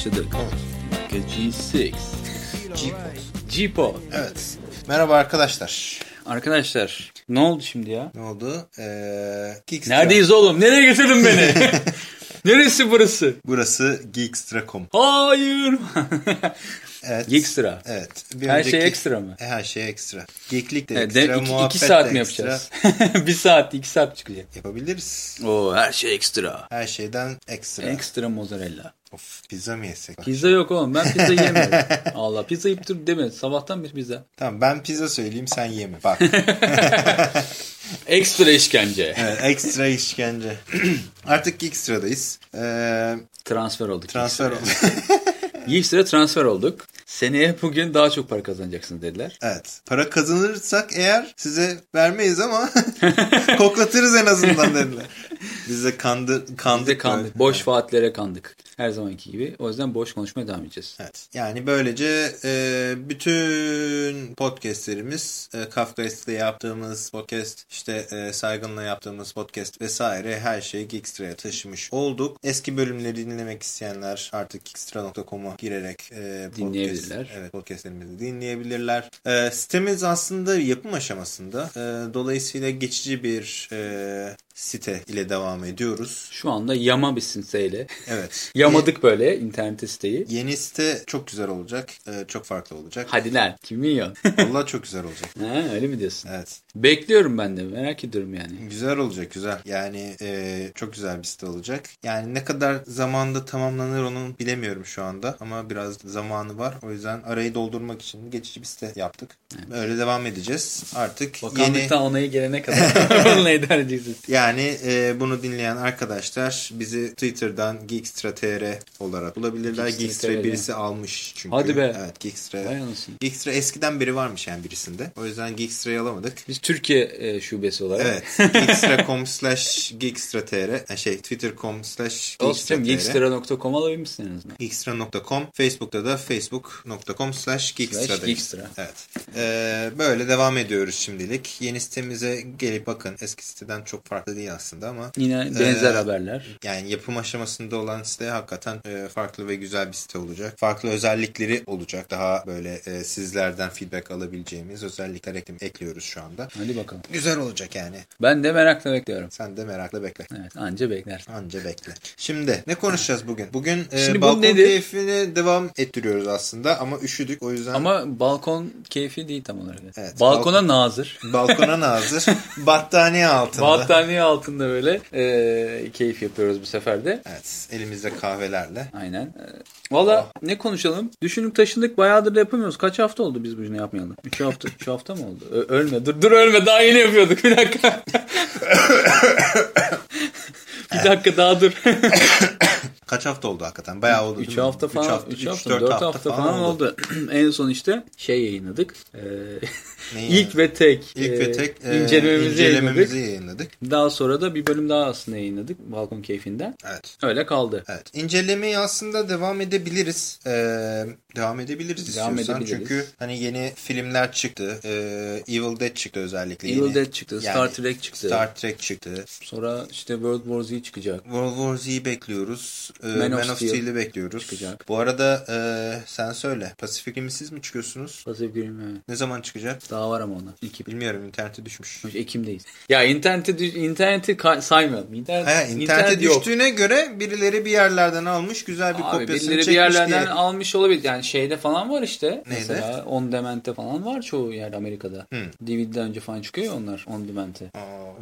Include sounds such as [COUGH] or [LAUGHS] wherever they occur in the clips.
Başladık mı? Başladık. Başladık. Evet. G6. G-Pod. G-Pod. Evet. Merhaba arkadaşlar. Arkadaşlar ne oldu şimdi ya? Ne oldu? Ee, Geekstra. Neredeyiz oğlum? Nereye getirdin beni? [LAUGHS] Neresi burası? Burası Geekstra.com. Hayır. [LAUGHS] Evet. Geekstra. Evet. Bir Her şey önceki- ekstra mı? E, Her şey ekstra. Geeklik de Evet, ekstra, de, iki, muhabbet iki saat de mi ekstra. yapacağız? [LAUGHS] bir saat, iki saat çıkacak. Yapabiliriz. Oo, her şey ekstra. Her şeyden ekstra. Ekstra mozzarella. Of pizza mı yesek? Pizza yok oğlum. Ben pizza yemiyorum. [LAUGHS] Allah pizza yiyip dur deme. Sabahtan bir pizza. Tamam ben pizza söyleyeyim sen yeme. Bak. [LAUGHS] Ekstra işkence. evet, ekstra işkence. [CLEARS THROAT] Artık Geekstra'dayız. Ee, Transfer olduk. transfer oldu. Geekstra transfer olduk. Seneye bugün daha çok para kazanacaksınız dediler. Evet. Para kazanırsak eğer size vermeyiz ama [LAUGHS] koklatırız en azından dediler. Biz de kandı, kandık. Biz de kandık. böyle. Boş vaatlere kandık. Her zamanki gibi. O yüzden boş konuşmaya devam edeceğiz. Evet. Yani böylece e, bütün podcastlerimiz e, Kafkaist'le yaptığımız podcast, işte e, Saygın'la yaptığımız podcast vesaire her şeyi Geekstra'ya taşımış olduk. Eski bölümleri dinlemek isteyenler artık geekstra.com'a girerek e, podcast, Dinleyebilirler. evet, podcastlerimizi dinleyebilirler. E, sitemiz aslında yapım aşamasında. E, dolayısıyla geçici bir e, site ile devam ediyoruz. Şu anda yama bir sinseyle. Evet. [LAUGHS] Yamadık böyle internet siteyi. Yeni site çok güzel olacak. E, çok farklı olacak. Hadi lan. Kim milyon? [LAUGHS] Vallahi çok güzel olacak. ha, öyle mi diyorsun? Evet. Bekliyorum ben de. Merak ediyorum yani. Güzel olacak güzel. Yani e, çok güzel bir site olacak. Yani ne kadar zamanda tamamlanır onu bilemiyorum şu anda. Ama biraz zamanı var. O yüzden arayı doldurmak için geçici bir site yaptık. Öyle devam edeceğiz. Artık yeni... Bakanlıktan onayı gelene kadar [LAUGHS] onunla idare edeceğiz. Yani e, bunu dinleyen arkadaşlar bizi Twitter'dan Geekstra.tr olarak bulabilirler. Geekstra Geekstra TR. birisi almış çünkü. Hadi be. Evet anasını. Geekstra eskiden beri varmış yani birisinde. O yüzden Geekstra'yı alamadık. Biz Türkiye e, şubesi olarak. Evet. Geekstra.com slash Geekstra.tr şey Twitter.com slash Olsun Geekstra.tr geekstra.com alabilirsin en azından. Geekstra.com Facebook'ta da facebook.com slash. Geekstra. Evet. Ee, böyle devam ediyoruz şimdilik. Yeni sitemize gelip bakın. Eski siteden çok farklı değil aslında ama Yine benzer Ee, haberler. yani yapım aşamasında olan site hakikaten e, farklı ve güzel bir site olacak. Farklı özellikleri olacak. Daha böyle e, sizlerden feedback alabileceğimiz özellikler ekliyoruz şu anda. Hadi bakalım. Güzel olacak yani. Ben de merakla bekliyorum. Sen de merakla bekle. Evet anca beklersin. Anca bekle. Şimdi ne konuşacağız bugün? Bugün e, Şimdi balkon nedir? keyfini devam ettiriyoruz aslında ama üşüdük o yüzden Ama balkon keyfi değil tam olarak. Evet, Balkona nazır. balkona nazır [LAUGHS] battaniye altında. Battaniye altında böyle e, keyif yapıyoruz bu sefer de. Evet elimizde kahvelerle. Aynen. E, Valla ne konuşalım? Düşünüp taşındık bayağıdır da yapamıyoruz. Kaç hafta oldu biz bu işini yapmayalım? 3 hafta, 3 hafta mı oldu? Ö- ölme dur dur ölme daha yeni yapıyorduk bir dakika. [LAUGHS] bir dakika daha dur. [LAUGHS] Kaç hafta oldu hakikaten? Bayağı oldu. 3 değil mi? hafta falan, hafta, 3 üç, hafta, 4 hafta, falan oldu. [CLEARS THROAT] en son işte şey yayınladık. Ee, [LAUGHS] ilk ve tek İlk e, ve tek e, incelememizi, incelememizi yayınladık. yayınladık. Daha sonra da bir bölüm daha aslında yayınladık balkon keyfinden. Evet. Öyle kaldı. Evet. İncelemeye aslında devam edebiliriz. Ee, devam edebiliriz Devam istiyorsan. edebiliriz. Çünkü hani yeni filmler çıktı. Ee, Evil Dead çıktı özellikle. Evil yeni. Dead çıktı, Yani Star Trek çıktı. Star Trek çıktı. Sonra işte World War Z çıkacak. World War Z'yi bekliyoruz. Ee, Man Man, of of Steel Steel'i bekliyoruz. çıkacak. Bu arada e, sen söyle. Pacific Rim'i siz mi çıkıyorsunuz? Pacific Rim evet. Ne zaman çıkacak? Daha var ama ona. İki. Bilmiyorum internete düşmüş. Ekim'deyiz. Ya interneti düş- interneti saymıyorum. İnternet, He, internete internet yok. düştüğüne göre birileri bir yerlerden almış güzel bir Abi kopyasını birileri çekmiş bir yerlerden diye. almış olabilir. Yani şeyde falan var işte. Neyde? Mesela On Demand'de falan var çoğu yerde Amerika'da. Hmm. DVD'den önce falan çıkıyor ya onlar On Demand'e.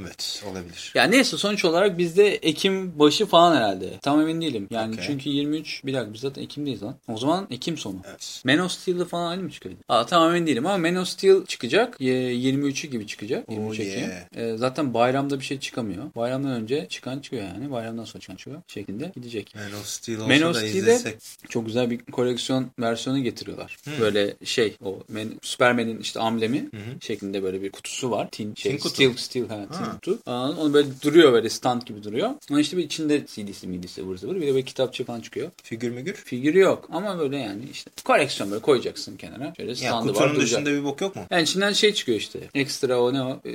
Evet olabilir. Ya neyse sonuç olarak bizde Ekim başı falan herhalde. Tam emin değilim. Yani Okey. çünkü 23 bir dakika biz zaten Ekim'deyiz lan. O zaman Ekim sonu. Evet. Man of Steel'de falan aynı mı çıkıyordu? Aa, tam emin değilim ama Man of Steel çıkacak. Ye- 23'ü gibi çıkacak. 23 Oh, Ekim. yeah. Ee, zaten bayramda bir şey çıkamıyor. Bayramdan önce çıkan çıkıyor yani. Bayramdan sonra çıkan çıkıyor. Şeklinde gidecek. Man of Steel olsa Man of da Steel'de izlesek. çok güzel bir koleksiyon versiyonu getiriyorlar. Hmm. Böyle şey o Man, Superman'in işte amblemi şeklinde böyle bir kutusu var. Tin, şey, Tin kutu. Steel, steel, ha, tin kutu. Aa, onu böyle duruyor böyle stand gibi duruyor. Ama işte bir içinde CD'si midisi vır zıvır bir de böyle kitapçı falan çıkıyor. Figür mügür? Figürü yok ama böyle yani işte koleksiyon böyle koyacaksın kenara. Şöyle Ya standı var kutunun duracak. dışında bir bok yok mu? Yani içinden şey çıkıyor işte. Ekstra o ne o? Ee,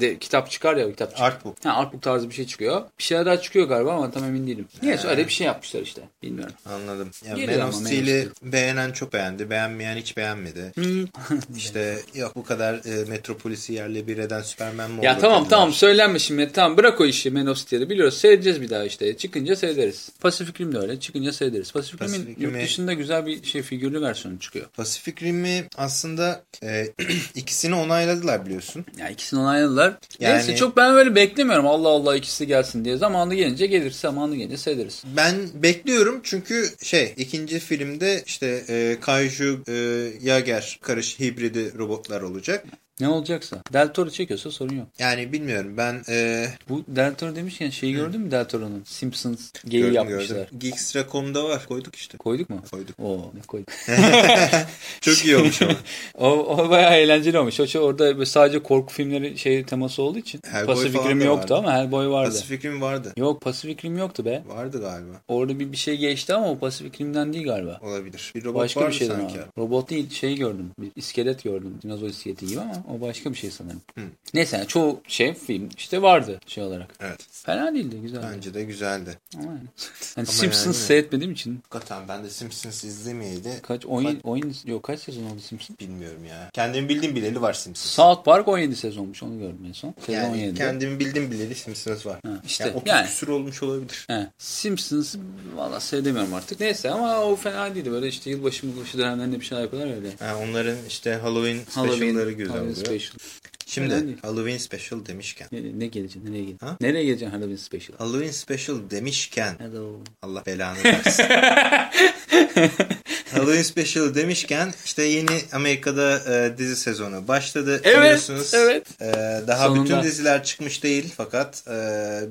de, kitap çıkar ya kitap çıkıyor. Artbook. Ha, artbook tarzı bir şey çıkıyor. Bir şeyler daha çıkıyor galiba ama tam emin değilim. Neyse öyle bir şey yapmışlar işte. Bilmiyorum. Anladım. Ya Gelir Man of Steel'i Steel. Beğenen çok beğendi. Beğenmeyen hiç beğenmedi. [LAUGHS] İşte yok bu kadar e, Metropolis'i yerle bir eden Superman mi ya tamam dediler. tamam söylenme şimdi. Tamam bırak o işi of Steel'i biliyoruz. Seyredeceğiz bir daha işte. Çıkınca seyrederiz. Pacific Rim de öyle. Çıkınca seyrederiz. Pacific Rim'in Pacific yurt Rim'i- dışında güzel bir şey figürlü versiyonu çıkıyor. Pacific Rim'i aslında e, [CLEARS THROAT] ikisini onayladılar biliyorsun. Ya ikisini onayladılar. Yani- Neyse çok ben böyle beklemiyorum. Allah Allah ikisi gelsin diye. Zamanı gelince gelir. Zamanı gelince seyrederiz. Ben bekliyorum çünkü şey ikinci filmde işte e, Kaiju e, Yager karış hibridi robotlar olacak. Ne olacaksa. Del Toro çekiyorsa sorun yok. Yani bilmiyorum ben e, Bu Del Toro demişken şeyi gördün mü Del Toro'nun? Simpsons geyi yapmışlar. gördüm. Geekstra.com'da var koyduk işte. Koyduk mu? Koyduk. Oo ne koyduk. [LAUGHS] Çok iyi olmuş ama. [LAUGHS] o, o bayağı eğlenceli olmuş. O şey orada sadece korku filmleri şey teması olduğu için Hellboy Pacific Rim yoktu vardı. ama Hellboy vardı. Pacific Rim vardı. Yok Pacific Rim yoktu be. Vardı galiba. Orada bir, bir şey geçti ama o Pacific Rim'den değil galiba. Olabilir. Bir robot başka bir vardı şeyden sanki. abi. Robot değil şey gördüm. Bir iskelet gördüm. Dinozor iskeleti gibi ama o başka bir şey sanırım. Hı. Neyse yani çoğu şey film işte vardı şey olarak. Evet. Fena değildi güzeldi. Bence de güzeldi. Ama yani. [LAUGHS] Simpsons yani- seyretmediğim için Hakikaten ben de Simpsons izlemeyeydi. kaç oyun oyun yok kaç sezon oldu Simpsons? Bilmiyorum ya. Kendimi bildiğim bileli var Simpsons. South Park 17 sezonmuş onu gördüm en son. Sezon yani 17'de. kendimi bildiğim bileli Simpsons var. Ha, işte yani 30 yani. küsur olmuş olabilir. He, Simpsons valla sevdemiyorum artık. Neyse ama o fena değildi. Böyle işte yılbaşı yılbaşı dönemlerinde bir şeyler yapıyorlar öyle. Ha, onların işte Halloween special'ları güzel Halloween oluyor. Şimdi değil. Halloween special demişken. Ne, ne geleceksin? Nereye geleceksin? Ha? Nereye geleceksin Halloween Special? Halloween special demişken. Hello. Allah belanı versin. [LAUGHS] Halloween special demişken işte yeni Amerika'da e, dizi sezonu başladı. Evet, Biliyorsunuz. evet. E, daha Sonunda. bütün diziler çıkmış değil fakat e,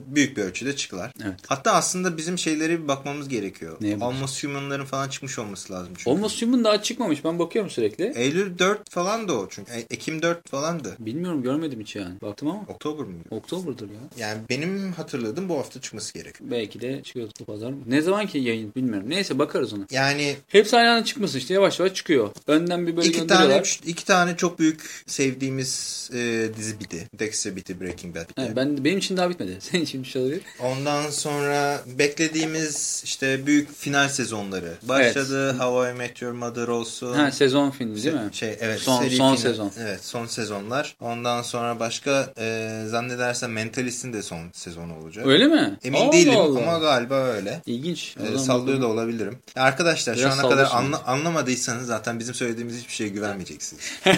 büyük bir ölçüde çıktılar. Evet. Hatta aslında bizim şeyleri bir bakmamız gerekiyor. Neye? Almost Human'ların falan çıkmış olması lazım çünkü. Almost Human daha çıkmamış. Ben bakıyorum sürekli. Eylül 4 falan da o çünkü. E- Ekim 4 falandı. Bilmiyorum görmedim hiç yani. Baktım ama. Oktober mı? Oktober'dır ya. Yani benim hatırladığım bu hafta çıkması gerekiyor. Belki de çıkıyor bu pazar. Ne zamanki yayın bilmiyorum. Neyse bakarız ona. Yani Hepsi aynı anda çıkmasın işte yavaş yavaş çıkıyor. Önden bir böyle iki tane iki tane çok büyük sevdiğimiz e, dizi bitti. Dexter bitti, Breaking Bad bitti. He, ben benim için daha bitmedi. [LAUGHS] Senin için bir şey olabilir. Ondan sonra beklediğimiz işte büyük final sezonları başladı. How I Met Your Mother olsun. Ha sezon filmi değil mi? Şey evet Son- son final- sezon. Evet son sezonlar. Ondan sonra başka e, zannedersem Mentalist'in de son sezonu olacak. Öyle mi? Emin Allah değilim Allah. ama galiba öyle. İlginç. E, sallıyor da olabilirim. Ya Arkadaşlar şu Biraz ana kadar anla- anlamadıysanız zaten bizim söylediğimiz hiçbir şeye güvenmeyeceksiniz. [LAUGHS]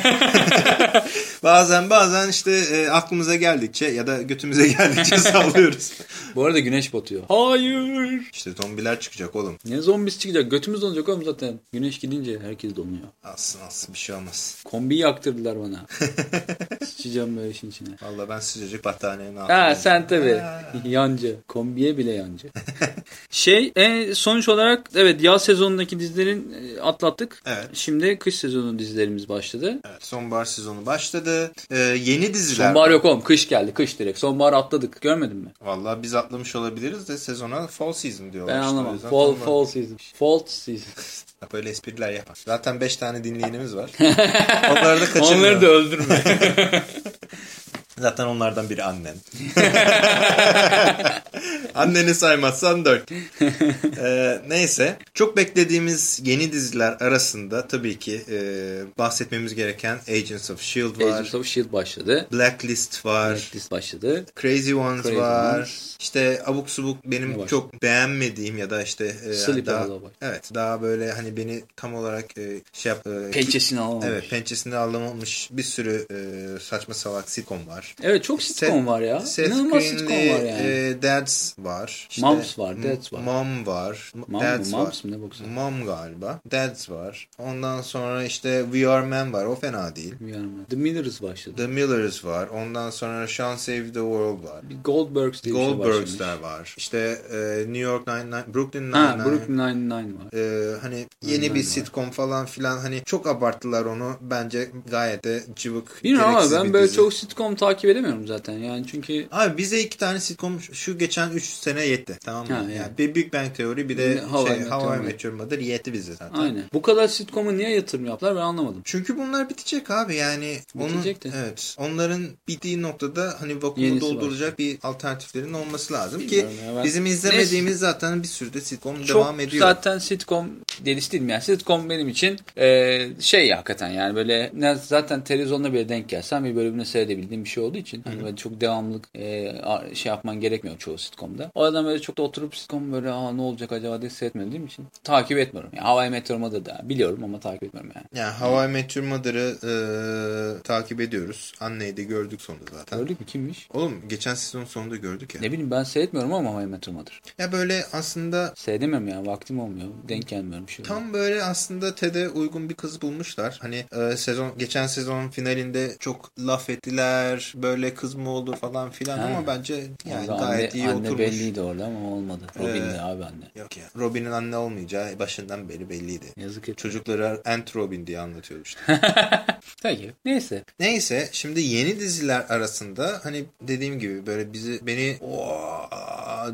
[LAUGHS] bazen bazen işte e, aklımıza geldikçe ya da götümüze [LAUGHS] geldikçe sallıyoruz. Bu arada güneş batıyor. Hayır. İşte zombiler çıkacak oğlum. Ne zombisi çıkacak? Götümüz donacak oğlum zaten. Güneş gidince herkes donuyor. Alsın alsın bir şey olmaz. Kombiyi yaktırdılar bana. Sıçacağım böyle işin içine. Valla ben sıcacık battaniyenin altında. Ha sen tabi. [LAUGHS] Yancı. Kombiye bile yancı. [LAUGHS] şey e, sonuç olarak evet yaz sezonundaki dizilerin e, atlattık. Evet. Şimdi kış sezonu dizilerimiz başladı. Evet, sonbahar sezonu başladı. Ee, yeni diziler. Sonbahar yok oğlum. Kış geldi. Kış direkt. Sonbahar atladık. Görmedin mi? Valla biz atlamış olabiliriz de sezona fall season diyorlar. Ben işte. Anlamam. Fall, fall season. Fall season. [LAUGHS] Bak Böyle espriler yapar. Zaten 5 tane dinleyenimiz var. [LAUGHS] Onları da kaçırmıyor. Onları da öldürme. [LAUGHS] Zaten onlardan biri annen. [LAUGHS] [LAUGHS] Anneni saymazsan 4. [LAUGHS] Ee, neyse. Çok beklediğimiz yeni diziler arasında tabii ki e, bahsetmemiz gereken Agents of S.H.I.E.L.D. var. Agents of S.H.I.E.L.D. başladı. Blacklist var. Blacklist başladı. Crazy Ones Crazy var. Ones. İşte abuk subuk benim çok beğenmediğim ya da işte e, daha, evet daha böyle hani beni tam olarak e, şey yap e, Pençesini alamamış. Evet pençesinde alamamış bir sürü e, saçma salak sitcom var. Evet çok sitcom Seth- var ya. Seth İnanılmaz Green'li, sitcom var yani. e, Dads var. İşte, Moms var, Dads var. Mom var. Mom Dads mu? var. Moms mu? Ne boksa? Mom galiba. Dads var. Ondan sonra işte We Are Men var. O fena değil. Bilmiyorum. The Millers başladı. The Millers var. Ondan sonra Sean Save the World var. Bir Goldbergs diye bir şey Goldbergs'ler başlamış. var. İşte e, New York Nine-Nine, Brooklyn Nine-Nine. Ha Brooklyn Nine-Nine var. E, hani yeni bir var. sitcom falan filan hani çok abarttılar onu. Bence gayet de cıvık Bilmiyorum ama ben böyle dizi. çok sitcom takip takip edemiyorum zaten. Yani çünkü Abi bize iki tane sitcom şu geçen 3 sene yetti. Tamam mı? Ha, yani. yani. bir Big Bang Theory bir de de How şey, How I Your Met Your Mother yetti bize zaten. aynen. Bu kadar sitcom'a niye yatırım yaptılar ben anlamadım. Çünkü bunlar bitecek abi yani. Bitecek onun, de. Evet. Onların bittiği noktada hani vakumu Yenisi dolduracak bir alternatiflerin olması lazım ki Bilmiyorum ya ben- bizim izlemediğimiz zaten bir sürü sitcom Çok devam ediyor. zaten sitcom delisi değilim. Yani sitcom benim için e, şey hakikaten yani böyle zaten televizyonda bile denk gelsen bir bölümünü seyredebildiğim bir şey olduğu için hani böyle çok devamlılık e, şey yapman gerekmiyor çoğu sitcomda. O yüzden böyle çok da oturup sitcom böyle Aa, ne olacak acaba diye seyretmediğim için takip etmiyorum. Yani How I Met Your Mother'ı da biliyorum ama takip etmiyorum yani. Yani How I Met Your Mother'ı e, takip ediyoruz. Anneyi de gördük sonunda zaten. Gördük mü kimmiş? Oğlum geçen sezon sonunda gördük ya. Ne bileyim ben seyretmiyorum ama How I Met Your Mother. Ya böyle aslında Seyredemiyorum ya vaktim olmuyor. Denk gelmiyorum şey. Tam böyle aslında TED'e uygun bir kız bulmuşlar. Hani e, sezon geçen sezon finalinde çok laf ettiler. Böyle kız mı olur falan filan Ha. ama bence yani Orada gayet anne, iyi anne oturmuş. belliydi orada ama olmadı. Robin'di Ee, abi anne. Yok ya. Robin'in anne olmayacağı başından beri belliydi. Yazık et. Çocuklara Ant Robin diye anlatıyor işte. [LAUGHS] Peki. Neyse. Neyse şimdi yeni diziler arasında hani dediğim gibi böyle bizi beni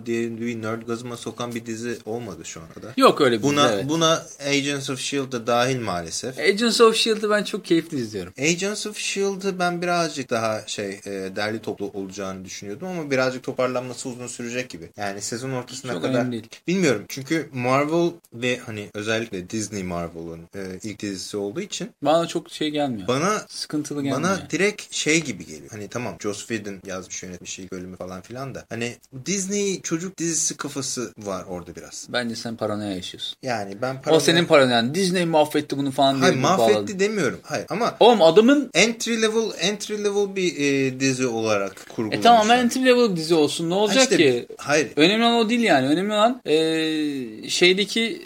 diye bir nerd gazıma sokan bir dizi olmadı şu ana kadar. Yok öyle bir Buna dizi, evet. buna Agents of S.H.I.E.L.D. da dahil maalesef. Agents of S.H.I.E.L.D'ı ben çok keyifli izliyorum. Agents of S.H.I.E.L.D'ı ben birazcık daha şey e, derli toplu olacağını düşünüyordum ama birazcık toparlanması uzun sürecek gibi. Yani sezon ortasına Çok kadar değil. bilmiyorum. Çünkü Marvel ve hani özellikle Disney Marvel'ın e, ilk dizisi olduğu için Bana çok şey gelmiyor. bana Sıkıntılı gelmiyor. bana yani. direkt şey gibi geliyor. Hani tamam Joss Whedon yazmış yönetmiş ilk bölümü falan filan da hani Disney çocuk dizisi kafası var orada biraz. Bence sen paranoya yaşıyorsun. Yani ben O paranoya- senin paranoyan. Disney mahvetti bunu falan diye. Hayır mahvetti bağladın. demiyorum. Hayır ama Oğlum adamın entry level entry level bir e, dizi olarak e kurgulamışlar. tamam entry level dizi olsun. Ne Ha olacak işte, ki? Hayır. Önemli olan o değil yani. Önemli olan e, şeydeki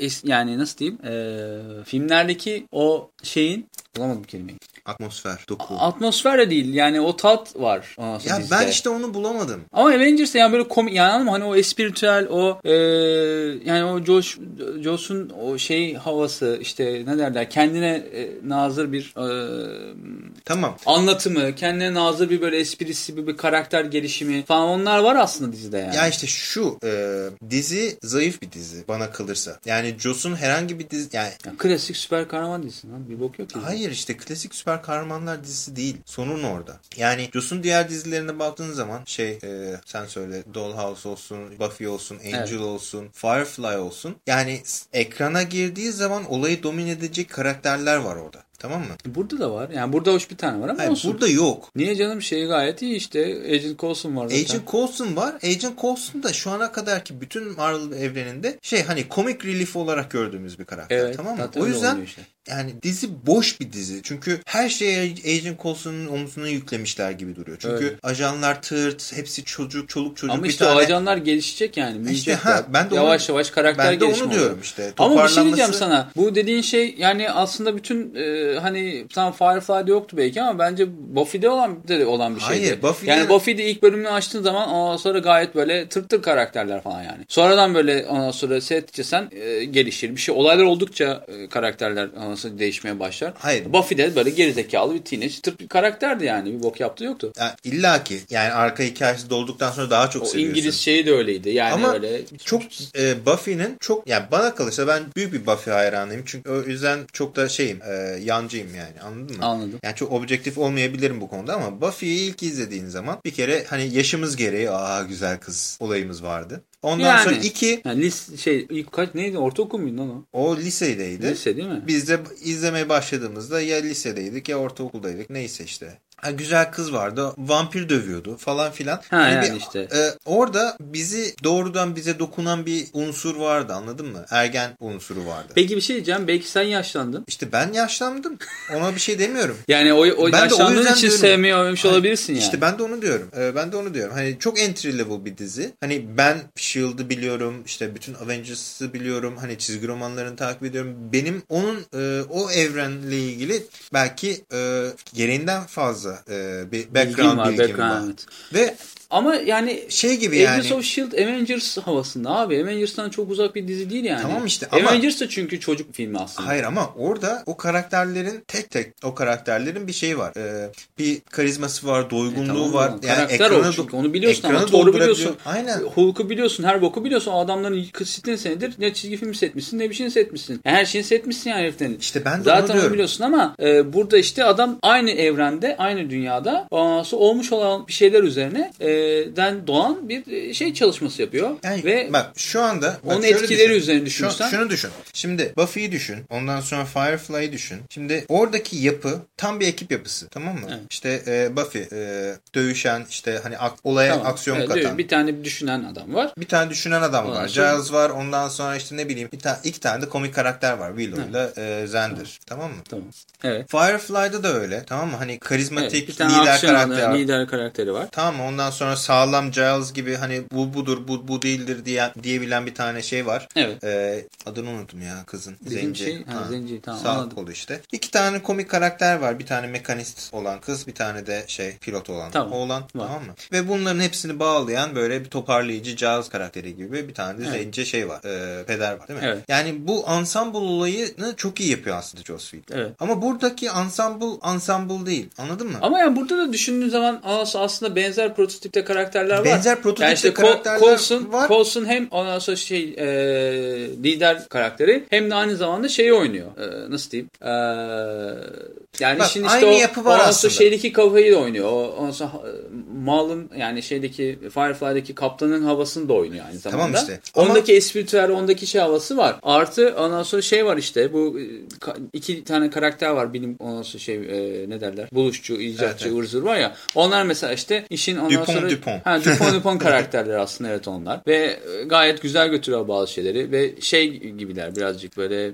e, yani nasıl diyeyim e, filmlerdeki o şeyin bulamadım kelimeyi. Atmosfer, doku. Atmosfer de değil. Yani o tat var. ya dizide. ben işte onu bulamadım. Ama Avengers'te yani böyle komik yani anladın mı? Hani o espiritüel o e, yani o Josh Josh'un o şey havası işte ne derler kendine e, nazır bir e, Tamam. anlatımı, kendine nazır bir böyle esprisi, bir, bir karakter gelişimi falan onlar var aslında dizide yani. Ya işte şu e, dizi zayıf bir dizi bana kalırsa. Yani Joss'un herhangi bir dizi yani Ya klasik süper kahraman dizisi lan. Bir bok yok ki. Hayır işte klasik süper kahramanlar dizisi değil. Sorun orada. Yani Joss'un diğer dizilerine baktığın zaman şey e, sen söyle Dollhouse olsun, Buffy olsun, Angel Evet. olsun, Firefly olsun. Yani ekrana girdiği zaman olayı domine edecek karakterler var orada. Tamam mı? Burada da var. Yani burada hoş bir tane var ama Hayır, olsun. burada yok. Niye canım şey gayet iyi işte. Agent Coulson var zaten. Agent Coulson var. Agent Coulson da şu ana kadarki bütün Marvel evreninde şey hani comic relief olarak gördüğümüz bir karakter. Evet. tamam mı? O yüzden işte. yani dizi boş bir dizi. Çünkü her şeyi Agent Coulson'un omzuna yüklemişler gibi duruyor. Çünkü Öyle. ajanlar tırt, hepsi çocuk, çoluk çocuk. Ama bir işte tane... ajanlar gelişecek yani. büyüyecekler. ha, ben de onu- yavaş yavaş karakter ben de onu diyorum oluyor. işte. Ama bir şey Toparlanması- diyeceğim sana. Bu dediğin şey yani aslında bütün e, hani tam Firefly'de yoktu belki ama bence Buffy'de olan de olan bir şeydi. Hayır, Buffy'de- Yani Buffy'de ilk bölümünü açtığın zaman ondan sonra gayet böyle tır tır karakterler falan yani. Sonradan böyle ondan sonra seyrettikçe sen e, gelişir. Bir şey olaylar oldukça e, karakterler ondan sonra değişmeye başlar. Hayır. Buffy'de böyle gerizekalı bir teenage tır bir karakterdi yani. Bir bok yaptığı yoktu. Ya, illa ki yani arka hikayesi dolduktan sonra daha çok O seviyorsun. İngiliz şeyi de öyleydi. Yani Ama öyle çok e, Buffy'nin çok yani bana kalırsa ben büyük bir Buffy hayranıyım. Çünkü o yüzden çok da şeyim e, yancıyım yani anladın mı? Anladım. Yani çok objektif olmayabilirim bu konuda ama Buffy'yi ilk izlediğin zaman bir kere hani yaşımız gereği aa güzel kız olayımız vardı. Ondan Yani. sonra iki Yani lis şey ilk kaç neydi ortaokul muydu lan o? o lisedeydi. Lise değil mi? Biz de izlemeye başladığımızda ya lisedeydik ya ortaokuldaydık neyse işte. Ha, güzel kız vardı. Vampir dövüyordu falan filan. Ha, Hani yani bir- işte. e, orada bizi doğrudan bize dokunan bir unsur vardı anladın mı? Ergen unsuru vardı. Peki bir şey diyeceğim. Belki sen yaşlandın. İşte ben yaşlandım. Ona bir şey demiyorum. [LAUGHS] Yani o, o Ben o yaşlandığın yüzden için diyorum. Hayır, olabilirsin yani. İşte ben de onu diyorum. Ee, ben de onu diyorum. Hani çok entry level bir dizi. Hani ben Shield'ı biliyorum. işte bütün Avengers'ı biliyorum. Hani çizgi romanlarını takip ediyorum. Benim onun e, o evrenle ilgili belki e, gereğinden fazla e, bir background var, bilgim background, var. evet. Ve ama yani Şey gibi yani. Agents of S.H.I.E.L.D. Avengers havasında abi. Avengers'tan çok uzak bir dizi değil yani. Tamam işte ama- Avengers da çünkü çocuk filmi aslında. Hayır ama orada o karakterlerin tek tek o karakterlerin bir şeyi var. Ee, bir karizması var, doygunluğu E, Tamam var. mı? Karakter o ekranı- çünkü onu biliyorsun ama Thor'u biliyorsun. Aynen. Hulk'u biliyorsun, her boku biliyorsun. O adamların sitini senedir ne çizgi film setmişsin ne bir şeyini setmişsin. Yani her şeyini setmişsin yani heriflerin. İşte ben de Zaten onu onu biliyorsun ama e, burada işte adam aynı evrende, aynı dünyada olmuş olan bir şeyler üzerine e, den doğan bir e, şey çalışması yapıyor. Yani Ve bak şu anda bak onun etkileri düşün. üzerine Şu- düşünürsen- şunu düşün. Şimdi Buffy'yi düşün. Ondan sonra Firefly'ı düşün. Şimdi oradaki yapı tam bir ekip yapısı. Tamam mı? Evet. İşte e, Buffy e, dövüşen işte hani ak- olaya tamam, aksiyon evet, katan. bir tane düşünen adam var. Bir tane düşünen adam Ondan var. sonra- Giles var. Ondan sonra işte ne bileyim bir tane iki tane de komik karakter var. Willow ile e, Xander. Tamam mı? Tamam. Evet. Firefly'da da öyle. Tamam mı? Hani karizmatik evet bir tane lider aksiyon karakter. alanı, lider karakteri var. Tamam mı? Ondan sonra sağlam Giles gibi hani bu budur bu bu değildir diye diyebilen bir tane şey var. Evet. Ee, adını unuttum ya kızın. Bizim Zenci. şey, ha, Zenci, tamam, Sağ anladım. kolu işte. İki tane komik karakter var. Bir tane mekanist olan kız, bir tane de şey pilot olan Tamam. oğlan. Var. Tamam mı? Ve bunların hepsini bağlayan böyle bir toparlayıcı Giles karakteri gibi bir tane de Evet. zenci şey var. Ee, peder var değil mi? Evet. Yani bu ensemble olayını çok iyi yapıyor aslında Joss Whedon. Evet. Ama buradaki ensemble ensemble değil. Anladın mı? Ama yani burada da düşündüğün zaman as- aslında benzer prototipte karakterler var. Benzer prototipte yani işte Col- karakterler Coulson, var. Coulson hem ondan sonra şey e, lider karakteri hem de aynı zamanda şeyi oynuyor. E, nasıl diyeyim? E, yani Bak, işin işte aynı o yapı var aslında. şeydeki kafayı da oynuyor. O, ondan sonra e, Mal'ın yani şeydeki Firefly'daki kaptanın havasını da oynuyor aynı zamanda. Tamam işte. Ama- Ondaki espritüel, ondaki şey havası var. Artı ondan sonra şey var işte bu e, iki tane karakter var bilim ondan sonra şey e, ne derler buluşçu, icatçı, Evet, ıvır zıvır var ya. Onlar mesela işte işin ondan Dupont, sonra Dupont. Ha, Dupont Dupont [LAUGHS] karakterler aslında evet onlar. Ve e, gayet güzel götürüyor bazı şeyleri ve şey gibiler birazcık böyle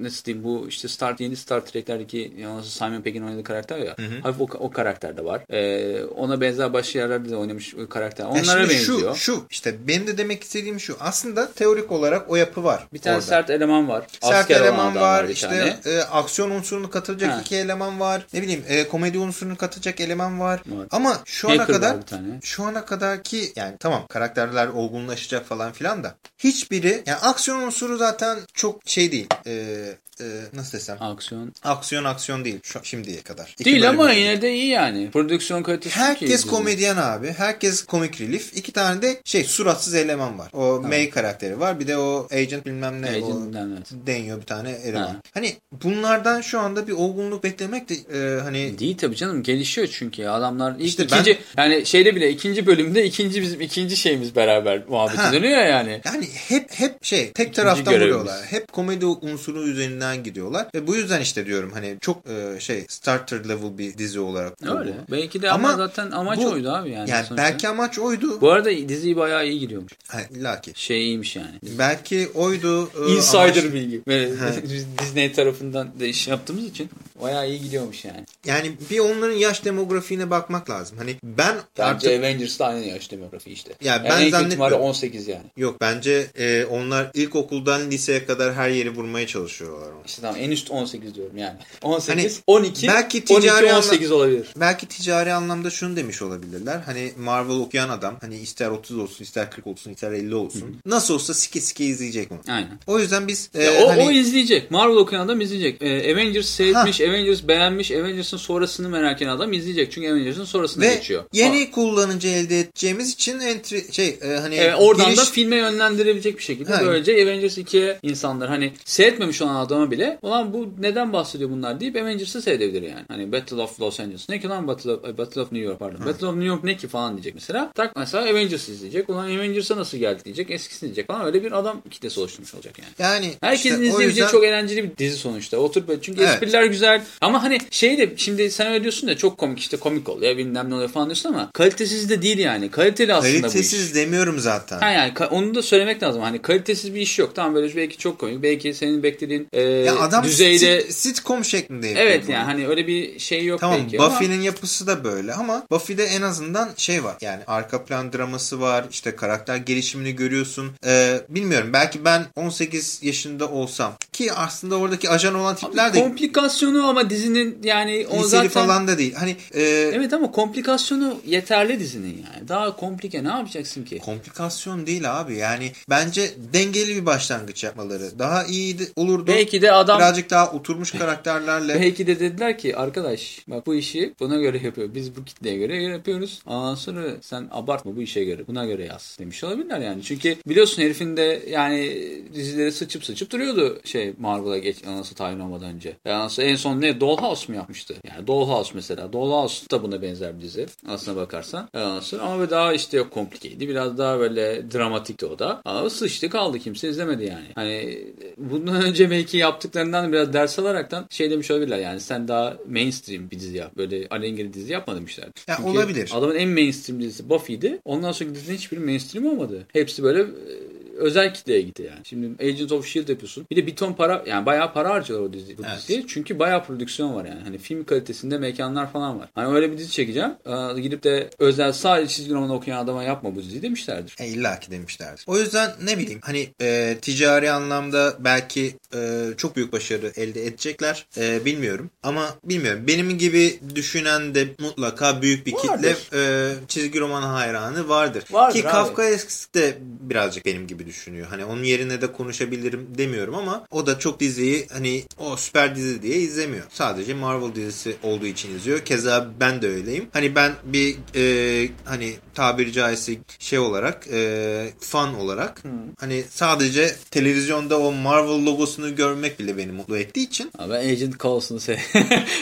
nasıl diyeyim bu işte Star yeni Star Trek'lerdeki yalnız Simon Pegg'in oynadığı karakter ya. Hafif o, o karakter de var. E, ona benzer başka yerlerde de oynamış karakter. Onlara benziyor. Şu, şu işte benim de demek istediğim şu. Aslında teorik olarak o yapı var. bir tane orada. sert eleman var. Sert Asker eleman var, işte e, aksiyon unsurunu katılacak Ha. iki eleman var. Ne bileyim e, komedi unsurunu katacak eleman var. Var. Ama şu ana Hacker var kadar. Şu ana kadar ki yani tamam karakterler olgunlaşacak falan filan da hiçbiri yani aksiyon unsuru zaten çok şey değil. E, e, nasıl desem? Aksiyon. Aksiyon aksiyon değil şu, şimdiye kadar. İki Değil ama yine de iyi yani. Prodüksiyon kalitesi. Herkes komedyen abi. Herkes komik relief. İki tane de şey suratsız eleman var. O May karakteri var. Bir de o agent bilmem ne. Agent o ne. deniyor bir tane eleman. Ha. Hani bunlardan şu anda bir olgunluk beklemek de e, hani Değil tabii canım gelişiyor çünkü adamlar ilk İşte ikinci yani şeyde bile ikinci bölümde ikinci bizim ikinci şeyimiz beraber muhabbeti Ha. dönüyor ya yani. yani hep hep şey tek taraftan görevimiz. vuruyorlar. Hep komedi unsuru üzerinden gidiyorlar. Ve bu yüzden işte diyorum hani çok e, şey starter level bir dizi olarak. bu. Öyle. Belki de ama, Ama zaten amaç bu- oydu abi yani. Yani sonuçta. belki amaç oydu. Bu arada diziyi bayağı iyi gidiyormuş. Ha, illa ki. Şey iyiymiş yani. Belki oydu. e, [LAUGHS] Insider amaç- bilgi. [LAUGHS] Disney tarafından da iş yaptığımız için bayağı iyi gidiyormuş yani. Yani bir onların yaş demografiğine bakmak lazım. Hani ben Bence artık Avengers'da aynı yaş demografi işte. Ya Yani ben en kötü zannetmiyorum. ihtimalle 18 yani. yok bence e, onlar ilkokuldan liseye kadar her yeri vurmaya çalışıyorlar. İşte tamam en üst 18 diyorum yani. 18, [LAUGHS] Hani 12, belki 12, ticari 18 olabilir. Belki ticari anlamda şunu demiş olabilirler. Hani Marvel okuyan adam hani ister 30 olsun ister 40 olsun ister 50 olsun. Nasıl olsa sike sike izleyecek onu. Aynen. O yüzden biz e, Ya o, hani o izleyecek. Marvel okuyan adam izleyecek. Ee, Avengers seyretmiş, Avengers beğenmiş, Avengers'ın sonrasını merak eden adam izleyecek. Çünkü Avengers'ın sonrasını ve geçiyor. yeni kullanıcı elde edeceğimiz için entry şey e, hani Evet, oradan giriş- da filme yönlendirebilecek bir şekilde Ha. böylece Avengers 2'ye insanlar hani seyretmemiş olan adama bile ulan bu neden bahsediyor bunlar deyip Avengers'ı seyredebilir yani. Hani Battle of Los Angeles ne ki lan Battle of, Battle of New York pardon. Battle of New York ne ki falan diyecek mesela. Tak mesela Avengers izleyecek. Ulan Avengers'a nasıl geldi diyecek. Eskisini diyecek falan. Öyle bir adam kitlesi oluşturmuş olacak yani. yani Herkesin işte izleyebileceği yüzden- çok eğlenceli bir dizi sonuçta. Oturup böyle çünkü Evet. espriler güzel. Ama hani şey de şimdi sen öyle diyorsun da çok komik işte komik oluyor bilmem ne oluyor falan diyorsun ama kalitesiz de değil yani. Kaliteli aslında bu iş. kalitesiz demiyorum zaten. Ha yani onu da söylemek lazım. Hani kalitesiz bir iş yok. Tamam böyle belki çok komik. Belki senin beklediğin e, ya adam düzeyde sit- sitcom şeklinde yapıyor. Evet bunu. yani hani öyle bir şey yok Tamam belki ama Buffy'nin yapısı da böyle ama Buffy'de en azından şey var yani arka plan draması var işte karakter gelişimini görüyorsun. Ee, bilmiyorum belki ben 18 yaşında olsam Ki aslında oradaki ajan olan tipler Abi, de komplikasyonu ama dizinin yani o zaten falan da değil. Hani e, Evet ama komplikasyonu yeterli dizinin yani. Daha komplike ne yapacaksın ki? komplikasyon değil abi. Yani bence dengeli bir başlangıç yapmaları. Daha iyi olurdu. Belki de adam Birazcık daha oturmuş karakterlerle. [LAUGHS] Belki de dediler ki arkadaş bak bu işi buna göre yapıyor. Biz bu kitleye göre yapıyoruz. Ondan sonra sen abartma bu işe göre. Buna göre yaz demiş olabilirler yani. Çünkü biliyorsun herifin de yani dizileri sıçıp sıçıp duruyordu şey Marvel'a geç anası tayin olmadan önce. Yani en son ne Dollhouse mu yapmıştı? Yani Dollhouse mesela. Dollhouse da buna benzer bir dizi aslına bakarsan. Ondan sonra ama daha işte komplikeydi. Biraz daha böyle dramatikti o da. Ama sıçtı kaldı kimse izlemedi yani. Hani bundan önce belki yaptıklarından biraz ders alaraktan şey demiş olabilirler yani sen daha mainstream bir dizi yap. Böyle alengirli dizi yapma demişler. Ya Çünkü olabilir. Adamın en mainstream dizisi Buffy'di. Ondan sonra dizilerin hiçbiri mainstream olmadı. Hepsi böyle e, özel kitleye gitti yani. Şimdi Agents of S.H.I.E.L.D. yapıyorsun. Bir de bir ton para yani bayağı para harcıyorlar o dizi, bu Evet. diziye. Çünkü bayağı prodüksiyon var yani. Hani film kalitesinde mekanlar falan var. Hani öyle bir dizi çekeceğim. Ee, gidip de özel sadece çizgi roman okuyan adama yapma bu diziyi demişlerdir. E, illa ki demişlerdir. O yüzden ne bileyim hani e, ticari anlamda belki e, çok büyük başarı elde edecekler. E, bilmiyorum. Ama bilmiyorum. Benim gibi düşünen de mutlaka büyük bir Vardır. kitle e, çizgi roman hayranı vardır. Vardır Ki. Kafkaesk de birazcık benim gibi düşünüyor. Hani onun yerine de konuşabilirim demiyorum ama o da çok diziyi hani o süper dizi diye izlemiyor. Sadece Marvel dizisi olduğu için izliyor. Keza ben de öyleyim. Hani ben bir e, hani tabiri caizse şey olarak e, fan olarak hani sadece televizyonda o Marvel logosunu görmek bile beni mutlu ettiği için Ha, ben Agent Coulson'u sev [LAUGHS]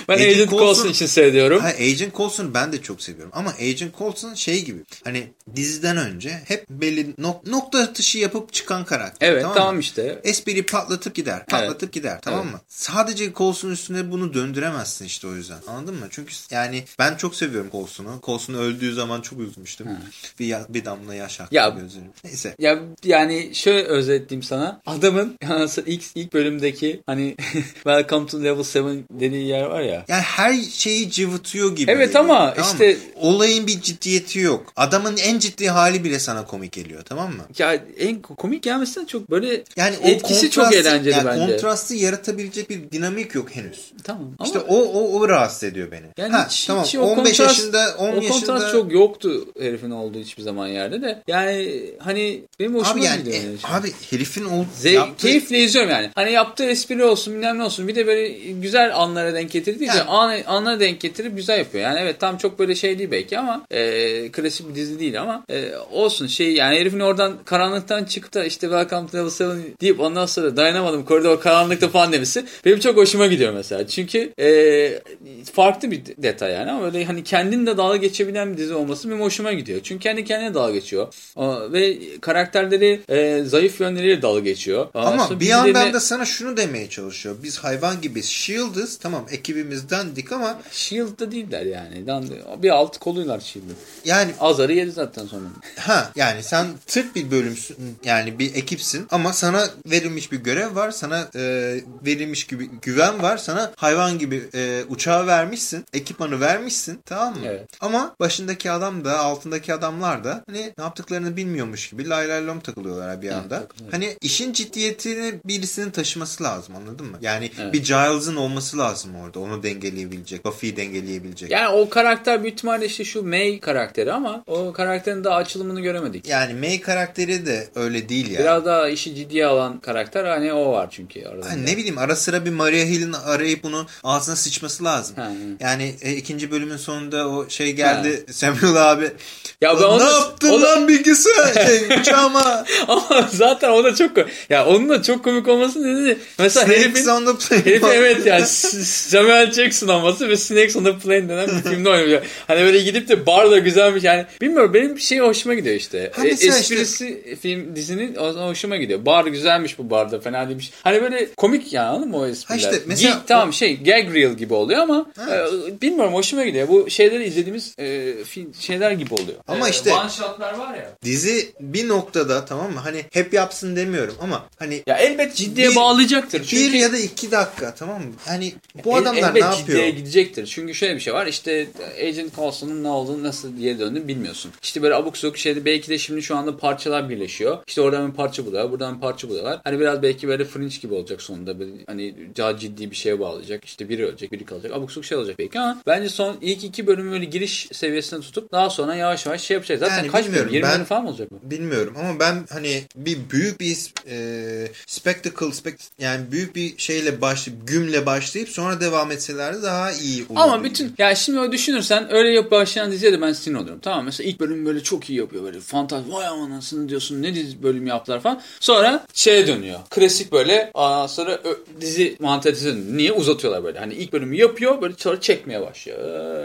ben Agent Agent, Coulson- Coulson için seviyorum. Ha, Agent Coulson'u ben de çok seviyorum. Ama Agent Coulson şey gibi. Hani diziden önce hep belli nok- nokta atışı yapıp çıkan karakter. Evet tamam, tamam, mı? işte. Espri patlatıp gider. Patlatıp gider. Tamam mı? Sadece Coulson üstüne bunu döndüremezsin işte o yüzden. Anladın mı? Çünkü yani ben çok seviyorum Coulson'u. Coulson öldüğü zaman çok üzmüştüm. Bir, ya- bir damla yaş aktı Ya- gözlerim. Neyse. Ya yani şöyle özetleyeyim sana. Adamın [LAUGHS] ilk ilk bölümdeki hani [LAUGHS] Welcome to Level 7 dediği yer var ya. Yani her şeyi cıvıtıyor gibi. Evet ama tamam mı? işte- Olayın bir ciddiyeti yok. Adamın en ciddi hali bile sana komik geliyor tamam mı? Ya en komik gelmesinden çok böyle Yani o etkisi çok eğlenceli yani bence. Kontrastı yaratabilecek bir dinamik yok henüz. Tamam. Ama İşte o, o, o rahatsız ediyor beni. yani ha, hiç, tamam hiç o 15 kontrast- yaşında 10 o kontrast yaşında çok yoktu herifin olduğu hiçbir zaman yerde de. Yani hani benim hoşuma abi yani gidiyor. e, yani. abi herifin o Ze- yaptığı keyifle izliyorum yani. Hani yaptığı espri olsun bilmem ne olsun. Bir de böyle güzel anlara denk getirdiği Yani- an, anlara denk getirip güzel yapıyor. Yani evet tam çok böyle şey değil belki ama e, klasik bir dizi değil ama e, olsun şey yani herifin oradan karanlıktan çıkıp da işte Welcome to Level 7 deyip ondan sonra dayanamadım koridor karanlıkta falan demesi benim çok hoşuma gidiyor mesela. Çünkü e, farklı bir detay yani ama böyle hani kendinle dalga geçebilen bir dizi olması benim hoşuma gidiyor. Çünkü kendi kendine dalga geçiyor. Aa, ve karakterleri e, zayıf yönleriyle dalga geçiyor. Aa, ama bir birilerine- yandan da sana şunu demeye çalışıyor. Biz hayvan gibi Shield'ız. Tamam ekibimizden dik ama Shield'da değiller yani. Bir alt koluylar Shield'ın. yani Azar'ı yedi zaten sonra. ha yani sen tırt bir bölümsün yani bir ekipsin ama sana verilmiş bir görev var. Sana e, verilmiş gibi güven var. Sana hayvan gibi e, uçağı vermişsin. Ekipmanı vermişsin. Tamam mı? Evet. Ama başındaki adam da altındaki adamlar da hani ne yaptıklarını bilmiyormuş gibi lay lay lom takılıyorlar bir anda. takılıyor. Hani işin ciddiyetini birisinin taşıması lazım anladın mı? Yani Evet. bir Giles'ın olması lazım orada. Onu dengeleyebilecek. Buffy'yi dengeleyebilecek. Yani o karakter büyük ihtimalle işte şu May karakteri ama o karakterin daha açılımını göremedik. Yani May karakteri de öyle değil yani. Biraz daha işi ciddiye alan karakter hani o var çünkü arada. Hani ne bileyim ara sıra bir Maria Hill'in arayıp bunu ağzına sıçması lazım. Ha. Yani e, ikinci bölümün sonunda o şey geldi Samuel abi. Ya ben ne onu- yaptın o da- lan bilgisayar [LAUGHS] şey, uçağıma? [LAUGHS] Ama zaten o da çok ya onun da çok komik olması nedeni mesela Snakes herifin on the plane. Herif evet yani [LAUGHS] Samuel Jackson olması ve Snakes on the Plane denen bir filmde oynuyor. Hani böyle gidip de bar da güzelmiş yani. Bilmiyorum benim bir şey hoşuma gidiyor işte. Ha E, esprisi film dizinin o zaman hoşuma gidiyor. Bar güzelmiş bu barda fena değilmiş. Hani böyle komik yani anladın mı o espriler? Ha işte mesela Gig, tamam şey gag reel gibi oluyor ama e, bilmiyorum hoşuma gidiyor. Bu şeyleri izlediğimiz e, film, şeyler gibi oluyor. Ama E, işte- One shotlar var ya. Dizi bir noktada tamam mı? Hani hep yapsın demiyorum ama hani Ya elbet ciddiye Bir- bağlayacaktır. Çünkü bir ya da iki dakika tamam mı? Hani bu El- adamlar elbet ne yapıyor? ciddiye gidecektir. Çünkü şöyle bir şey var. İşte Agent Coulson'un ne olduğunu nasıl diye döndüğünü bilmiyorsun. İşte böyle abuk sabuk şeyde belki de şimdi şu anda parçalar birleşiyor. İşte oradan bir parça buluyorlar. Buradan bir parça buluyorlar. Hani biraz belki böyle fringe gibi olacak sonunda. Böyle hani daha ciddi bir şeye bağlayacak. İşte biri ölecek, biri kalacak. Abuk subuk şey olacak belki ama bence son ilk iki bölümü böyle giriş seviyesinde tutup daha sonra yavaş yavaş şey yapacak. Zaten Yani kaç bölüm? bilmiyorum. 20 Ben- bölüm falan mı olacak bu? Bilmiyorum ama ben hani bir büyük bir e, spectacle spek yani büyük bir şeyle başlayıp gümle başlayıp sonra devam etselerdi daha iyi olur. Ama bütün yani şimdi o düşünürsen öyle yapıp başlayan diziye de ben sinir oluyorum. Tamam mesela ilk bölüm böyle çok iyi yapıyor böyle fantastik vay amanasını diyorsun ne dizi bölüm yaptılar falan. Sonra şeye dönüyor. Klasik böyle ondan sonra dizi mantalitesi. Niye uzatıyorlar böyle. Hani ilk bölümü yapıyor böyle sonra çekmeye başlıyor.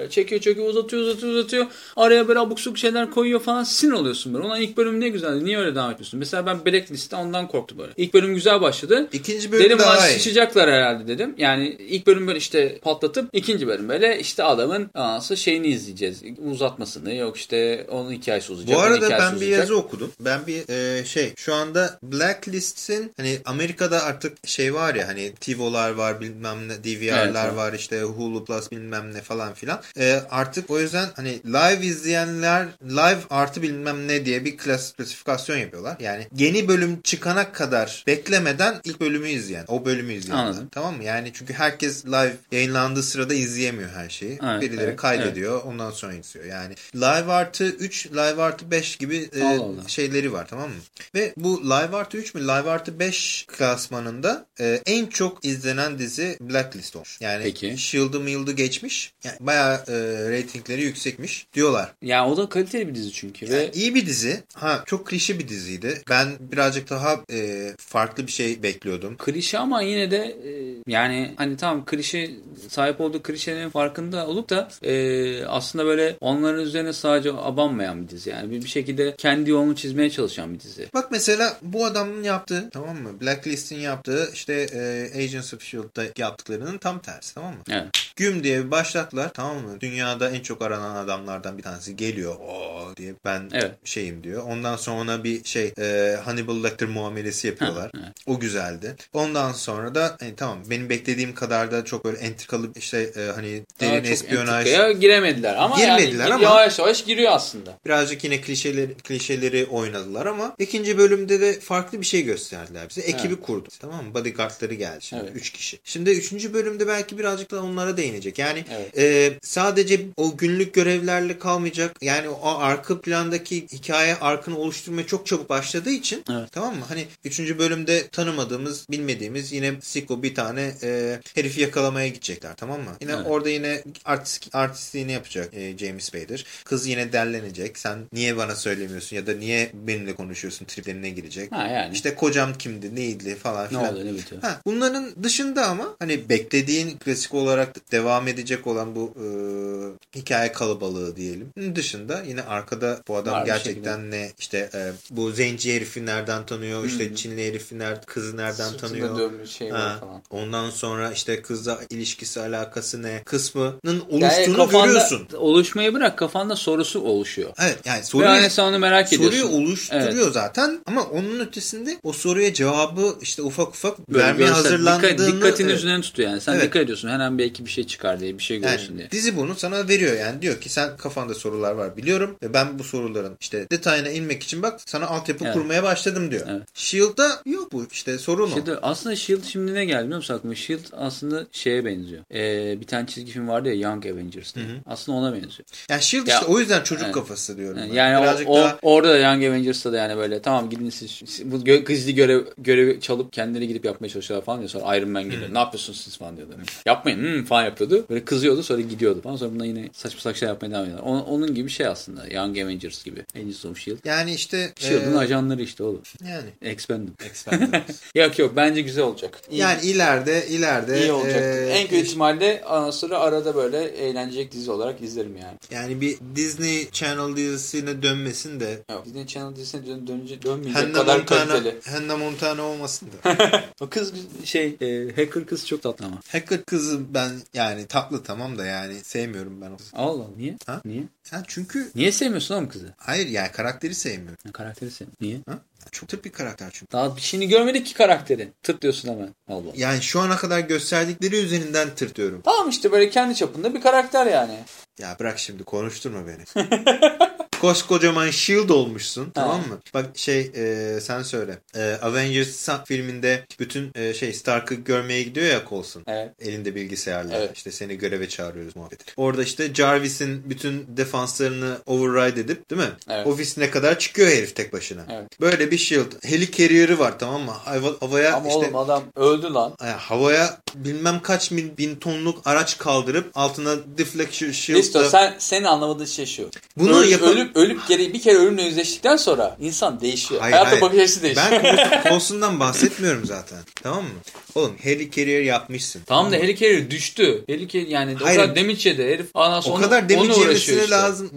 Ee, çekiyor çekiyor uzatıyor uzatıyor uzatıyor. Araya böyle abuk subuk şeyler koyuyor falan sinir oluyorsun böyle. Ulan ilk bölüm ne güzeldi niye öyle devam ediyorsun? Mesela ben Blacklist'te ondan korktum böyle. İlk bölüm güzel başladı. İkinci bölüm Dedim daha iyi. sıçacaklar herhalde dedim. Yani ilk bölüm böyle işte patlatıp ikinci bölüm böyle işte adamın anası şeyini izleyeceğiz. Uzatmasını yok işte onun hikayesi uzayacak. Bu arada ben bir yazı okudum. Ben bir e, şey şu anda Blacklist'in hani Amerika'da artık şey var ya hani TiVo'lar var bilmem ne DVR'lar Evet, evet. var işte Hulu Plus bilmem ne falan filan. E, artık o yüzden hani live izleyenler live artı bilmem ne diye bir klas klasifikasyon yapıyorlar. Yani yeni bölüm çıkana kadar beklemeden ilk bölümü izleyen. O bölümü izleyen. Anladım. Tamam mı? Yani çünkü herkes live yayınlandığı sırada izleyemiyor her şeyi. Evet, Birileri evet, kaydediyor ondan sonra izliyor. Yani live artı 3, live artı 5 gibi e, Allah Allah. şeyleri var tamam mı? Ve bu live artı 3 mü live artı 5 klasmanında e, en çok izlenen dizi Blacklist olmuş. Yani Peki. Shield'ı Mild'ı geçmiş. Yani bayağı e, reytingleri yüksekmiş diyorlar. Ya o da kaliteli bir dizi çünkü. Yani Ve iyi bir dizi. Ha çok klişe bir diziydi. Ben birazcık daha e, farklı bir şey bekliyordum. klişe ama yine de e, yani hani tamam klişe sahip olduğu klişelerin farkında olup da e, aslında böyle onların üzerine sadece abanmayan bir dizi. Yani bir, bir şekilde kendi yolunu çizmeye çalışan bir dizi. Bak mesela bu adamın yaptığı tamam mı? Blacklist'in yaptığı işte e, Agents of S.H.I.E.L.D'da yaptıklarının tam tersi tamam mı? Evet. Güm diye bir başlattılar tamam mı? Dünyada en çok aranan adamlardan bir tanesi geliyor. O diye ben Evet. şeyim diyor. Ondan sonra ona bir şey e, Hannibal Lecter muamelesi yapıyorlar. Evet. O güzeldi. Ondan sonra da hani tamam benim beklediğim kadar da çok böyle entrikalı işte e, hani derin espiyonaj giremediler ama Girmediler yani ama- yavaş yavaş giriyor aslında. Birazcık yine klişeleri, klişeleri oynadılar ama ikinci bölümde de farklı bir şey gösterdiler bize. Ekibi kurdu. Tamam mı? Bodyguardları geldi şimdi. Evet. Üç kişi. Şimdi üçüncü bölümde belki birazcık da onlara değinecek. Yani Evet. e, sadece o günlük görevlerle kalmayacak. Yani o arka plandaki hikaye arkını oluşturmaya çok çabuk başladığı için Evet. tamam mı? Hani üçüncü bölümde tanımadığımız, bilmediğimiz yine Siko bir tane e, herifi yakalamaya gidecekler tamam mı? Yine Evet. orada yine artist, artistliğini yapacak e, James Spader. Kız yine derlenecek. Sen niye bana söylemiyorsun ya da niye benimle konuşuyorsun triplerine girecek. Ha yani. İşte kocam kimdi, neydi falan ne filan. oldu ne bitiyor. Ha, bunların dışında ama hani beklediğin klasik olarak devam edecek olan bu e, hikaye kalabalığı diyelim. Dışında yine arkada bu adam Var gerçekten ne işte e, bu zenci herifi nereden tanıyor işte Çinli herifi nerede kızı nereden Sırtında tanıyor. şey Ha, falan. ondan sonra işte kızla ilişkisi alakası ne kısmının Yani oluştuğunu kafanda görüyorsun. oluşmayı bırak kafanda sorusu oluşuyor. Evet yani Ve soruyu, hani sen onu merak ediyorsun. soruyu oluşturuyor zaten ama onun ötesinde o soruya cevabı işte ufak ufak Böyle vermeye hazırlandığını dikkat, dikkatini evet. üzerine tutuyor yani. Sen Evet. dikkat ediyorsun. Her an belki bir şey çıkar diye, bir şey görürsün Yani diye. dizi bunu sana veriyor yani diyor ki sen kafanda sorular var biliyorum ve ben bu soruların işte detayına inmek için bak sana altyapı Evet. kurmaya başladım diyor. Evet. Shield'da yok bu işte sorun o. Şimdi aslında Shield şimdi ne geldi biliyor musun aklıma? Shield aslında şeye benziyor. Ee, bir tane çizgi film vardı ya Young Avengers diye. Aslında ona benziyor. Yani Shield Ya- işte o yüzden çocuk Evet. kafası diyorum. ben. Yani Birazcık o, o- daha orada da Young Avengers'ta da yani böyle tamam gidin siz, bu gö- gizli görev görevi çalıp kendileri gidip yapmaya çalışıyorlar falan diyor. Sonra Iron Man geliyor. Ne yapıyorsunuz siz falan diyordu. Yapmayın hmm, falan yapıyordu. Böyle kızıyordu sonra gidiyordu falan. Sonra bundan yine saçma saçma şey yapmaya devam ediyorlar. Onun, onun gibi şey aslında. Young Avengers gibi. Agents of S.H.I.E.L.D. yani işte S.H.I.E.L.D'ın e, ajanları işte oğlum. yani Expanded. Expendables. [LAUGHS] yok yok bence güzel olacak. İyi, yani ileride ileride iyi olacak. e, en kötü ihtimalle ana sıra arada böyle eğlenecek dizi olarak izlerim yani. yani bir Disney Channel dizisine dönmesin de Yok, Disney Channel dizisine dön, dönünce, dönmeyecek Hannah kadar Montana, kaliteli. Hannah Montana olmasın da. [LAUGHS] O kız şey e, hacker kız çok tatlı ama. Hacker kızı ben yani tatlı tamam da yani sevmiyorum ben o kızı. Allah niye? Ha? Niye? Yani çünkü Niye sevmiyorsun oğlum kızı? hayır yani karakteri sevmiyorum. Ya, karakteri sev. Niye? Ha? Çok tip bir karakter çünkü. Daha bir şeyini görmedik ki karakteri. Tırt diyorsun hemen. Allah. Yani şu ana kadar gösterdikleri üzerinden tırtıyorum. Tamam işte böyle kendi çapında bir karakter yani. Ya bırak şimdi konuşturma beni. [LAUGHS] koskocaman shield olmuşsun. Tamam mı? Bak şey e, sen söyle. E, Avengers filminde bütün e, şey Stark'ı görmeye gidiyor ya Coulson. Evet. Elinde bilgisayarla. Evet. İşte seni göreve çağırıyoruz muhabbeti. Orada işte Jarvis'in bütün defanslarını override edip değil mi? Evet. Ofisine kadar çıkıyor herif tek başına. Evet. Böyle bir shield. Heli carrier'ı var tamam mı? Hava, havaya Ama işte oğlum adam öldü lan. yani havaya bilmem kaç bin, bin tonluk araç kaldırıp altına deflection Listo shield'la sen senin anlamadığın şey şu. Bunu Öl- yapan- ölüp ölüp geri bir kere ölümle yüzleştikten sonra insan değişiyor. Hayır, Hayata hayır. bakış açısı değişiyor. Ben Coulson'dan [LAUGHS] bahsetmiyorum zaten. Tamam mı? Oğlum heli carrier yapmışsın. Tamam da Heli Carrier düştü. Heli Carrier yani Hayır. o kadar damage yedi herif. Ondan O sonra kadar onunla damage yemesine işte. lazım.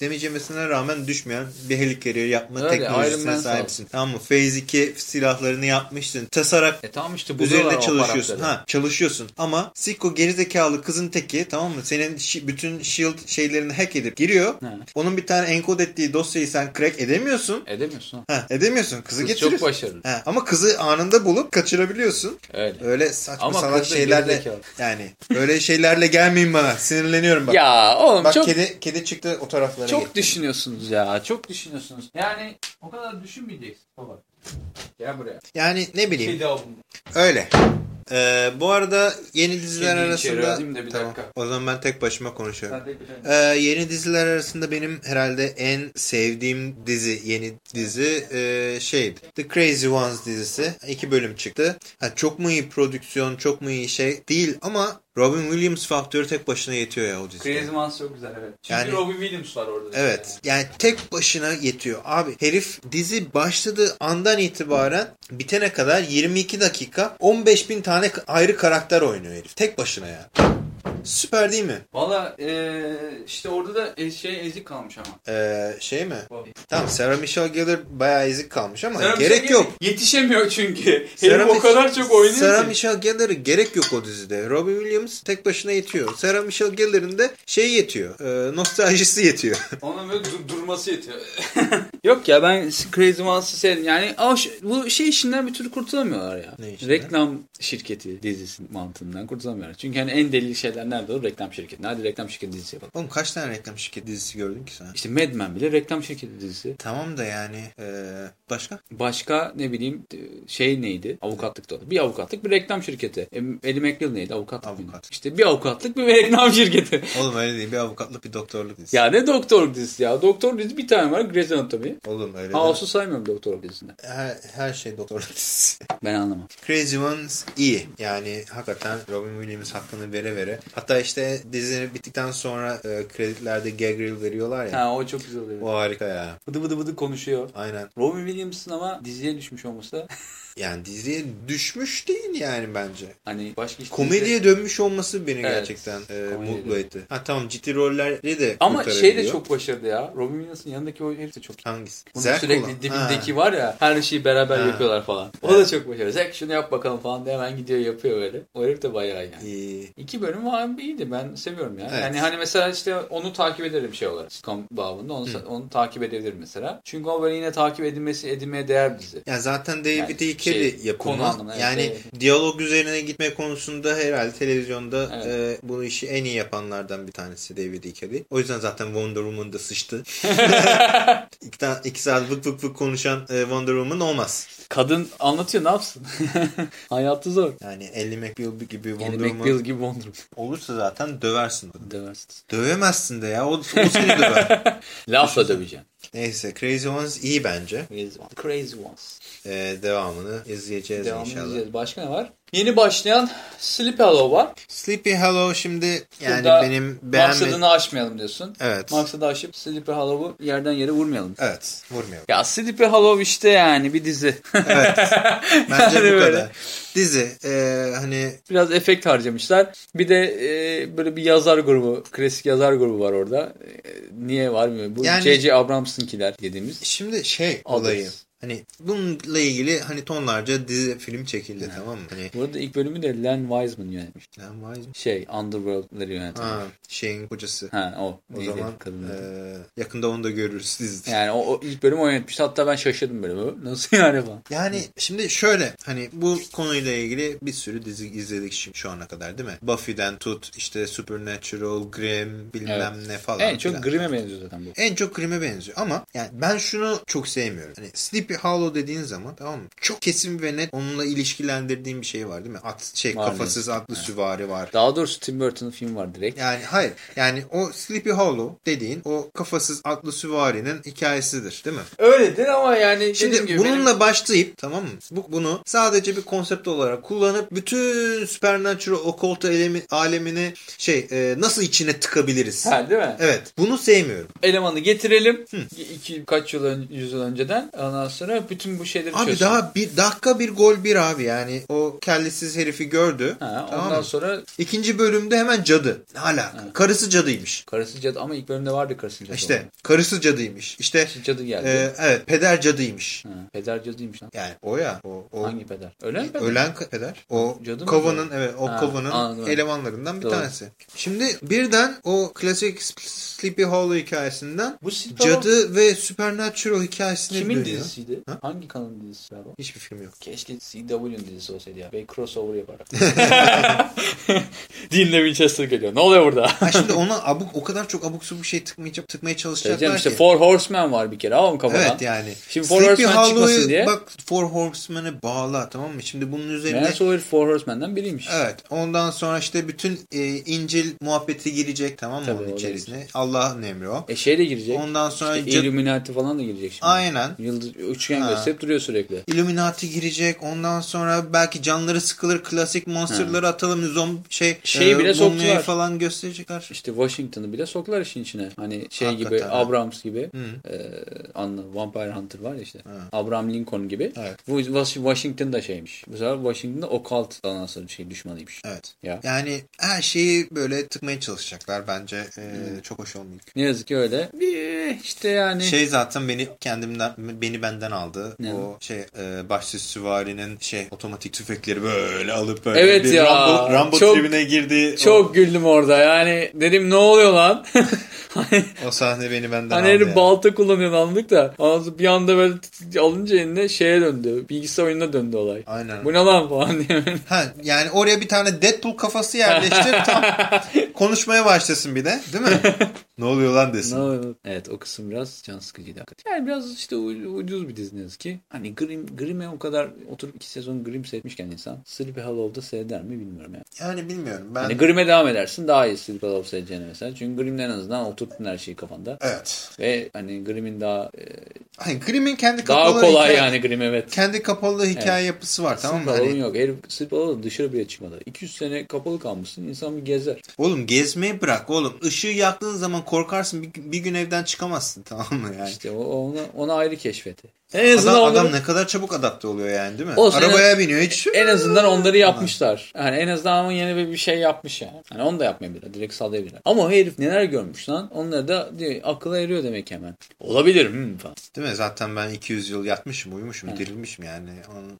Damage yemesine rağmen düşmeyen bir heli carrier yapma Öyle, teknolojisine sahipsin. Tamam mı? Phase 2 silahlarını yapmışsın. Tasarak E tamam işte Üzerinde çalışıyorsun. Ha, çalışıyorsun. Ama Siko gerizekalı kızın teki tamam mı? Senin şi- bütün shield şeylerini hack edip giriyor. Ha. Onun bir tane enkod ettiği dosyayı sen crack edemiyorsun. Edemiyorsun. Ha, edemiyorsun. Kızı Kız getiriyorsun. çok başarılı. Ha, ama kızı anında bulup kaçırabiliyorsun. Öyle. Öyle saçma Ama salak şeylerle yani öyle şeylerle gelmeyin bana. Sinirleniyorum bak. Ya oğlum bak çok kedi kedi çıktı o taraflara. çok gitti. düşünüyorsunuz ya. Çok düşünüyorsunuz. Yani o kadar düşünmeyeceksin. Baba. Gel buraya. Yani ne bileyim öyle. Ee, bu arada yeni diziler içeri arasında da bir tamam. dakika. O zaman ben tek başıma konuşuyorum. De Ee, yeni diziler arasında benim herhalde en sevdiğim dizi, yeni dizi e, şeydi. The Crazy Ones dizisi. İki bölüm çıktı. Ha, çok mu iyi prodüksiyon, çok mu iyi şey değil ama Robin Williams faktörü tek başına yetiyor ya o dizide. Crazy Monster çok güzel evet. Çünkü Yani- Robin Williams var orada. Evet. Yani tek başına yetiyor. Abi herif dizi başladığı andan itibaren bitene kadar 22 dakika 15 bin tane ayrı karakter oynuyor herif. Tek başına ya. Süper değil mi? Valla eee, işte orada da e- şey ezik kalmış ama. Ee, şey mi? Bobby. Tamam Sarah Michelle Gellar bayağı ezik kalmış ama Sarah gerek Michelle yok. Yetişemiyor çünkü. Sarah Herif o kadar çok oynuyor Sarah ki. Michelle Gellar'ı gerek yok o dizide. Robin Williams tek başına yetiyor. Sarah Michelle Gellar'ın da şey yetiyor. E, nostaljisi yetiyor. [LAUGHS] Onun böyle dur- durması yetiyor. [LAUGHS] Yok ya ben Crazy Monster'ı sevdim. Yani bu şey işinden bir türlü kurtulamıyorlar ya. Ne işinden? Reklam şirketi dizisi mantığından kurtulamıyorlar. Çünkü hani en deli şeyler nerede olur? Reklam şirketi. Hadi reklam şirketi dizisi yapalım. Oğlum kaç tane reklam şirketi dizisi gördün ki sen? İşte Mad Men bile reklam şirketi dizisi. Tamam da yani e, başka? Başka ne bileyim şey neydi? Avukatlık da oldu. Bir avukatlık bir reklam şirketi. E, Eddie McGill neydi? Avukatlık Avukat. İşte bir avukatlık bir [LAUGHS] reklam şirketi. Oğlum öyle değil. Bir avukatlık bir doktorluk dizisi. ya ne doktor dizisi ya? Doktor dizisi bir tane var. Grey's Anatomy. Oğlum öyle değil. House'u saymıyorum doktor dizisinde. Her, her şey doktorluk dizisi. Ben anlamam. Crazy Ones iyi. Yani hakikaten Robin Williams hakkını vere vere. Hatta işte dizinin bittikten sonra e, kreditlerde gag reel veriyorlar ya. Ha o çok güzel oluyor. O harika ya. Bıdı bıdı bıdı konuşuyor. Aynen. Robin Williams'ın ama diziye düşmüş olması da [LAUGHS] Yani diziye düşmüş değil yani bence. hani başka Komediye dönmüş olması beni Evet, gerçekten e, mutlu etti. Ha tamam ciddi rolleri de ama şey de çok başarılı ya. Robin Williams'ın yanındaki o herif de çok. Hangisi? Bunun Zerk sürekli olan. dibindeki Ha. var ya her şeyi beraber Ha. yapıyorlar falan. O Evet. da çok başarılı. Zek şunu yap bakalım falan diye hemen gidiyor yapıyor böyle. O herif de bayağı yani. İyi. İki bölüm var iyiydi ben seviyorum ya. Evet. Yani hani mesela işte onu takip ederim şey olarak. Sitcom babında onu, Hı. onu takip edebilirim mesela. Çünkü o böyle yine takip edilmesi edilmeye değer bir dizi. Ya zaten David Yani E. Kelly şey, yapımı. evet, yani evet. diyalog üzerine gitme konusunda herhalde televizyonda Evet. e, bunu işi en iyi yapanlardan bir tanesi David E. Kelly. O yüzden zaten Wonder Woman'da sıçtı. [LAUGHS] [LAUGHS] iki, iki saat vık vık vık konuşan e, Wonder Woman olmaz. Kadın anlatıyor ne yapsın? [LAUGHS] Hayatı zor. Yani Ellie McBeal gibi Wonder Yani Woman McBeal gibi Wonder Woman. olursa zaten döversin. Döversin. Dövemezsin de ya. O, o seni döver. Lafla döveceğim. Neyse Crazy Ones iyi bence. Crazy Ones. Crazy Ones. E, devamını izleyeceğiz Devam inşallah. edeceğiz. Başka ne var? Yeni başlayan Sleepy Hollow var. Sleepy Hollow şimdi yani Burada benim beğenmediğim... Maksadını aşmayalım diyorsun. Evet. Maksadı aşıp Sleepy Hollow'u yerden yere vurmayalım. Evet. Vurmuyor. Ya Sleepy Hollow işte yani bir dizi. Evet. [LAUGHS] Bence Yani bu böyle. kadar. Dizi. e, hani Biraz efekt harcamışlar. Bir de e, böyle bir yazar grubu, klasik yazar grubu var orada. E, niye var mı? Bu Yani- J.J. Abrams'ınkiler dediğimiz. şimdi şey olayı. Hani bununla ilgili hani tonlarca dizi film çekildi tamam mı? Hani Burada ilk bölümü de Len Wiseman yönetmiş. Vay be. Şey Underworld'ları yöneten. ha, şeyin kocası. Ha o. O Neydi zaman kadın adı? e, yakında onu da görürüz dizide. Yani o, o ilk bölümü o yönetmişti. Hatta ben şaşırdım böyle. "Hı, Nasıl yani falan. Yani şimdi şöyle hani bu konuyla ilgili bir sürü dizi izledik şimdi şu ana kadar değil mi? Buffy'den tut işte Supernatural, Grimm bilmem ne falan. En çok. Grimm'e benziyor zaten bu. En çok Grimm'e benziyor ama yani ben şunu çok sevmiyorum. Hani Sleepy Hollow dediğin zaman tamam mı? Çok kesin ve net onunla ilişkilendirdiğim bir şey var değil mi? At, şey Var kafasız atlı süvari var. Daha doğrusu Tim Burton'ın film var direkt. Yani hayır. Yani o Sleepy Hollow dediğin o kafasız atlı süvarinin hikayesidir değil mi? Öyledir ama yani Şimdi gibi bununla benim- başlayıp tamam mı? Bu, bunu sadece bir konsept olarak kullanıp bütün supernatural occult elemi, alemini şey e, nasıl içine tıkabiliriz? Ha, değil mi? Evet. Bunu sevmiyorum. Elemanı getirelim. İki, kaç yıl, ön, yüz yıl önceden. Ondan sonra bütün bu şeyleri Abi çözsün. daha bir dakika bir gol bir abi yani o kellesiz herifi gördü. Ha, tamam ondan mı? sonra İkinci bölümde hemen cadı. Ne alaka? Karısı cadıymış. karısı cadı ama ilk bölümde vardı karısı cadı. İşte karısı cadıymış. İşte olan. cadı geldi. e, evet peder cadıymış. Ha, peder cadıymış lan. Yani o ya o, o Hangi peder? Öyle mi peder? ölen peder. O Cadı mı kovanın evet o Ha, kovanın anladım. elemanlarından bir Doğru. tanesi. Şimdi birden o klasik Sleepy Hollow hikayesinden Bu Sleepy cadı ve Supernatural hikayesine Kimin dönüyor. Dizisiydi? Ha? Hangi kanalın dizisi abi? Hiçbir film yok. Keşke CW'nin dizisi olsaydı ya. Belki crossover yaparak. [LAUGHS] Dean'le Winchester geliyor. Ne oluyor burada? Ha şimdi ona abuk o kadar çok abuk subuk şey tıkmayacak tıkmaya çalışacaklar Diyeceğim işte ki. Four Horsemen var bir kere. Al kafadan. Evet yani. Şimdi Four Sleepy Horsemen çıkmasın diye. bak Four Horsemen'e bağla tamam mı? Şimdi bunun üzerine Meğerse o herif Four Horsemen'den biriymiş. Evet. Ondan sonra işte bütün e, İncil muhabbeti girecek tamam mı Tabii, onun içerisine. Allah'ın emri o. E şey de girecek. Ondan sonra İşte Illuminati falan da girecek şimdi. Aynen. Yıldız, üçgen Ha. gösterip duruyor sürekli. Illuminati girecek. Ondan sonra belki canları sıkılır. Klasik monsterları atalım. Zom şey Şeyi bile Mumya'yı soktular. falan gösterecekler. İşte Washington'ı bile soktular işin içine. Hani şey Hakikaten gibi ha. Abrams gibi. Hı. E, anla Vampire Hunter var ya işte. Ha. Abraham Lincoln gibi. Evet. Bu Was- Washington da şeymiş. Bu sefer Washington'da ondan sonra şey düşmanıymış. Evet. Ya. Yani her şeyi böyle tıkmaya çalışacaklar bence. E, Hmm. Çok hoş olmayacak. Ne yazık ki öyle. Bir işte yani. Şey zaten beni kendimden beni benden aldı. Ne? O şey e, başsız süvarinin şey otomatik tüfekleri böyle alıp böyle Evet bir ya, Rambo, Rambo çok- tribine girdi. Çok güldüm orada yani dedim ne oluyor lan? [LAUGHS] hani O, o sahne beni benden hani aldı. ya. balta kullanıyor anladık da bir anda böyle alınca eline şeye döndü. Bilgisayar oyununa döndü olay. Aynen. Bu ne lan falan diye. Ha, yani oraya bir tane Deadpool kafası yerleştir [LAUGHS] tam konuşmaya başlasın bir de değil mi? [LAUGHS] ne oluyor lan desin. Ne oluyor? Evet o kısım biraz can sıkıcıydı. Yani biraz işte ucuz bir dizi ne yazık ki. Hani Grimm, Grimm'e o kadar oturup iki sezon Grimm seyretmişken insan Sleepy Hollow'da seyreder mi bilmiyorum yani. Yani bilmiyorum ben. Hani Grimm'e devam edersin daha iyi Sleepy Hollow seyredeceğine mesela. Çünkü Grimm'de en azından oturttun her şeyi kafanda. Evet. Ve hani Grimm'in daha e, Hani Grimm'in kendi daha kapalı kolay hikaye, yani Grimm evet. kendi kapalı hikaye yapısı var tamam mı? Sleepy Hani, yok. Herif Sleepy Hollow'da dışarı bile çıkmadı. 200 sene kapalı kalmışsın. İnsan bir gezer. oğlum gezmeyi bırak oğlum. Işığı yaktığın zaman korkarsın bir, bir gün evden çıkamazsın [LAUGHS] tamam mı yani? İşte o, ona, ona ayrı keşfetti. En azından Adam, onları- adam ne kadar çabuk adapte oluyor yani değil mi? Olsun, Arabaya en- biniyor hiç. En azından onları yapmışlar. Yani en azından ama yeni bir, bir şey yapmış yani. Hani onu da yapmayabilirler. Direkt sallayabilirler. Ama o herif neler görmüş lan. Onları da diyor, akıla eriyor demek hemen. Olabilir hmm falan. Değil mi? Zaten ben 200 yıl yatmışım, uyumuşum, dirilmişim yani.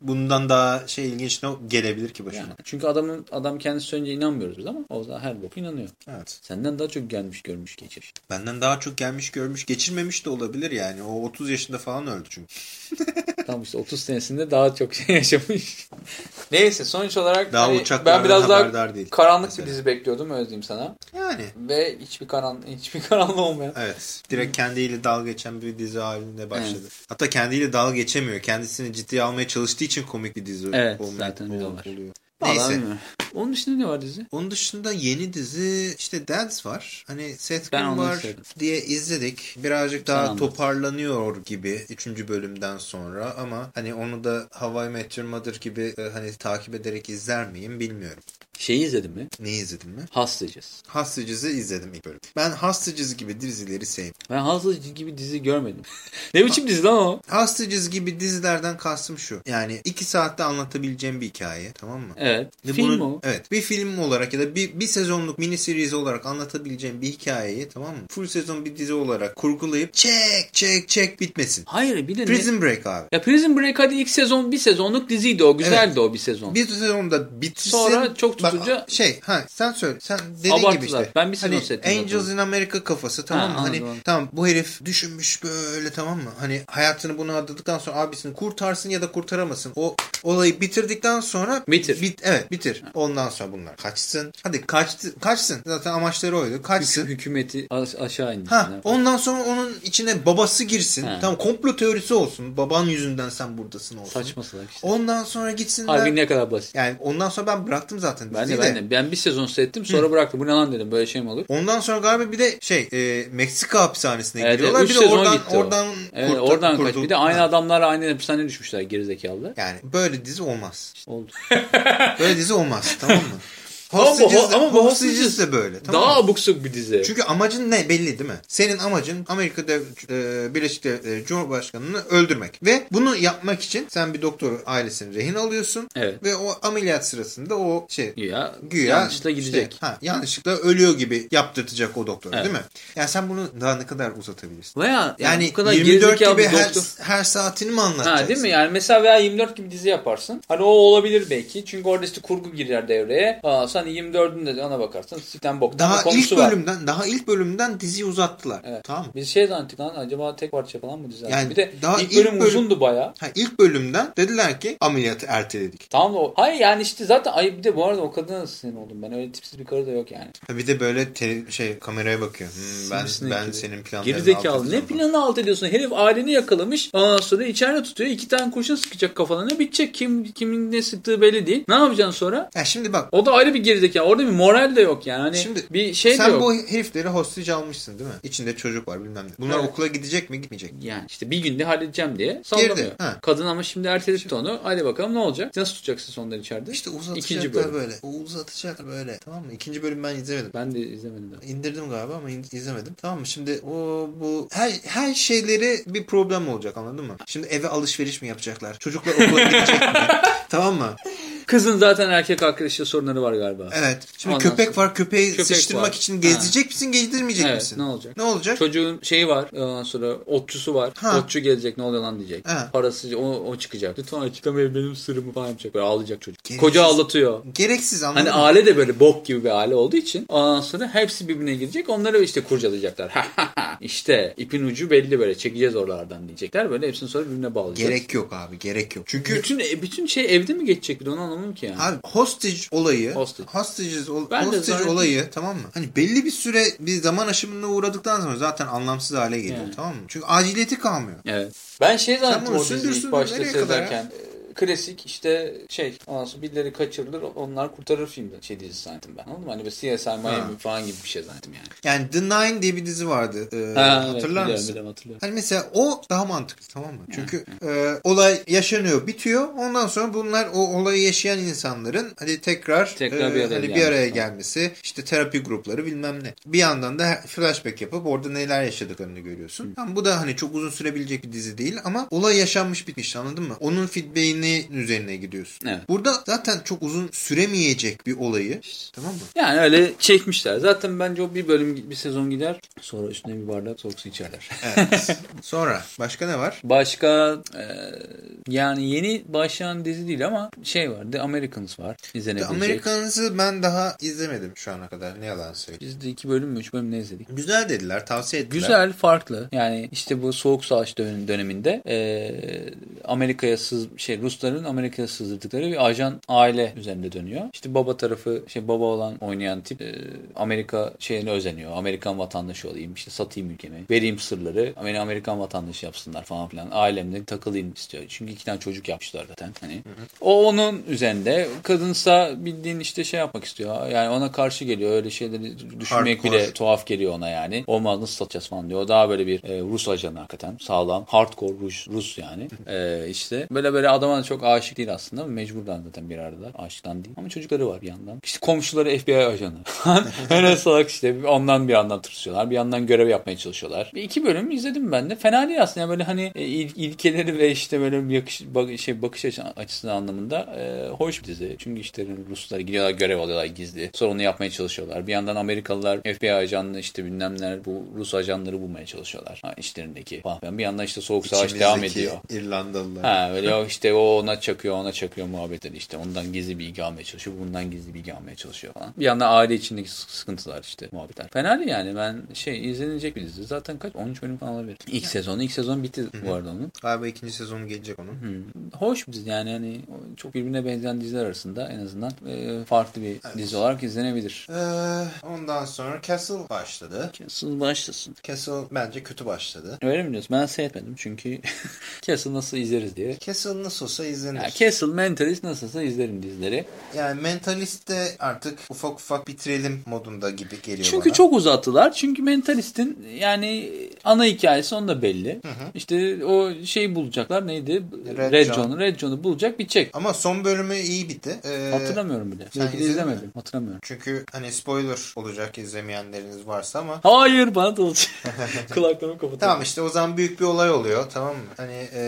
Bundan daha şey ilginç ne gelebilir ki başıma? Yani. Çünkü adamın adam kendisi söyleyince inanmıyoruz biz ama o da her bok inanıyor. Evet. Senden daha çok gelmiş görmüş geçmiş. Benden daha çok gelmiş, görmüş, geçirmemiş de olabilir yani. O 30 yaşında falan öldü çünkü. Tam işte 30 senesinde daha çok şey [LAUGHS] yaşamış. Neyse sonuç olarak Daha hani ben biraz daha değil. karanlık Mesela. bir dizi bekliyordum öyle diyeyim sana. Yani. Ve hiçbir karan hiçbir [LAUGHS] karanlığı olmayan. Evet. Direkt kendiyle dalga geçen bir dizi halinde başladı. Hatta kendiyle dalga geçemiyor. Kendisini ciddiye almaya çalıştığı için komik bir dizi Evet, olmaya- zaten oluyor. Neyse. bilmiyorum. Onun dışında ne var dizi? Onun dışında yeni dizi işte Dads var. Hani Seth Green var sevdim. diye izledik. Birazcık daha anlat. toparlanıyor gibi 3. bölümden sonra ama hani onu da Hawaii Met Your Mother gibi e, hani takip ederek izler miyim bilmiyorum. Şeyi izledin mi? Neyi izledin mi? Hostages. Hostages'ı izledim ilk bölüm. Ben Hostages gibi dizileri sevmiyorum. Ben Hostages gibi dizi görmedim. [LAUGHS] ne biçim dizi lan o? Hostages gibi dizilerden kastım şu. Yani iki saatte anlatabileceğim bir hikaye tamam mı? Evet. Ve Film bunun- o. Evet. Bir film olarak ya da bir, bir sezonluk mini series olarak anlatabileceğim bir hikayeyi tamam mı? Full sezon bir dizi olarak kurgulayıp çek çek çek bitmesin. Hayır bir de ne? Prison Break abi. Ya Prison Break hadi ilk sezon bir sezonluk diziydi o. Güzeldi Evet. o bir sezon. Bir sezonda bitirsin. Sonra çok tutunca- Bak, şey ha sen söyle. Sen dediğin Abarttılar. gibi işte. Ben bir hani Angels zaten. in America kafası tamam mı? Ha, hani anladım. tamam bu herif düşünmüş böyle tamam mı? Hani hayatını buna adadıktan sonra abisini kurtarsın ya da kurtaramasın. O olayı bitirdikten sonra Bitir. Bit, evet bitir. Ondan sonra bunlar kaçsın. Hadi kaçtı, kaçsın. Zaten amaçları oydu. Kaçsın. Hük- hükümeti aş- aşağı indirsin. Ha, ondan sonra onun içine babası girsin. Ha. Tamam komplo teorisi olsun. Baban yüzünden sen buradasın olsun. Saçma salak işte. Ondan sonra gitsin. Harbi ne kadar basit. Yani ondan sonra ben bıraktım zaten. Ben de ben de. Ben bir sezon seyrettim sonra bıraktım. Bu ne lan dedim böyle şey mi olur? Ondan sonra galiba bir de şey e, Meksika hapishanesine Evet, giriyorlar. bir de oradan gitti oradan Evet, oradan kaç. kurtul- Bir de aynı Ha. adamlarla aynı hapishaneye düşmüşler gerizekalılar. Yani böyle dizi olmaz. Oldu. Böyle dizi olmaz tamam mı? [LAUGHS] Ama Hostages de, ama bu Hostages de böyle. Tamam Daha abuk subuk bir dizi. Çünkü amacın ne belli değil mi? Senin amacın Amerika Dev e, Birleşik Devletleri Cumhurbaşkanı'nı öldürmek. Ve bunu yapmak için sen bir doktor ailesini rehin alıyorsun. Evet. Ve o ameliyat sırasında o şey Güya, güya yanlışlıkla gidecek. işte, ha, yanlışlıkla ölüyor gibi yaptırtacak o doktor Evet. değil mi? Yani sen bunu daha ne kadar uzatabilirsin? Veya yani, Yani bu kadar 24 gerizekalı gibi bir her, doktor. her saatini mi anlatacaksın? Ha değil mi? Yani mesela veya 24 gibi dizi yaparsın. Hani o olabilir belki. Çünkü orada işte kurgu girer devreye. Aa, sen 24'ün de ona bakarsan sitten boktan Daha konusu ilk var. bölümden daha ilk bölümden diziyi uzattılar. Evet. Tamam? Biz şey zannettik lan acaba tek parça falan mı dizi? Yani bir de daha ilk ilk bölüm, bölüm- uzundu baya. Ha, ilk bölümden dediler ki ameliyatı erteledik. Tamam o. Hayır yani işte zaten ay bir de bu arada o kadına sinir oldum ben. Öyle tipsiz bir karı da yok yani. Ha, Bir de böyle te- şey kameraya bakıyor. Hmm, ben Sivrisinek ben gibi. senin planlarını Gerizekalı. alt Ne planı alt ediyorsun? Herif aileni yakalamış. Ondan sonra içeride tutuyor. iki tane kurşun sıkacak kafalarına. Bitecek. Kim kimin ne sıktığı belli değil. Ne yapacaksın sonra? Ya şimdi bak O da ayrı bir gerizekalı. Orada bir moral de yok yani. Hani Şimdi bir şey de sen yok. bu herifleri hostage almışsın değil mi? İçinde çocuk var bilmem ne. Bunlar Evet. okula gidecek mi gitmeyecek mi? Yani işte bir günde halledeceğim diye sallamıyor. Kadın ama şimdi erteletti onu. Hadi bakalım ne olacak? Nasıl tutacaksın sonları içeride? İşte uzatacaklar böyle. Uzatacaklar böyle. Tamam mı? İkinci bölüm ben izlemedim. Ben de izlemedim daha. İndirdim galiba ama izlemedim. Tamam mı? Şimdi o bu her her şeyleri bir problem olacak anladın mı? Şimdi eve alışveriş mi yapacaklar? Çocuklar okula gidecek mi? [LAUGHS] tamam mı? Kızın zaten erkek arkadaşıyla sorunları var galiba. Evet. Şimdi Ondan köpek sonra- var. Köpeği Köpek sıçtırmak var. için gezdirecek misin, gezdirmeyecek Evet, misin? ne olacak? Ne olacak? Çocuğun şeyi var. Ondan sonra otçusu var. Ha. Otçu gelecek ne oluyor lan diyecek. Ha. Parası o, o çıkacak. Lütfen açıklamayın benim sırrımı falan yapacak. Böyle ağlayacak çocuk. Gereksiz. Koca ağlatıyor. Gereksiz anladın Hani mı? aile de böyle bok gibi bir aile olduğu için ondan sonra hepsi birbirine girecek. Onları işte kurcalayacaklar. işte ipin ucu belli böyle çekeceğiz oralardan diyecekler. Böyle hepsini sonra birbirine bağlayacak. Gerek yok abi. Gerek yok. Çünkü Bütün bütün şey evde mi geçecek bir de onu anlamadım ki yani. Abi hostage olayı, Hostage. hostages, ol- Ben hostage zannettim. olayı tamam mı? Hani belli bir süre bir zaman aşımına uğradıktan sonra zaten anlamsız hale geliyor Yani. tamam mı? Çünkü aciliyeti kalmıyor. Evet. Ben şey zannettim o diziyi ilk başta kadar ya? E, Klasik işte şey ondan sonra birileri kaçırılır onlar kurtarır filmde şey dizisi zannettim ben anladın mı? Hani böyle CSI Miami Ha. falan gibi bir şey zannettim yani. Yani The Nine diye bir dizi vardı. Ee, Ha, evet, hatırlar biliyorum, mısın? biliyorum, hatırlıyorum. Hani mesela o daha mantıklı tamam mı? Çünkü e, olay yaşanıyor, bitiyor. Ondan sonra bunlar o olayı yaşayan insanların hadi tekrar, Tekrar bir araya hani bir araya gelmesi, işte terapi grupları bilmem ne. Bir yandan da flashback yapıp orada neler yaşadıklarını görüyorsun. Tamam, bu da hani çok uzun sürebilecek bir dizi değil ama olay yaşanmış bitmiş anladın mı? Onun feedback'ini üzerine gidiyorsun. Evet. Burada zaten çok uzun süremeyecek bir olayı tamam mı? Yani öyle çekmişler. Zaten bence o bir bölüm bir sezon gider. Sonra üstüne bir bardak soğuk su içerler. Evet. [LAUGHS] Sonra başka ne var? Başka e, yani yeni başlayan dizi değil ama şey var. The Americans var. The İzlenebilecek. Americans'ı ben daha izlemedim şu ana kadar. Ne yalan söyleyeyim. Biz de iki bölüm mü üç bölüm ne izledik? Güzel dediler, tavsiye ettiler. Güzel, farklı. Yani işte bu soğuk savaş dön- döneminde e, Amerika'ya sız şey Rusların Amerika'ya sızdırdıkları bir ajan aile üzerinde dönüyor. İşte baba tarafı şey baba olan oynayan tip e, Amerika şeyine özeniyor. Amerikan vatandaşı olayım, işte satayım ülkemi, vereyim sırları, beni Amerikan vatandaşı yapsınlar falan filan. Ailemle takılayım istiyor. Çünkü iki tane çocuk yapmışlar zaten. Hani o onun üzerinde. Kadınsa bildiğin işte şey yapmak istiyor. Yani ona karşı geliyor. Öyle şeyleri düşünmek Hardcore. bile tuhaf geliyor ona yani. Olmaz nasıl satacağız falan diyor. O daha böyle bir e, Rus ajanı hakikaten. Sağlam. Hardcore Rus, Rus yani. E, işte böyle böyle adama çok aşık değil aslında. Mecburdan zaten bir arada. Aşıktan değil. Ama çocukları var bir yandan. İşte komşuları FBI ajanı. [LAUGHS] Öyle salak işte. Ondan bir yandan tırsıyorlar. Bir yandan görev yapmaya çalışıyorlar. Bir iki bölüm izledim ben de. Fena değil aslında. Yani böyle hani e, il, ilkeleri ve işte böyle yakış, bak, şey, bakış açı, açısı anlamında e, hoş bir dizi. Çünkü işte Ruslar gidiyorlar görev alıyorlar gizli. Sonra onu yapmaya çalışıyorlar. Bir yandan Amerikalılar FBI ajanını işte bilmemler bu Rus ajanları bulmaya çalışıyorlar. Ha, işlerindeki falan. Bir yandan işte soğuk savaş devam ediyor. İrlandalılar. Ha böyle yok işte o ona çakıyor ona çakıyor muhabbetleri işte ondan gizli bilgi almaya çalışıyor bundan gizli bilgi almaya çalışıyor falan. Bir yandan aile içindeki sıkıntılar işte muhabbetler. Fena değil yani ben şey izlenecek bir dizi. Zaten kaç 13 bölüm falan olabilir. İlk sezonu ilk sezon bitti Hı-hı. bu arada onun. Galiba ikinci sezonu gelecek onun. Hı. Hoş bir dizi yani hani çok birbirine benzeyen diziler arasında en azından e, farklı bir evet. dizi olarak izlenebilir. Ee, ondan sonra Castle başladı. Castle başlasın. Castle bence kötü başladı. Öyle mi diyorsun? Ben seyretmedim çünkü [LAUGHS] Castle nasıl izleriz diye. Castle nasılsa izlenir. Ya, Castle, Mentalist nasılsa izlerim dizileri. Yani Mentalist'te artık ufak ufak bitirelim modunda gibi geliyor Çünkü bana. çok uzattılar. Çünkü Mentalist'in yani ana hikayesi onda belli. Hı hı. İşte o şeyi bulacaklar neydi? Red, Red John. John. Red John'u bulacak bitecek. Ama son bölümü iyi bitti. Ee, Hatırlamıyorum bile. Belki de izlemedim. Hatırlamıyorum. Çünkü hani spoiler olacak izlemeyenleriniz varsa ama. Hayır bana da olacak. [LAUGHS] Kulaklarımı kapatalım. Tamam işte o zaman büyük bir olay oluyor tamam mı? Hani e,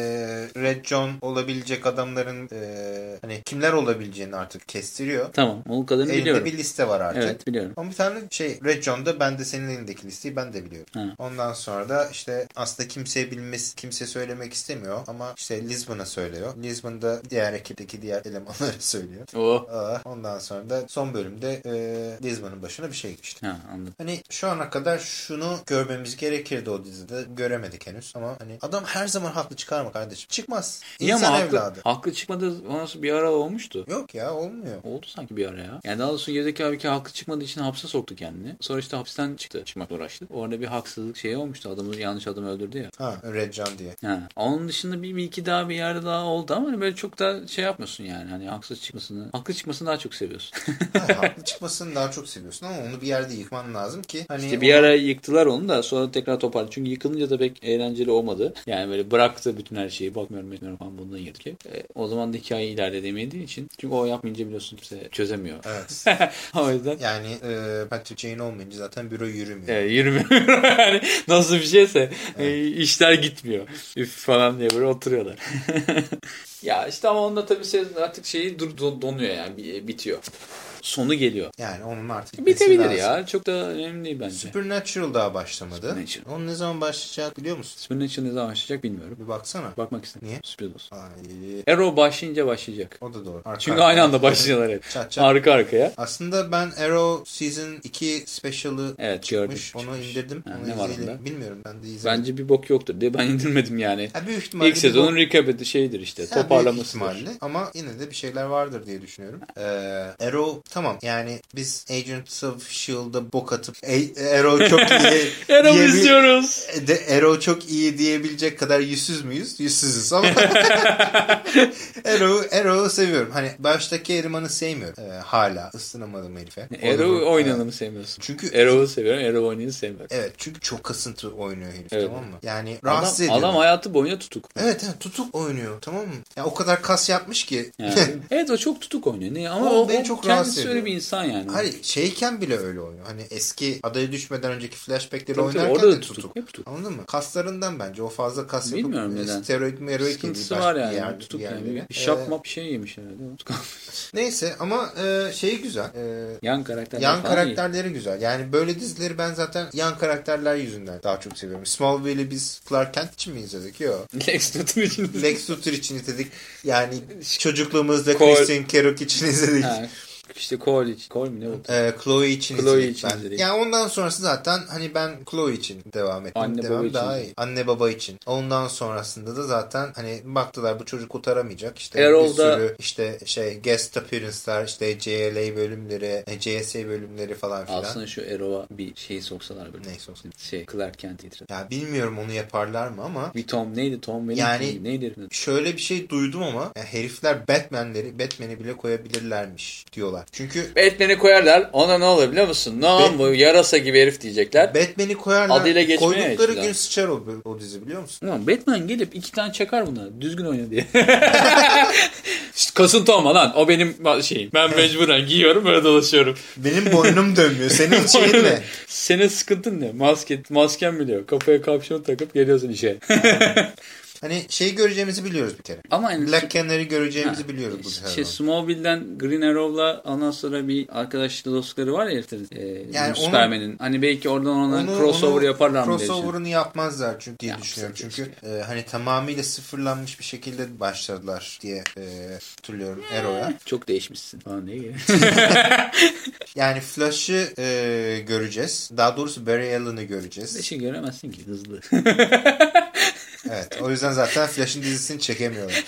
Red John olabilecek adamların e, hani kimler olabileceğini artık kestiriyor. Tamam o kadarını Elinde biliyorum. bir liste var artık. Evet biliyorum. Ama bir tane şey Red John'da ben de senin elindeki listeyi ben de biliyorum. Ha. Ondan sonra da işte aslında kimseye bilmesi, kimse söylemek istemiyor ama işte Lisbon'a söylüyor. Lisbon'da diğer ekipteki diğer elemanları [LAUGHS] söylüyor. Oh. Ondan sonra da son bölümde e, Lisbon'un başına bir şey geçti. Ha, anladım. Hani şu ana kadar şunu görmemiz gerekirdi o dizide. Göremedik henüz ama hani adam her zaman haklı çıkar mı kardeşim? Çıkmaz. İnsan ama evladı. Haklı, haklı çıkmadı nasıl bir ara olmuştu. Yok ya olmuyor. Oldu sanki bir ara ya. Yani daha doğrusu gerideki abi ki haklı çıkmadığı için hapse soktu kendini. Sonra işte hapisten çıktı. Çıkmak uğraştı. Orada bir haksızlık şeyi olmuştu. Adamı yanlış adamı öldürdü ya. Ha Red John diye. Ha. Onun dışında bir, bir iki daha bir yerde daha oldu ama hani böyle çok da şey yapmıyorsun yani. Hani haksız çıkmasını. Haklı çıkmasını daha çok seviyorsun. ha, [LAUGHS] haklı çıkmasını daha çok seviyorsun ama onu bir yerde yıkman lazım ki. Hani işte bir ara yıktılar onu da sonra tekrar toparladı. Çünkü yıkılınca da pek eğlenceli olmadı. Yani böyle bıraktı bütün her şeyi. Bakmıyorum etmiyorum falan bundan yedik. E, o zaman da hikaye ilerledemediği için. Çünkü o yapmayınca biliyorsun kimse çözemiyor. Evet. [LAUGHS] o yüzden. Yani e, Patrick Jane olmayınca zaten büro yürümüyor. Evet, yürümüyor. [LAUGHS] yani nasıl bir şeyse evet. e, işler gitmiyor. Üf falan diye böyle oturuyorlar. [LAUGHS] ya işte ama onda tabii artık şeyi dur, donuyor yani bitiyor sonu geliyor. Yani onun artık bitebilir ya. Çok da önemli değil bence. Supernatural daha başlamadı. Supernatural. Onun ne zaman başlayacak biliyor musun? Supernatural ne zaman başlayacak bilmiyorum. Bir baksana. Bakmak istedim. Niye? Sürpriz olsun. Ay. Arrow başlayınca başlayacak. O da doğru. Arka Çünkü aynı anda başlıyorlar hep. çat çat. Arka arkaya. Aslında ben Arrow Season 2 Special'ı evet, çıkmış. Gördüm. Onu indirdim. Ha, Onu ne var onda? Bilmiyorum ben de izledim. Bence bir bok yoktur diye ben [LAUGHS] indirmedim yani. Ha, büyük ihtimalle İlk sezonun recap'i şeydir işte. Ha, toparlaması. Ama yine de bir şeyler vardır diye düşünüyorum. Ee, Arrow tamam yani biz Agents of S.H.I.E.L.D''a bok atıp Arrow çok iyi [LAUGHS] Arrow istiyoruz. De, Arrow çok iyi diyebilecek kadar yüzsüz müyüz? Yüzsüzüz ama [LAUGHS] Arrow, Arrow'u seviyorum. Hani baştaki elemanı sevmiyorum. Ee, hala ısınamadım herife. Arrow oynananı sevmiyorsun. Çünkü Arrow'u seviyorum. Arrow oynayanı sevmiyorum. Evet çünkü çok kasıntı oynuyor herif evet. tamam mı? Yani rahatsız adam, ediyor. Adam hayatı boyunca tutuk. Evet evet tutuk oynuyor tamam mı? Yani o kadar kas yapmış ki. Yani, [LAUGHS] evet o çok tutuk oynuyor. Ne? Ama o, o, beni çok kendisi öyle bir insan yani. Hayır şeyken bile öyle oynuyor. Hani eski adaya düşmeden önceki flashbackleri tabii, oynarken orada de tutuk. tutuk. Hep tutuk. Anladın mı? Kaslarından bence o fazla kas yapıp Bilmiyorum neden. steroid meroid Sıkıntısı var yani. Yer, tutuk yani. Bir şapma bir şey yemiş herhalde. [LAUGHS] Neyse ama e, şeyi güzel. E, yan karakterler Yan karakterleri iyi. güzel. Yani böyle dizileri ben zaten yan karakterler yüzünden daha çok seviyorum. Smallville'i biz Clark Kent için mi izledik? Yok. [LAUGHS] Lex Luthor için. Lex Luthor için izledik. Yani çocukluğumuzda Christian Kerouac için izledik. Ha, işte Cole için. Cole mi ne oldu? Ee, Chloe için Chloe izledik için ben. izledik. Yani ondan sonrası zaten hani ben Chloe için devam ettim. Anne devam baba daha için. iyi. Anne baba için. Ondan sonrasında da zaten hani baktılar bu çocuk kurtaramayacak. İşte Erol'da... bir sürü işte şey guest appearance'lar işte JLA bölümleri, JSA bölümleri falan filan. Aslında şu Arrow'a bir şey soksalar böyle. Ne soksalar? Şey Clark Kent getirir. Ya bilmiyorum onu yaparlar mı ama. Bir Tom neydi? Tom benim yani, neydi? Şöyle bir şey duydum ama yani herifler Batman'leri Batman'i bile koyabilirlermiş diyorlar. Çünkü Batman'i koyarlar. Ona ne olur biliyor musun? Ne Bat- bu yarasa gibi herif diyecekler. Batman'i koyarlar. Adıyla geçmiyor ya Koydukları gün sıçar o, o dizi biliyor musun? Ulan Batman gelip iki tane çakar buna. Düzgün oyna diye. [LAUGHS] işte kasıntı olma lan. O benim şeyim. Ben mecburen giyiyorum böyle dolaşıyorum. Benim boynum dönmüyor. Senin [LAUGHS] şeyin ne? Senin sıkıntın ne? Maske, masken biliyor. Kafaya kapşon takıp geliyorsun işe. [LAUGHS] Hani şeyi göreceğimizi biliyoruz bir kere. Ama yani Black Canary'i göreceğimizi Ha, biliyoruz bu şey, sezon. Smallville'den Green Arrow'la ondan sonra bir arkadaşlık dostlukları var ya heriflerin. Ee, Yani Superman'in. Hani belki oradan ona Onu- crossover onu yaparlar mı. Crossover'ını yapmazlar çünkü diye Yapsa düşünüyorum. Çünkü e, hani tamamıyla sıfırlanmış bir şekilde başladılar diye e, hatırlıyorum Arrow'a. Çok değişmişsin falan diye. [LAUGHS] Yani Flash'ı e, göreceğiz. Daha doğrusu Barry Allen'ı göreceğiz. Beşi göremezsin ki hızlı. [LAUGHS] Evet. O yüzden zaten Flash'ın dizisini çekemiyorlar.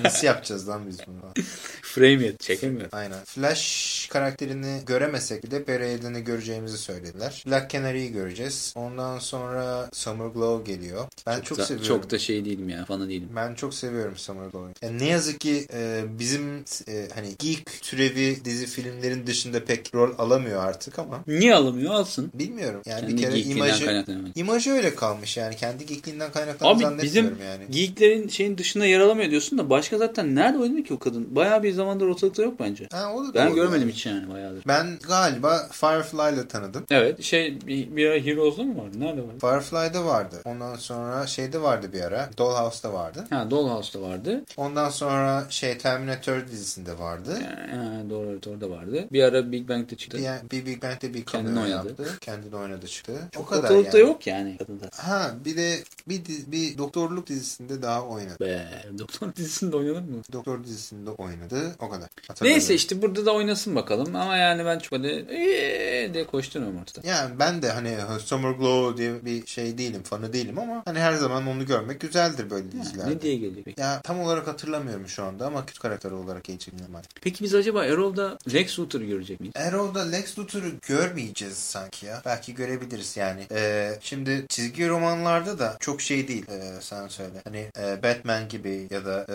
[LAUGHS] Nasıl yapacağız lan biz bunu? Frame yet çekemiyor. Aynen. Flash karakterini göremesek bile Allen'ı göreceğimizi söylediler. Black Canary'i göreceğiz. Ondan sonra Summer Glow geliyor. Ben çok, Da- seviyorum. çok da şey değilim ya. Fanı değilim. Ben çok seviyorum Summer Glow'u. Yani ne yazık ki e, bizim e, hani geek türevi dizi filmlerin dışında pek rol alamıyor artık ama Niye alamıyor? Alsın. bilmiyorum. Yani Kendi bir kere imajı kaynaklanıyor. imajı öyle kalmış yani kendi geekliğinden kaynaklandığını Abi zannetmiyorum bizim yani. geeklerin şeyin dışında yer alamıyor diyorsun da başka zaten nerede oynuyor ki o kadın? Bayağı bir zamandır ortalıkta yok bence. Ha, o da Ben doğru görmedim hiç yani bayağıdır. Ben galiba Firefly'la tanıdım. Evet şey bir, bir ara Heroes'da mı vardı? Nerede vardı? Firefly'da vardı. Ondan sonra şeyde vardı bir ara. Dollhouse'da vardı. Ha Dollhouse'da vardı. Ondan sonra şey Terminator dizisinde vardı. Ha, doğru evet orada vardı. Bir ara Big Bang'de çıktı. Bir, bir Big Bang'de bir Kendini oynadı. yaptı. Kendini oynadı çıktı. O Çok kadar ortalıkta yani. yok yani kadında. Ha bir de bir, bir doktorluk dizisinde daha oynadı. Be, Doktor dizisinde oynanır mı? Doktor dizisinde oynadı. O kadar. Neyse işte burada da oynasın bakalım ama yani ben çok böyle eee diye koşturmuyorum ortada. Yani ben de hani Summer Glow diye bir şey değilim, fanı değilim ama hani her zaman onu görmek güzeldir böyle dizilerde. Ne diye geliyor peki? Ya tam olarak hatırlamıyorum şu anda ama kötü karakter olarak geçecek normal. Peki biz acaba Erol'da Lex Luthor'ı görecek miyiz? Arrow'da Lex Luthor'u görmeyeceğiz sanki ya. Belki görebiliriz yani. Ee, şimdi çizgi romanlarda da çok şey değil. Ee, sen söyle. Hani e, Batman gibi ya da e,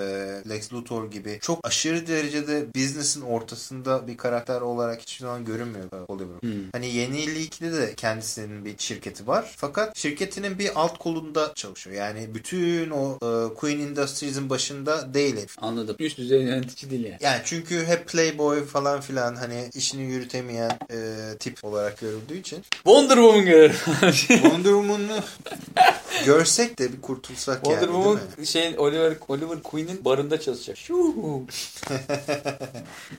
Lex Luthor gibi çok aşırı derecede business'ın ortasında bir karakter olarak hiçbir zaman görünmüyor Oliver. Hmm. Hani Yeni League'de de kendisinin bir şirketi var. Fakat şirketinin bir alt kolunda çalışıyor. Yani bütün o e, Queen Industries'in başında değil. Anladım. Üst düzey yönetici değil yani. Yani çünkü hep playboy falan filan hani işini yürütemeyen e, tip olarak görüldüğü için. Wonder Woman görelim. [LAUGHS] Wonder Woman'ı görsek de bir kurtulsak Wonder yani Woman şey Oliver Oliver Queen'in barında çalışacak. [LAUGHS]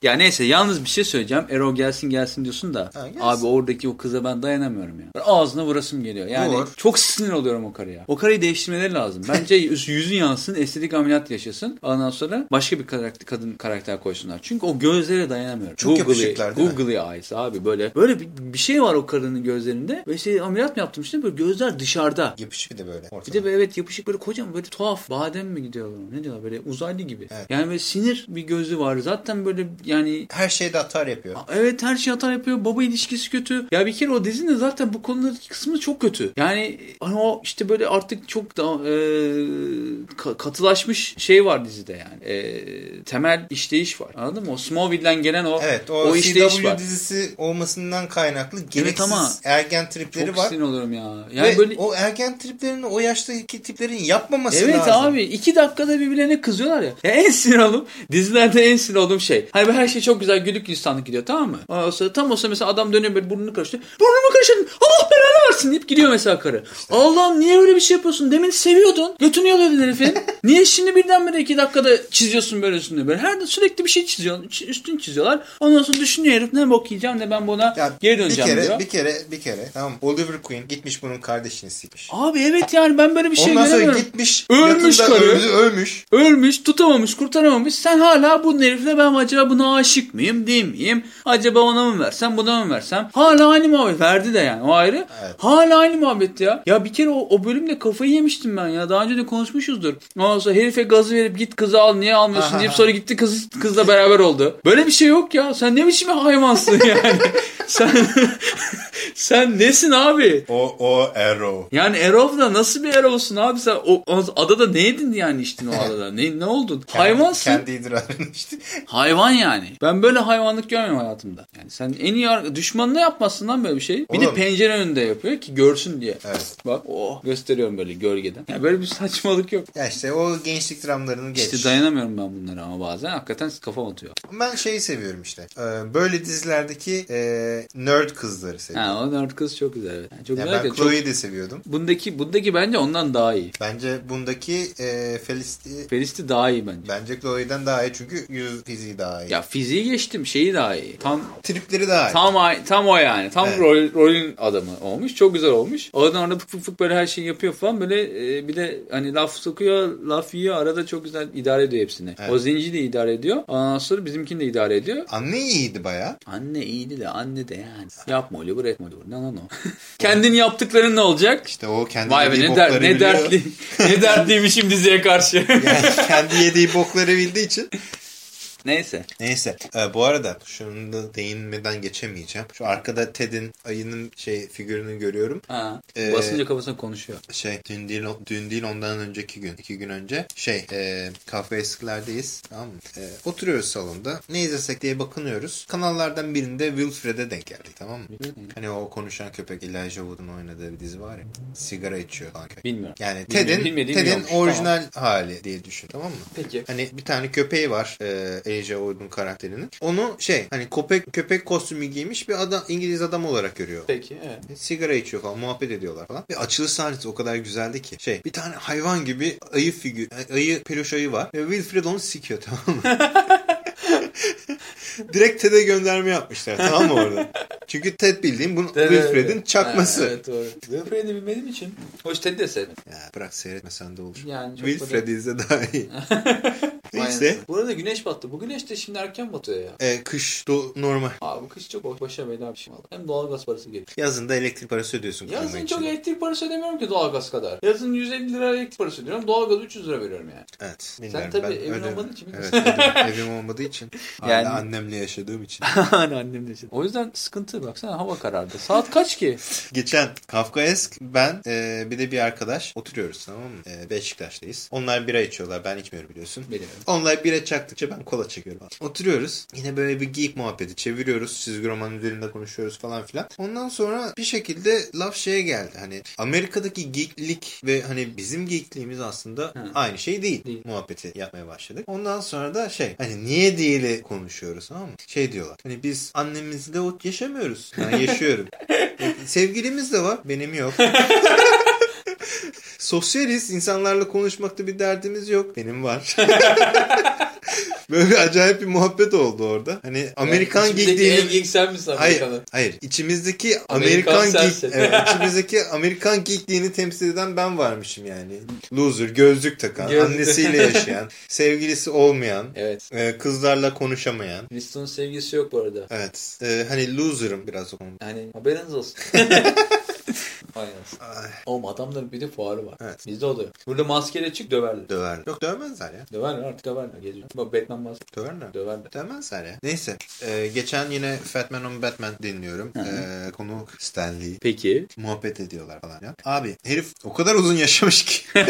Ya neyse yalnız bir şey söyleyeceğim. Erol gelsin gelsin diyorsun da Ha, gelsin. abi oradaki o kıza ben dayanamıyorum ya. Böyle Ağzına vurasım geliyor. Yani Vur. çok sinir oluyorum o karıya. O karıyı değiştirmeleri lazım. Bence [LAUGHS] yüz- yüzü yansın, estetik ameliyat yaşasın. Ondan sonra başka bir karakter, kadın karakter koysunlar. Çünkü o gözlere dayanamıyorum. Çok yapışıklar değil mi? Googly eyes abi böyle. Böyle bir, bir şey var o karının gözlerinde. Ve işte ameliyat mı yaptırmıştım böyle gözler dışarıda. Yapışık bir de böyle. Bir ortada. de böyle evet yapışık böyle kocaman böyle tuhaf badem mi gidiyorlar ne diyorlar böyle uzaylı gibi. Evet. Yani böyle sinir bir gözü var zaten böyle yani Her şeyde atar yapıyor. Evet her şey hata yapıyor. Baba ilişkisi kötü. Ya bir kere o dizinin de zaten bu konulardaki kısmı çok kötü. Yani hani o işte böyle artık çok da e, ka- katılaşmış şey var dizide yani. E, temel işleyiş var. Anladın mı? O Smallville'den gelen o Evet o, o CW var. dizisi olmasından kaynaklı gereksiz ama ergen tripleri Çok var. sinir oluyorum ya. Yani Ve böyle o ergen triplerini o yaştaki tiplerin yapmaması Evet lazım. abi iki dakikada birbirlerine kızıyorlar ya. ya. En sinir olduğum dizilerde en sinir olduğum şey. Hani her şey çok güzel güllük gülistanlık gidiyor tamam mı? Ondan sonra tam olsa mesela adam dönüyor böyle burnunu karıştırıyor. Burnumu karıştırdın Allah belanı versin deyip gidiyor mesela karı. Allah'ım niye öyle bir şey yapıyorsun? Demin seviyordun. Götünü yalıyordun herifin. [LAUGHS] niye şimdi birdenbire iki dakikada çiziyorsun böyle üstünde böyle. Her sürekli bir şey çiziyorsun. Üstünü çiziyorlar. Ondan sonra düşünüyor herif ne bok yiyeceğim ne ben buna Ya geri bir döneceğim kere, diyor. Bir kere bir kere tamam Oliver Queen gitmiş bunun kardeşini sikmiş. Abi evet yani ben böyle bir şey Ondan sonra göremiyorum. gitmiş Ölmüş karı. öldü, ölmüş. Ölmüş, tutamamış, kurtaramamış. Sen hala bu herifle ben acaba buna aşık mıyım, değil miyim? Acaba ona mı versem, buna mı versem? Hala aynı muhabbet. Verdi de yani o ayrı. Evet. Hala aynı muhabbet ya. Ya bir kere o, o bölümde kafayı yemiştim ben ya. Daha önce de konuşmuşuzdur. Ondan sonra herife gazı verip git kızı al niye almıyorsun deyip [LAUGHS] sonra gitti kız kızla beraber oldu. Böyle bir şey yok ya. Sen ne biçim hayvansın [LAUGHS] yani. sen [LAUGHS] sen nesin abi? O, o Arrow. Yani Erol'da nasıl bir Erol'sun abi sen o, o adada ne yedin yani içtin o adada? Ne, ne oldun? Hayvansın. Kendi idrarını işte. [LAUGHS] Hayvan yani. Ben böyle hayvanlık görmedim hayatımda. Yani sen en iyi düşmanına yapmazsın lan böyle bir şey. Bir de Oğlum. pencere önünde yapıyor ki görsün diye. Evet. Bak oh gösteriyorum böyle gölgeden. Ya böyle bir saçmalık yok. Ya işte o gençlik dramlarını geç. İşte dayanamıyorum ben bunlara ama bazen hakikaten kafam atıyor. Ben şeyi seviyorum işte. Ee, Böyle dizilerdeki e, nerd kızları seviyorum. Ha o nerd kız çok güzel. evet. Yani çok Ya güzel ben ki çok... Chloe'yi de seviyordum. Bundaki, bundaki bence ondan daha iyi. Bence bundaki e, Felicity Felicity daha iyi bence. bence Chloe'den daha iyi çünkü yüz fiziği daha iyi. Ya fiziği geçtim şeyi daha iyi. Tam Tripleri daha iyi. Tam tam o yani. Tam Evet. rol, rolün adamı olmuş. Çok güzel olmuş. Oradan orada fık fık fık böyle her şeyi yapıyor falan. Böyle e, bir de hani laf sokuyor, laf yiyor. Arada çok güzel idare ediyor hepsini. Evet. O zenci de idare ediyor. Ondan sonra bizimkini de idare ediyor. Anne iyiydi baya. Anne iyiydi de anne de yani. Yapma Oliver etme Oliver. Ne lan o? Kendin yaptıkların ne olacak? İşte o kendi Vay be ne, der, ne dertli. [LAUGHS] ne dertliymişim diziye karşı. [LAUGHS] Yani kendi yediği bokları bildiği için. Neyse. Neyse. Ee, bu arada şunu da değinmeden geçemeyeceğim. Şu arkada Ted'in ayının şey figürünü görüyorum. Ha. Ee, Basınca kafasına konuşuyor. Şey dün değil, dün değil ondan önceki gün. iki gün önce. Şey e, kahve eskilerdeyiz. Tamam mı? E, oturuyoruz salonda. Ne izlesek diye bakınıyoruz. Kanallardan birinde Wilfred'e denk geldik. Tamam mı? Hani o konuşan köpek Elijah Wood'un oynadığı bir dizi var ya. Sigara içiyor falan. köpek. Bilmiyorum. Yani Bilmiyorum, Ted'in Ted'in orijinal hali diye düşün tamam mı? Peki. Hani bir tane köpeği var e, Elijah Wood'un karakterinin. Onu şey hani köpek köpek kostümü giymiş bir adam İngiliz adam olarak görüyor. Peki evet. Sigara içiyor falan muhabbet ediyorlar falan. Ve açılış sahnesi o kadar güzeldi ki. Şey bir tane hayvan gibi ayı figür ayı peluş ayı var. Ve Wilfred onu sikiyor tamam mı? [LAUGHS] Direkt Ted'e gönderme yapmışlar tamam mı orada? Çünkü Ted bildiğim bunun Wilfred'in çakması. Ha, evet doğru. Wilfred'i bilmediğim için. Hoş Ted'i de sevdim. Ya bırak seyretmesen de olur. Yani Wilfred'i izle daha iyi. [LAUGHS] Neyse. Bu arada güneş battı. Bu güneş de şimdi erken batıyor ya. E, kış do normal. Abi bu kış çok boş başa bela bir şey var. Hem doğalgaz parası gelir. Yazın da elektrik parası ödüyorsun. Yazın için. çok elektrik parası ödemiyorum ki doğalgaz kadar. Yazın 150 lira elektrik parası ödüyorum. Doğalgaz 300 lira veriyorum yani. Evet. Bilmiyorum. tabii Ben evin öyle- olmadığı için Evet evim, olmadığı için. [LAUGHS] Yani- annemle yaşadığım için. Hani annem de O yüzden sıkıntı baksana hava karardı. Saat kaç ki? [LAUGHS] Geçen Kafkaesk ben e, bir de bir arkadaş oturuyoruz tamam mı? E, Beşiktaş'tayız. Onlar bira içiyorlar ben içmiyorum biliyorsun. Biliyorum. Onlar bira çaktıkça ben kola çekiyorum. Oturuyoruz. Yine böyle bir geek muhabbeti çeviriyoruz. Çizgi roman üzerinde konuşuyoruz falan filan. Ondan sonra bir şekilde laf şeye geldi. Hani Amerika'daki geeklik ve hani bizim geekliğimiz aslında aynı şey değil. Değil. Muhabbeti yapmaya başladık. Ondan sonra da şey hani niye diyeli konuşuyoruz mı? Şey diyorlar. Hani biz annemizle o yaşamıyoruz. Ben yaşıyorum. [LAUGHS] Sevgilimiz de var. Benim yok. [LAUGHS] Sosyaliz. insanlarla konuşmakta bir derdimiz yok. Benim var. [LAUGHS] [LAUGHS] Böyle bir acayip bir muhabbet oldu orada. Hani Amerikan en geekliğinin... geek sen misin Hayır, Amerikan'ın? hayır. İçimizdeki Amerikan Amerikan, geek, sensin. evet, içimizdeki Amerikan geekliğini temsil eden ben varmışım yani. Loser, gözlük takan, Gözlük- annesiyle yaşayan, [LAUGHS] sevgilisi olmayan, Evet. e, kızlarla konuşamayan. Winston'ın sevgisi yok bu arada. Evet. e, hani loser'ım biraz o konuda. Yani haberiniz olsun. [LAUGHS] Aynen. Ay, Oğlum adamların bir de fuarı var. Evet. Bizde oluyor. Burada maskeyle çık döverler. döver. Yok dövmezler ya. Döverler artık döverler. Geziyor. Bak Batman maske Döverler. döverler. Dövmezler ya. Neyse. e, geçen yine Fatman on Batman dinliyorum. E, konu Stanley. Peki. Muhabbet ediyorlar falan ya. Abi herif o kadar uzun yaşamış ki. [LAUGHS] [LAUGHS]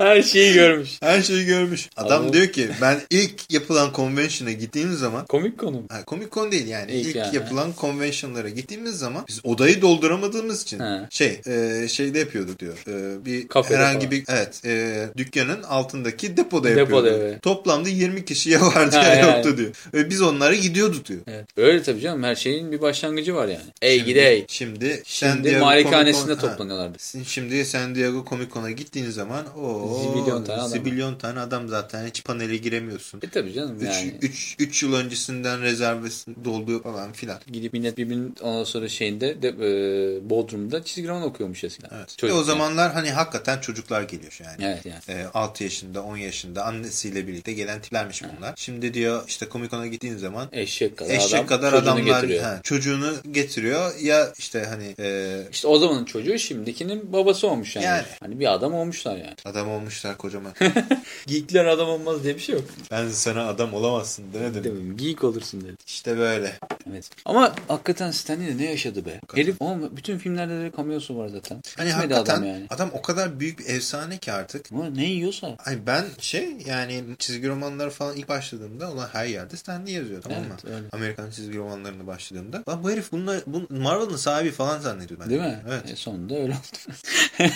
Her şeyi görmüş. Her şeyi görmüş. Adam Ama- diyor ki ben ilk yapılan convention'a gittiğim zaman Komik konu. Ha, Comic Con değil yani. İlk İlk, yani. yapılan convention'lara gittiğimiz zaman biz odayı dolduramadığımız için He. şey e, şeyde yapıyorduk diyor. E, bir Kafede herhangi falan. bir evet e, dükkanın altındaki depoda Depoda, yapıyorduk. evet. Toplamda 20 kişiye [LAUGHS] vardı Ha, ya yani. yoktu diyor. Ve biz onlara gidiyorduk diyor. Evet. Öyle tabii canım. Her şeyin bir başlangıcı var yani. Ey gidey. Şimdi, Şimdi Diego malikanesinde Comic toplanıyorlardı. Ha, Şimdi San Diego Comic Con'a gittiğiniz zaman o zibilyon tane adam. zibilyon tane adam zaten. Hiç panele giremiyorsun. E tabii canım 3 yani. 3 3 yıl öncesinden rezervesi dolduğu falan filan. Gidip millet birbirinin ondan sonra şeyinde de, e, Bodrum'da çizgi roman okuyormuş eskiden. Evet. Çocuk Ve o zamanlar hani hakikaten çocuklar geliyor yani. Evet yani. E, 6 yaşında 10 yaşında annesiyle birlikte gelen tiplermiş bunlar. Şimdi diyor işte Comic Con'a gittiğin zaman Eşek kadar eşek adam kadar adamlar getiriyor. ha, çocuğunu getiriyor ya işte hani e, İşte o zamanın çocuğu şimdikinin babası olmuş yani. Yani. Hani bir adam olmuşlar yani. adam olmuşlar kocaman. [LAUGHS] Geekler adam olmaz diye bir şey yok. ben sana adam olamazsın demedim. Değil mi? Geek olursun dedi. İşte böyle. Evet. Ama hakikaten Stanley de ne yaşadı be? Herif oğlum bütün filmlerde de cameo'su var zaten. Hani Bitmedi hakikaten adam adam, yani. o kadar büyük bir efsane ki artık. Ama ne yiyorsa. Ay ben şey yani çizgi romanları falan ilk başladığımda olan her yerde Stan Lee yazıyor tamam mı? Evet, öyle. Amerikan çizgi romanlarına başladığımda. Lan bu herif bunlar, bu Marvel'ın sahibi falan zannediyordum. ben. Değil mi? Evet. E sonunda öyle oldu. [LAUGHS]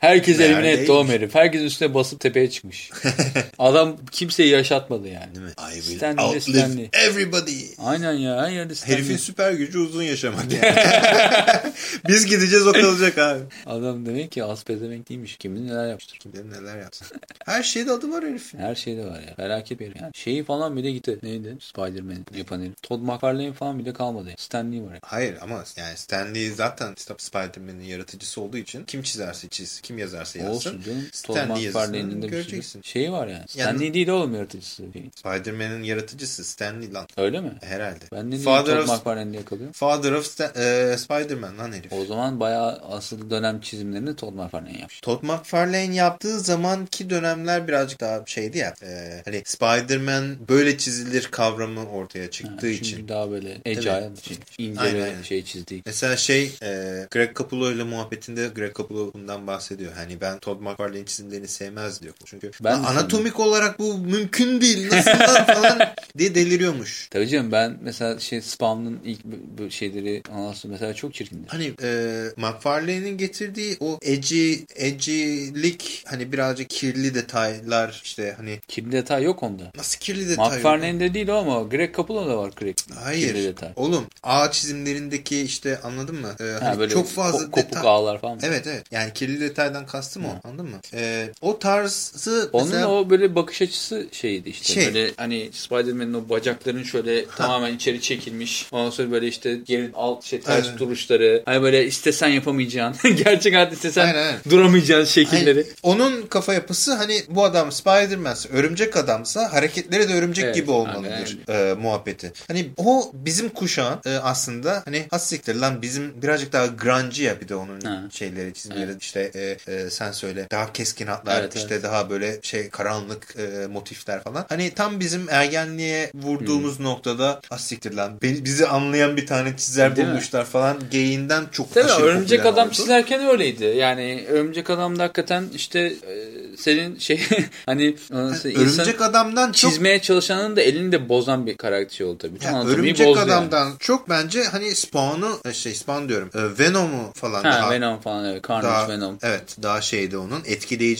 Herkes elimine etti o herif. Herkes üstüne basıp tepeye çıkmış. [LAUGHS] Adam kimseyi yaşatmadı yani. Değil mi? I will Stanley, outlive Stanley. everybody. Aynen ya her yerde Stanley. Herifin süper gücü uzun yaşamak. [LAUGHS] [LAUGHS] Biz gideceğiz o kalacak abi. Adam demek ki az pezevenk değilmiş. Kim bilir neler yapmıştır. Kim bilir neler yapsın. Her şeyde adı var herifin. Her şeyde var ya. Felaket bir yani. Şeyi falan bile gitti. Neydi? Spider-Man yapan herif. Todd McFarlane falan bile kalmadı. ya. Stan Lee var ya. Hayır ama yani Stan Lee zaten Spider-Man'in yaratıcısı olduğu için kim çizerse çiz, kim yazarsa yazsın. Olsun canım. Stan McFarlane'in yazısını göreceksin. şeyi var yani. Stan Yani- Lee değil oğlum yaratıcısı. Spider-Man'in yaratıcısı Stan Lee lan. Öyle mi? Herhalde. Ben de Father Todd of, McFarlane diye kalıyorum? Father of Stan- e, Spider-Man lan herif. O zaman bayağı asıl dönem çizimlerini Todd McFarlane yapmış. Todd McFarlane yaptığı zamanki dönemler birazcık daha şeydi ya. e, hani Spider-Man böyle çizilir kavramı ortaya çıktığı Ha, için. Çünkü daha böyle agile, şey, ince Aynen, şey çizdiği. Mesela şey e, Greg Capullo ile muhabbetinde Greg Capullo bundan bahsediyor. Hani ben Todd McFarlane çizimlerini sevmez diyor. Çünkü Ben "Lan de anatomik olarak bu mümkün değil. Nasıl lan falan [LAUGHS] diye deliriyormuş. Tabii canım ben mesela şey Spawn'ın ilk şeyleri anlatsın mesela çok çirkindi. Hani e, McFarlane'in getirdiği o edgy, edgylik hani birazcık kirli detaylar işte hani Kirli detay yok onda. nasıl kirli detay? McFarlane'de değil o ama Greg Capullo'da var Greg. Hayır. Kirli detay. Oğlum ağ çizimlerindeki işte anladın mı? Ee, Ha, hani böyle çok fazla ko- kopuk detay. ağlar falan. Evet evet. Yani kirli detaydan kastım o. Anladın mı? Ee, o tarzı Onun mesela o böyle bakış açısı şeydi işte. Şey. Böyle hani Spider-Man'in o bacakların şöyle tamamen içeri çekilmiş. Ondan sonra böyle işte geri alt şey ters Aynen. duruşları. Hani böyle istesen yapamayacağın. [LAUGHS] Gerçek hayatta istesen Aynen, aynen. duramayacağın şekilleri. Hani onun kafa yapısı hani bu adam Spider-Man'se örümcek adamsa hareketleri de örümcek Evet, gibi olmalıdır e, muhabbeti. Hani o bizim kuşağın e, aslında hani hassiktir lan bizim birazcık daha grungy ya bir de onun Ha. şeyleri çizimleri işte e, e, sen söyle daha keskin hatlar Evet, işte daha böyle şey karanlık e, motifler falan. Hani tam bizim ergenliğe vurduğumuz noktada hassiktir lan Beni- bizi anlayan bir tane çizer Hmm. Değil mi? bulmuşlar falan geyiğinden çok Tabii aşırı Örümcek Adam oldu. çizerken öyleydi. Yani Örümcek Adam'da hakikaten işte e, senin şey [LAUGHS] hani nasıl insan Örümcek adamdan çok çizmeye çalışanın da elini de bozan bir karakter oldu tabii. Bütün Ya, anatomiyi örümcek bozdu yani. adamdan çok bence hani Spawn'u e, şey Spawn diyorum e, Venom'u falan Ha, daha Venom falan evet. Carnage daha Venom. evet daha şeydi onun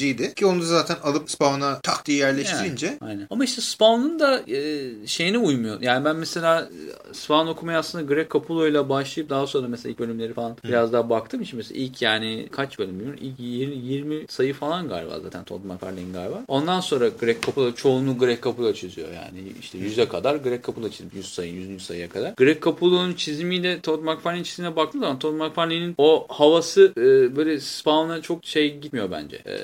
etkileyiciydi ki onu zaten alıp Spawn'a tak diye yerleştirince Yani, aynen. Ama işte Spawn'un da e, şeyine uymuyor. Yani ben mesela e, Spawn okumaya aslında Greg Capullo ile başlayıp daha sonra mesela ilk bölümleri falan biraz daha baktığım için mesela ilk yani kaç bölüm bilmiyorum. İlk 20, 20 sayı falan galiba zaten Todd McFarlane galiba. Ondan sonra Greg Capullo çoğunluğu Greg Capullo çiziyor yani. işte yüze kadar Greg Capullo çizmiş. 100 sayı, 100. sayıya kadar. Greg Capullo'nun çizimiyle Todd McFarlane'in çizimine baktığım zaman Todd McFarlane'in o havası e, böyle Spawn'a çok şey gitmiyor bence. E,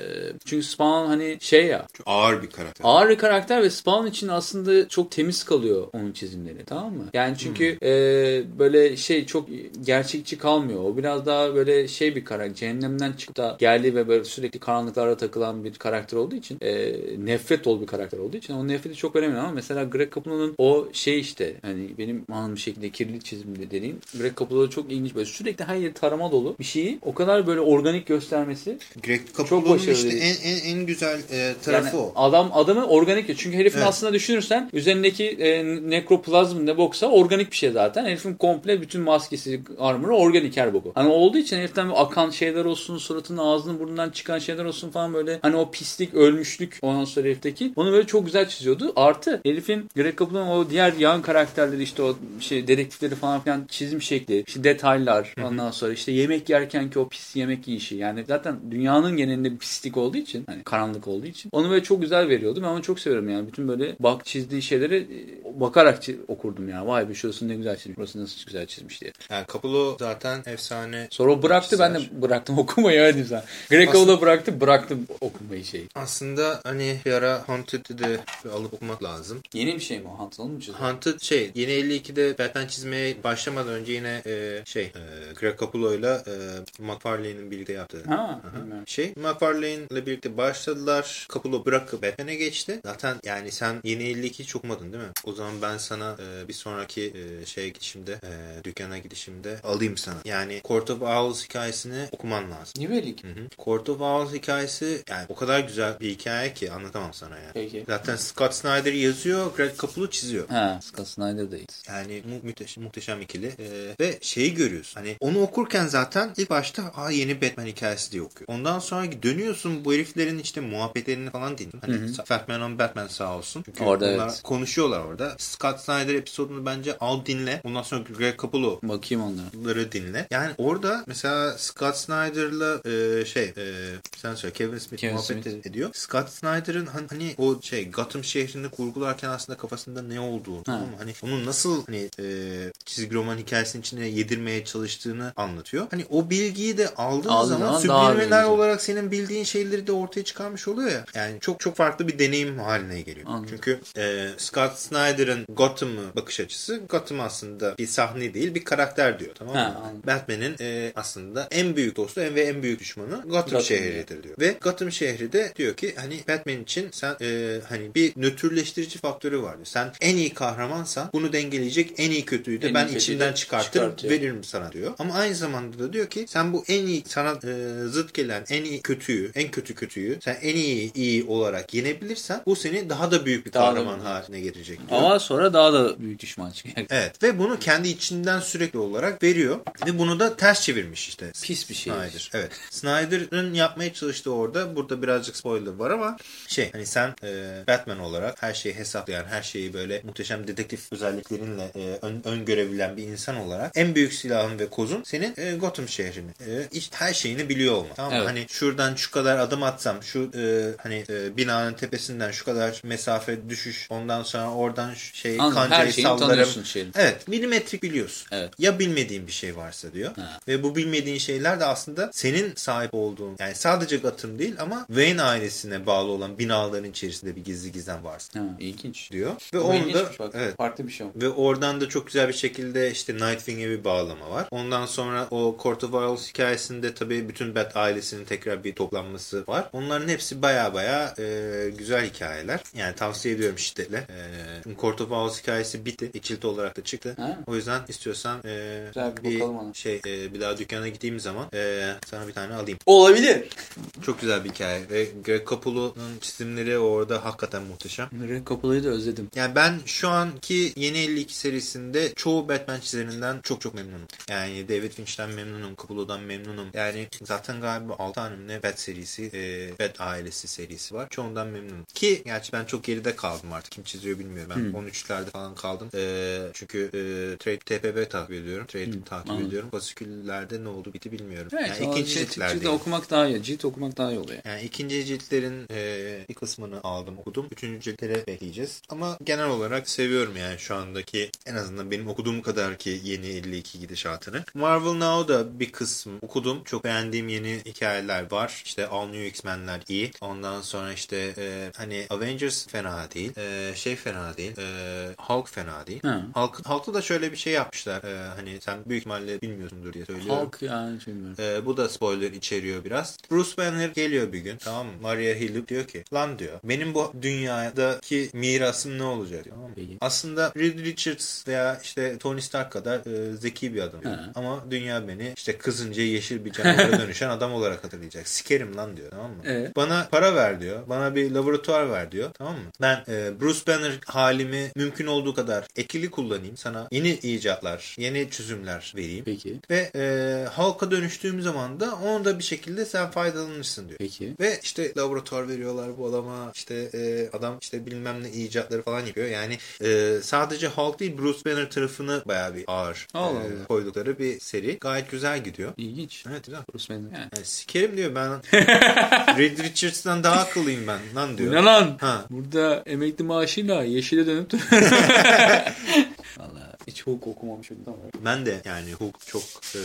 çünkü Spawn hani şey ya çok ağır bir karakter. ağır bir karakter ve Spawn için aslında çok temiz kalıyor onun çizimleri tamam mı? Yani çünkü Hmm. e, böyle şey çok gerçekçi kalmıyor. O biraz daha böyle şey bir karakter. Cehennemden çıkıp da geldi ve böyle sürekli karanlıklara takılan bir karakter olduğu için e, nefret dolu bir karakter olduğu için o nefreti çok önemli ama mesela Greg Capullo'nun o şey işte hani benim anladığım şekilde kirli çizimde dediğim Greg Capullo çok ilginç böyle sürekli her yeri tarama dolu bir şeyi o kadar böyle organik göstermesi Greg başarılı. işte en, en, en güzel e, tarafı yani o. adam adamı organik ya. Çünkü herifin Evet. aslında düşünürsen üzerindeki e, nekroplazm ne boksa organik bir şey zaten. Herifin komple bütün maskesi, armor'ı organik her boku. Hani olduğu için heriften bir akan şeyler olsun, suratının ağzının burnundan çıkan şeyler olsun falan böyle. Hani o pislik, ölmüşlük ondan sonra herifteki onu böyle çok güzel çiziyordu. Artı herifin Greg o diğer yan karakterleri işte o şey dedektifleri falan filan çizim şekli, işte detaylar ondan sonra işte yemek yerken ki o pis yemek yiyişi. Yani zaten dünyanın genelinde pislik olduğu için hani karanlık olduğu için onu böyle çok güzel veriyordu. Ben onu çok seviyorum yani. Bütün böyle bak çizdiği şeyleri e, bakarak okurdum ya. Vay be şurası ne güzel çizmiş, burası nasıl güzel çizmiş diye. Yani Capullo zaten efsane. Sonra o bıraktı ben de bıraktım [LAUGHS] okumayı öyle. Greg Aslında- Capullo bıraktı bıraktım okumayı şey. Aslında hani bir ara Haunted'i de alıp okumak lazım. Yeni bir şey mi o? Hantalım mı çiziyor? Haunted şey yeni 52'de Batman çizmeye başlamadan önce yine e, şey e, Greg Capullo'yla e, McFarlane'in birlikte yaptığı. Ha, Aha. Şey McFarlane'le birlikte başladılar. Capullo bırakıp Batman'e geçti. Zaten yani sen yeni 52'yi çok okumadın değil mi? O zaman ben sana e, bir sonraki e, şeye gidişimde e, dükkana gidişimde alayım sana. Yani Court of Owls hikayesini okuman lazım. Hı hı. Court of Owls hikayesi yani o kadar güzel bir hikaye ki anlatamam sana yani. Peki. Zaten Scott Snyder yazıyor, Greg Capullo çiziyor. Ha, Scott Snyder'dayız. Yani mu müthişem, muhteşem ikili. Ee, ve şeyi görüyorsun. Hani onu okurken zaten ilk başta Aa, yeni Batman hikayesi diye okuyor. Ondan sonra dönüyorsun bu heriflerin işte muhabbetlerini falan dinliyorsun. Hani Batman on Batman sağ olsun. Çünkü Orada onlar evet. konuşuyorlar orada. Scott Snyder episodunu bence al dinle. Ondan sonra Greg Capullo Bakayım onlara. dinle. Yani orada mesela Scott Snyder'la e, şey e, sen söyle Kevin Smith Kevin muhabbet Smith. ediyor. Scott Snyder'ın hani, hani o şey Gotham şehrini kurgularken aslında kafasında ne olduğu tamam mı? Hani onu nasıl hani e, çizgi roman hikayesinin içine yedirmeye çalıştığını anlatıyor. Hani o bilgiyi de aldığın Aldığın zaman güzel. olarak senin bildiğin şeyleri de ortaya çıkarmış oluyor ya. Yani çok çok farklı bir deneyim haline geliyor. Anladım. Çünkü e, Scott Snyder'ın Gotham'ı bakış açısı Gotham aslında bir sahne değil bir karakter diyor tamam mı? Batman'in e, aslında en büyük dostu ve en büyük düşmanı Gotham, Gotham şehridir diyor. Ve Gotham şehri de diyor ki hani Batman için sen e, hani bir nötrleştirici faktörü var diyor. Sen en iyi kahramansan bunu dengeleyecek en iyi kötüyü de En ben içinden de çıkartır çıkartıyor. veririm sana diyor. Ama aynı zamanda da diyor ki sen bu en iyi sana e, zıt gelen en iyi kötüyü en kötü kötüyü sen en iyi iyi olarak yenebilirsen bu seni daha da büyük bir Daha da kahraman haline getirecek diyor. Ama sonra daha da büyük düşman çıkıyor. [LAUGHS] Evet ve bunu kendi içinden sürekli olarak veriyor ve bunu da ters çevirmiş işte. Pis bir şey. Snyder. Evet. Snyder'ın yapmaya çalıştığı orada burada birazcık spoiler var ama şey hani sen e, Batman olarak her şeyi hesaplayan, her şeyi böyle muhteşem dedektif özelliklerinle e, ön, öngörebilen bir insan olarak en büyük silahın ve kozun senin e, Gotham şehrini. E, işte her şeyini biliyor olman. Tamam mı? Evet. Hani şuradan şu kadar adım atsam, şu e, hani e, binanın tepesinden şu kadar mesafe düşüş, ondan sonra oradan şey Anladım. Kancayı sallarım. şehrin. Evet milimetrik biliyorsun. Evet. Ya bilmediğin bir şey varsa diyor. Ha. Ve bu bilmediğin şeyler de aslında senin sahip olduğun yani sadece Gotham değil ama Wayne ailesine bağlı olan binaların içerisinde bir gizli gizem varsa Ha, ilginç. diyor. Ve Bu onu da ilginçmiş bak. evet. Farklı bir şey o. Ve oradan da çok güzel bir şekilde işte Nightwing'e bir bağlama var. Ondan sonra o Court of Owls hikayesinde tabii bütün Bat ailesinin tekrar bir toplanması var. Onların hepsi baya baya e, güzel hikayeler. Yani tavsiye ediyorum şiddetle. E, çünkü Owls hikayesi bitti. İçilt olarak da çıktı. Ha. O yüzden istiyorsan e, Güzel, bir bir şey e, bir daha dükkana gittiğim zaman e, sana bir tane alayım. Olabilir. Çok güzel bir hikaye ve Greg Capullo'nun çizimleri orada hakikaten muhteşem. Red Kapılı'yı da özledim. Yani ben şu anki yeni 52 serisinde çoğu Batman çizerinden çok çok memnunum. Yani David Finch'ten memnunum, Capullo'dan memnunum. Yani zaten galiba 6 tane Bat serisi, e, Bat ailesi serisi var. Çoğundan memnunum. Ki gerçi ben çok geride kaldım artık. Kim çiziyor bilmiyorum. Ben Hmm. 13'lerde falan kaldım. E, çünkü e, trade, TPB takip ediyorum. Trade takip anladım. ediyorum. Fasiküllerde ne oldu biti bilmiyorum. Evet, yani ikinci cilt, ciltlerdeyim. cilt okumak daha iyi. Cilt okumak daha iyi oluyor. Yani ikinci ciltlerin e, bir kısmını aldım okudum. Üçüncü ciltlere bekleyeceğiz. Ama genel olarak seviyorum yani şu andaki en azından benim okuduğum kadar ki yeni 52 gidişatını. Marvel Now'da bir kısım okudum. Çok beğendiğim yeni hikayeler var. İşte All New X-Men'ler iyi. Ondan sonra işte e, hani Avengers fena değil. E, şey fena değil. E, Hulk fena değil. Ha. Hulk, Hulk'ta da şöyle bir şey yapmışlar. E, hani sen büyük ihtimalle bilmiyorsundur diye söylüyorum. Hulk yani bilmiyorum. Ee, bu da spoiler içeriyor biraz. Bruce Banner geliyor bir gün tamam mı? Maria Hill diyor ki lan diyor benim bu dünyadaki mirasım ne olacak. Tamam mı? Peki. Aslında Reed Richards veya işte Tony Stark kadar e, zeki bir adam. Ha. Ama dünya beni işte kızınca yeşil bir canavara [LAUGHS] dönüşen adam olarak hatırlayacak. Sikerim lan diyor tamam mı? Evet. Bana para ver diyor. Bana bir laboratuvar ver diyor. Tamam mı? Ben e, Bruce Banner halimi mümkün olduğu kadar etkili kullanayım. Sana yeni icatlar, yeni çözümler vereyim. Peki. Ve e, halka dönüştüğüm zaman da onu da bir şekilde sen faydalanırsın diyor. Peki. Ve işte laboratuvar veriyorlar bu adama. İşte e, adam işte bilmem ne icatları falan yapıyor. Yani e, sadece Hulk değil Bruce Banner tarafını bayağı bir ağır Allah e, Allah. koydukları bir seri. Gayet güzel gidiyor. İlginç. Evet güzel. Bruce Banner. Yani. Yani sikerim diyor ben. [LAUGHS] [LAUGHS] Reed Richards'dan daha akıllıyım ben lan diyor. ne lan? Ha. Burada emekli maaşıyla yeşile dönüp [LAUGHS] [LAUGHS] Valla [LAUGHS] hiç Hulk okumamışım ama. Ben de yani Hulk çok e,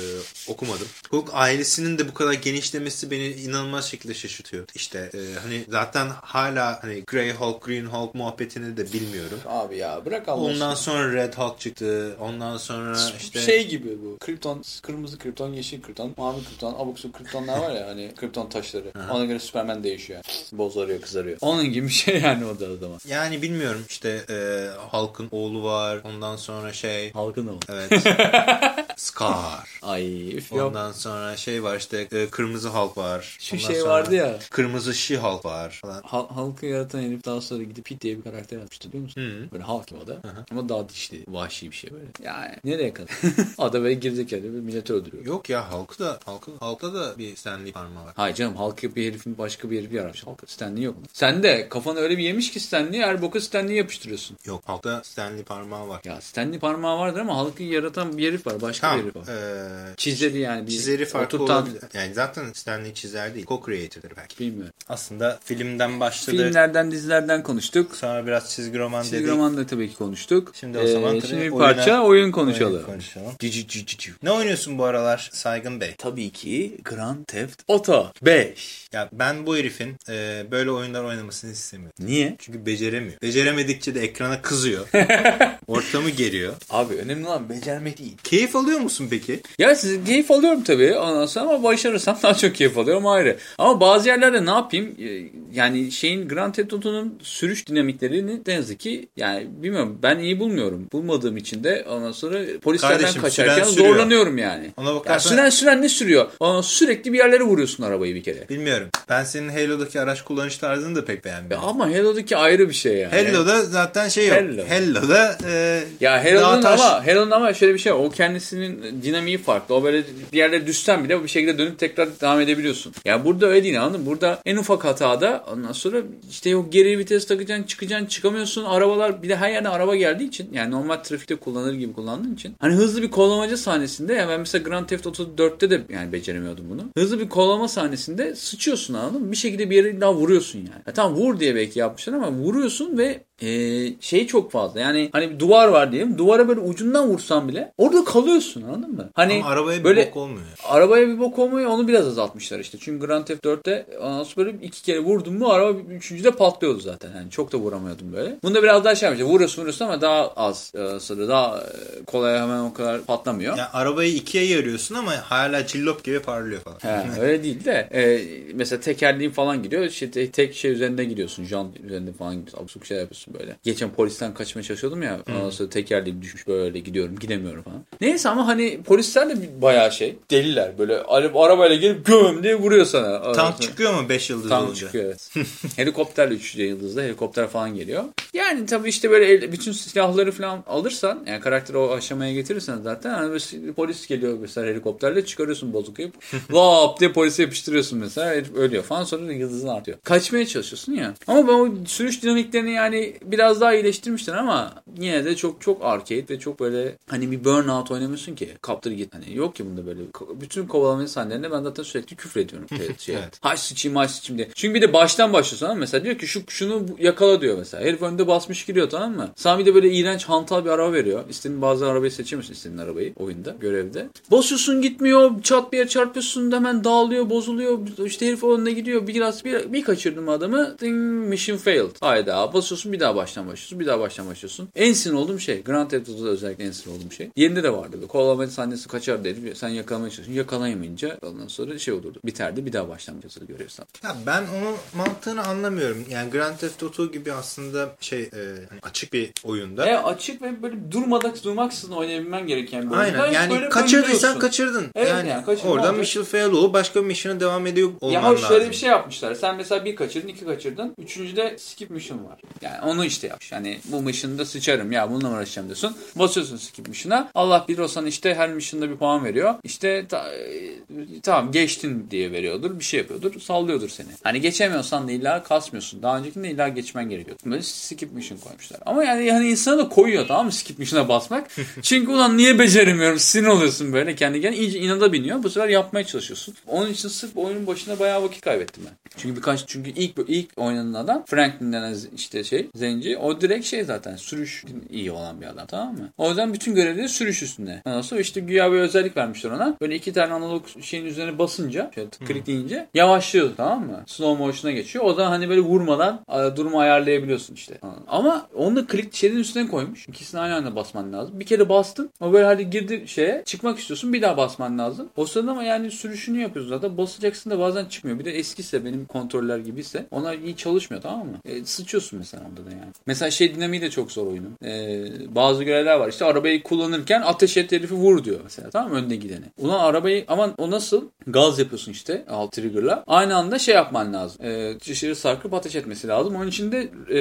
okumadım. Hulk ailesinin de bu kadar genişlemesi beni inanılmaz şekilde şaşırtıyor. İşte e, hani zaten hala hani Grey Hulk, Green Hulk muhabbetini de bilmiyorum. Abi ya bırak Allah Ondan aşkına. sonra Red Hulk çıktı. Ondan sonra işte Şey gibi bu. Krypton, kırmızı Krypton, yeşil Krypton, mavi Krypton, abuk sabuk Kryptonlar var ya hani [LAUGHS] Krypton taşları. Ona göre Superman değişiyor. Yani. Bozarıyor, kızarıyor. Onun gibi bir şey yani o da o zaman. yani bilmiyorum işte e, Hulk'ın oğlu var. Ondan sonra şey Halkın o. evet [LAUGHS] Scar. Ay üf ya. Ondan sonra şey var işte e, Kırmızı Hulk var. Şu Ondan şey vardı ya. Kırmızı She-Hulk var falan. Hal- Halkı yaratan herif daha sonra gidip Pete diye bir karakter yapmıştı biliyor musun? Hı. Böyle halk gibi o da. Ama daha dişli, vahşi bir şey böyle. Yani nereye kadar? [LAUGHS] o da böyle gerizekalı bir milleti öldürüyor. Yok ya Hulk'ı da Hulk'ı, Hulk'ta da bir Stanley parmağı var. Hayır canım halk bir herifin başka bir herifi yaratmış. Halk Stanley yok. Sen de kafanı öyle bir yemiş ki Stanley her boka Stanley yapıştırıyorsun. Yok Hulk'ta Stanley parmağı var. Ya Stanley parmağı vardır ama halkı yaratan bir herif var. Başka Tamam. bir herif var. Ee, Çizeri yani. Bir çizeri farklı oturtan, olabilir. Yani zaten Stanley çizer değil. Co-creator'dır belki. Bilmiyorum. Aslında filmden başladı. Filmlerden, dizilerden konuştuk. Sonra biraz çizgi roman Çizgi dedik. roman da tabii ki konuştuk. Şimdi o zaman Ee, tabii şimdi bir oyuna- parça oyun konuşalım. Oyun konuşalım. Cici cici cici. Ne oynuyorsun bu aralar Saygın Bey? Tabii ki Grand Theft Auto 5. Ya ben bu herifin e, böyle oyunlar oynamasını istemiyorum. Niye? Çünkü beceremiyor. Beceremedikçe de ekrana kızıyor. [LAUGHS] Ortamı geriyor. Abi önemli olan becermek değil. Keyif alıyor musun peki? Ya siz keyif alıyorum tabii ondan sonra ama başarırsam [LAUGHS] daha çok keyif alıyorum ayrı. Ama bazı yerlerde ne yapayım? Ee, Yani şeyin Grand Theft Auto'nun sürüş dinamiklerini ne yazık ki yani bilmiyorum ben iyi bulmuyorum. Bulmadığım için de ondan sonra polislerden Kardeşim, kaçarken zorlanıyorum yani. Ona Ya bakarsan süren süren ne sürüyor? Ondan sürekli bir yerlere vuruyorsun arabayı bir kere. bilmiyorum. Ben senin Halo'daki araç kullanış tarzını da pek Ya beğenmiyorum. ama Hello'daki ayrı bir şey yani. Hello'da zaten şey yok. Hello. Hello'da e, Ya Heron'un dağ taş- ama Heron'un ama şöyle bir şey var. O kendisinin dinamiği farklı. O böyle bir yerlere düşsen bile bir şekilde dönüp tekrar devam edebiliyorsun. Ya burada öyle değil anladın mı? Burada en ufak hatada ondan sonra işte o geri vites takacaksın, çıkacaksın, çıkamıyorsun. Arabalar bir de her yerden araba geldiği için yani normal trafikte kullanır gibi kullandığın için. Hani hızlı bir kovalamaca sahnesinde ya ben mesela Grand Theft Auto 4'te de yani beceremiyordum bunu. Hızlı bir kovalama sahnesinde sıçıyorsun anladın mı? Bir şekilde bir yere daha vuruyorsun yani. Ya tamam vur diye belki yapmışlar ama vuruyorsun ve ee, şey çok fazla. Yani hani bir duvar var diyelim. Duvara böyle ucundan vursan bile orada kalıyorsun anladın mı? Hani ama arabaya bir böyle bok olmuyor. arabaya bir bok olmuyor onu biraz azaltmışlar işte. Çünkü Grand Theft 4'te ondan sonra böyle iki kere vurdum mu araba üçüncüde patlıyordu zaten. Yani çok da vuramıyordum böyle. Bunda biraz daha şey yapmışlar. Vuruyorsun vuruyorsun ama daha az e, sırrı daha e, kolay hemen o kadar patlamıyor. Ya arabayı ikiye yarıyorsun ama hala cillop gibi parlıyor falan. He, [LAUGHS] öyle değil de e, mesela tekerleğin falan gidiyor. İşte te- tek şey üzerinde gidiyorsun. Jant üzerinde falan gidiyorsun. Absuk şey yapıyorsun böyle. Geçen polisten kaçmaya çalışıyordum ya. Ondan sonra tekerleğim düşmüş böyle gidiyorum. Gidemiyorum falan. Neyse ama hani polisler de bayağı şey. Deliler. Böyle ara- arabayla gelip göm diye vuruyor sana. Tank çıkıyor mu 5 yıldız Tank olunca? çıkıyor evet. [LAUGHS] Helikopterle 3. yıldızda helikopter falan geliyor. Yani tabii işte böyle bütün silahları falan alırsan yani karakteri o aşamaya getirirsen zaten hani böyle polis geliyor mesela helikopterle çıkarıyorsun bozukayı. Vap [LAUGHS] diye polise yapıştırıyorsun mesela ölüyor falan sonra da yıldızın artıyor. Kaçmaya çalışıyorsun ya. Ama ben o sürüş dinamiklerini yani biraz daha iyileştirmişler ama yine de çok çok arcade ve çok böyle hani bir burnout oynamıyorsun ki kaptır git. Hani yok ki bunda böyle bütün kovalama sahnelerinde ben zaten sürekli küfür ediyorum. [LAUGHS] Şey, Evet. Hay sıçayım hay sıçayım diye. Çünkü bir de baştan başlıyorsun ama mesela diyor ki şu şunu yakala diyor mesela. Herif önde basmış gidiyor tamam mı? Sana bir de böyle iğrenç hantal bir araba veriyor. İstediğin bazı arabayı seçemiyorsun istediğin arabayı oyunda görevde. Basıyorsun gitmiyor çat bir yere çarpıyorsun hemen dağılıyor bozuluyor. İşte herif önüne gidiyor biraz bir, bir kaçırdım adamı ding, mission failed. Hayda basıyorsun bir daha baştan başlıyorsun bir daha baştan başlıyorsun. En sinir olduğum şey Grand Theft Auto'da özellikle en sinir olduğum şey. Yerinde de vardı. Böyle kovalama sahnesi kaçar dedi. Sen yakalamaya çalışıyorsun. Yakalayamayınca ondan sonra şey olurdu. Biterdi bir daha baştan başladı görev sana. Ya ben onun mantığını anlamıyorum. Yani Grand Theft Auto gibi aslında şey e, hani açık bir oyunda. E açık ve böyle durmadak durmaksızın oynayabilmen gereken bir Aynen oyunda yani böyle kaçırdıysan kaçırdın. Evet, yani, yani oradan fail olup başka bir mission'a devam ediyor olman Ya lazım. şöyle bir şey yapmışlar. Sen mesela bir kaçırdın, iki kaçırdın. Üçüncüde skip mission var. Yani onu işte yapmış. Hani bu mission'da sıçarım ya bununla uğraşacağım diyorsun. Basıyorsun skip mission'a. Allah bilir o sana işte her mission'da bir puan veriyor. İşte ta, e, tamam geçtin diye veriyordur. Bir şey yapıyordur. Sallıyordur seni. Hani geçemiyorsan da illa kasmıyorsun. Daha öncekinde illa geçmen gerekiyor. Böyle skip mission koymuşlar. Ama yani yani insana da koyuyor tamam mı skip mission'a basmak. [LAUGHS] Çünkü ulan niye beceremiyorum sinir oluyorsun böyle kendi kendine. İyice inada biniyor. Bu sefer yapmaya çalışıyorsun. Onun için sırf oyunun başında bayağı vakit kaybettim ben. Çünkü birkaç çünkü ilk ilk oynanan adam Franklin denen işte şey zenci. O direkt şey zaten sürüş iyi olan bir adam tamam mı? O yüzden bütün görevleri sürüş üstünde. Ondan sonra işte güya bir özellik vermişler ona. Böyle iki tane analog şeyin üzerine basınca şöyle klikleyince yavaşlıyor tamam mı? Slow motion'a geçiyor. O zaman hani böyle vurmadan durumu ayarlayabiliyorsun işte. Ama onu da klik şeyin üstüne koymuş. İkisini aynı anda basman lazım. Bir kere bastın. O böyle hadi girdi şeye çıkmak istiyorsun. Bir daha basman lazım. O sırada ama yani sürüşünü yapıyorsun zaten. Basacaksın da bazen çıkmıyor. Bir de eskiyse benim kontroller gibiyse onlar iyi çalışmıyor tamam mı? E, sıçıyorsun mesela onda da yani. Mesela şey dinamiği de çok zor oyunun. E, bazı görevler var. İşte arabayı kullanırken ateş et herifi vur diyor mesela tamam mı? Önde gideni. Ulan arabayı aman o nasıl? Gaz yapıyorsun işte alt trigger'la. Aynı anda şey yapman lazım. E, dışarı sarkıp ateş etmesi lazım. Onun için de e,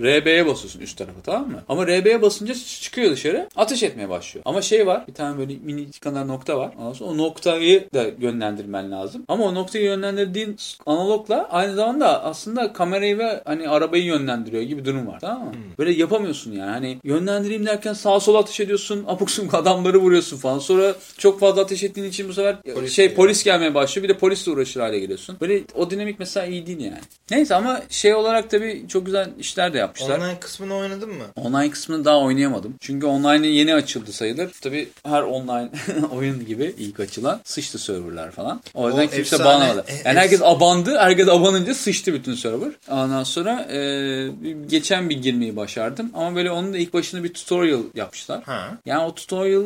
RB'ye basıyorsun üst tarafa tamam mı? Ama RB'ye basınca çıkıyor dışarı ateş etmeye başlıyor. Ama şey var bir tane böyle mini kadar nokta var. Ondan sonra o noktayı da yönlendirmen lazım. Ama o noktayı yönlendirdiğin analogla aynı zamanda aslında kamerayı ve hani arabayı yönlendiriyor gibi durum var. Tamam mı? Hmm. Böyle yapamıyorsun yani. Hani yönlendireyim derken sağa sola ateş ediyorsun. [LAUGHS] Apuk subuk adamları vuruyorsun falan. Sonra çok fazla ateş ettiğin için bu sefer polis şey geliyor. polis gelmeye başlıyor. Bir de polisle uğraşır hale geliyorsun. Böyle o dinamik mesela iyi değil yani. Neyse ama şey olarak tabii çok güzel işler de yapmışlar. Online kısmını oynadın mı? Online kısmını daha oynayamadım. Çünkü online'ı yeni açıldı sayılır. Tabii her online [LAUGHS] oyun gibi ilk açılan sıçtı serverlar falan. O yüzden o kimse efsane, banlamadı. E, yani herkes abandı. Herkes abanınca sıçtı bütün server. Ondan sonra e, geçen bir girmeyi başardım. Ama böyle onun da ilk başına bir tutorial yapmışlar. Ha. Yani o tutorial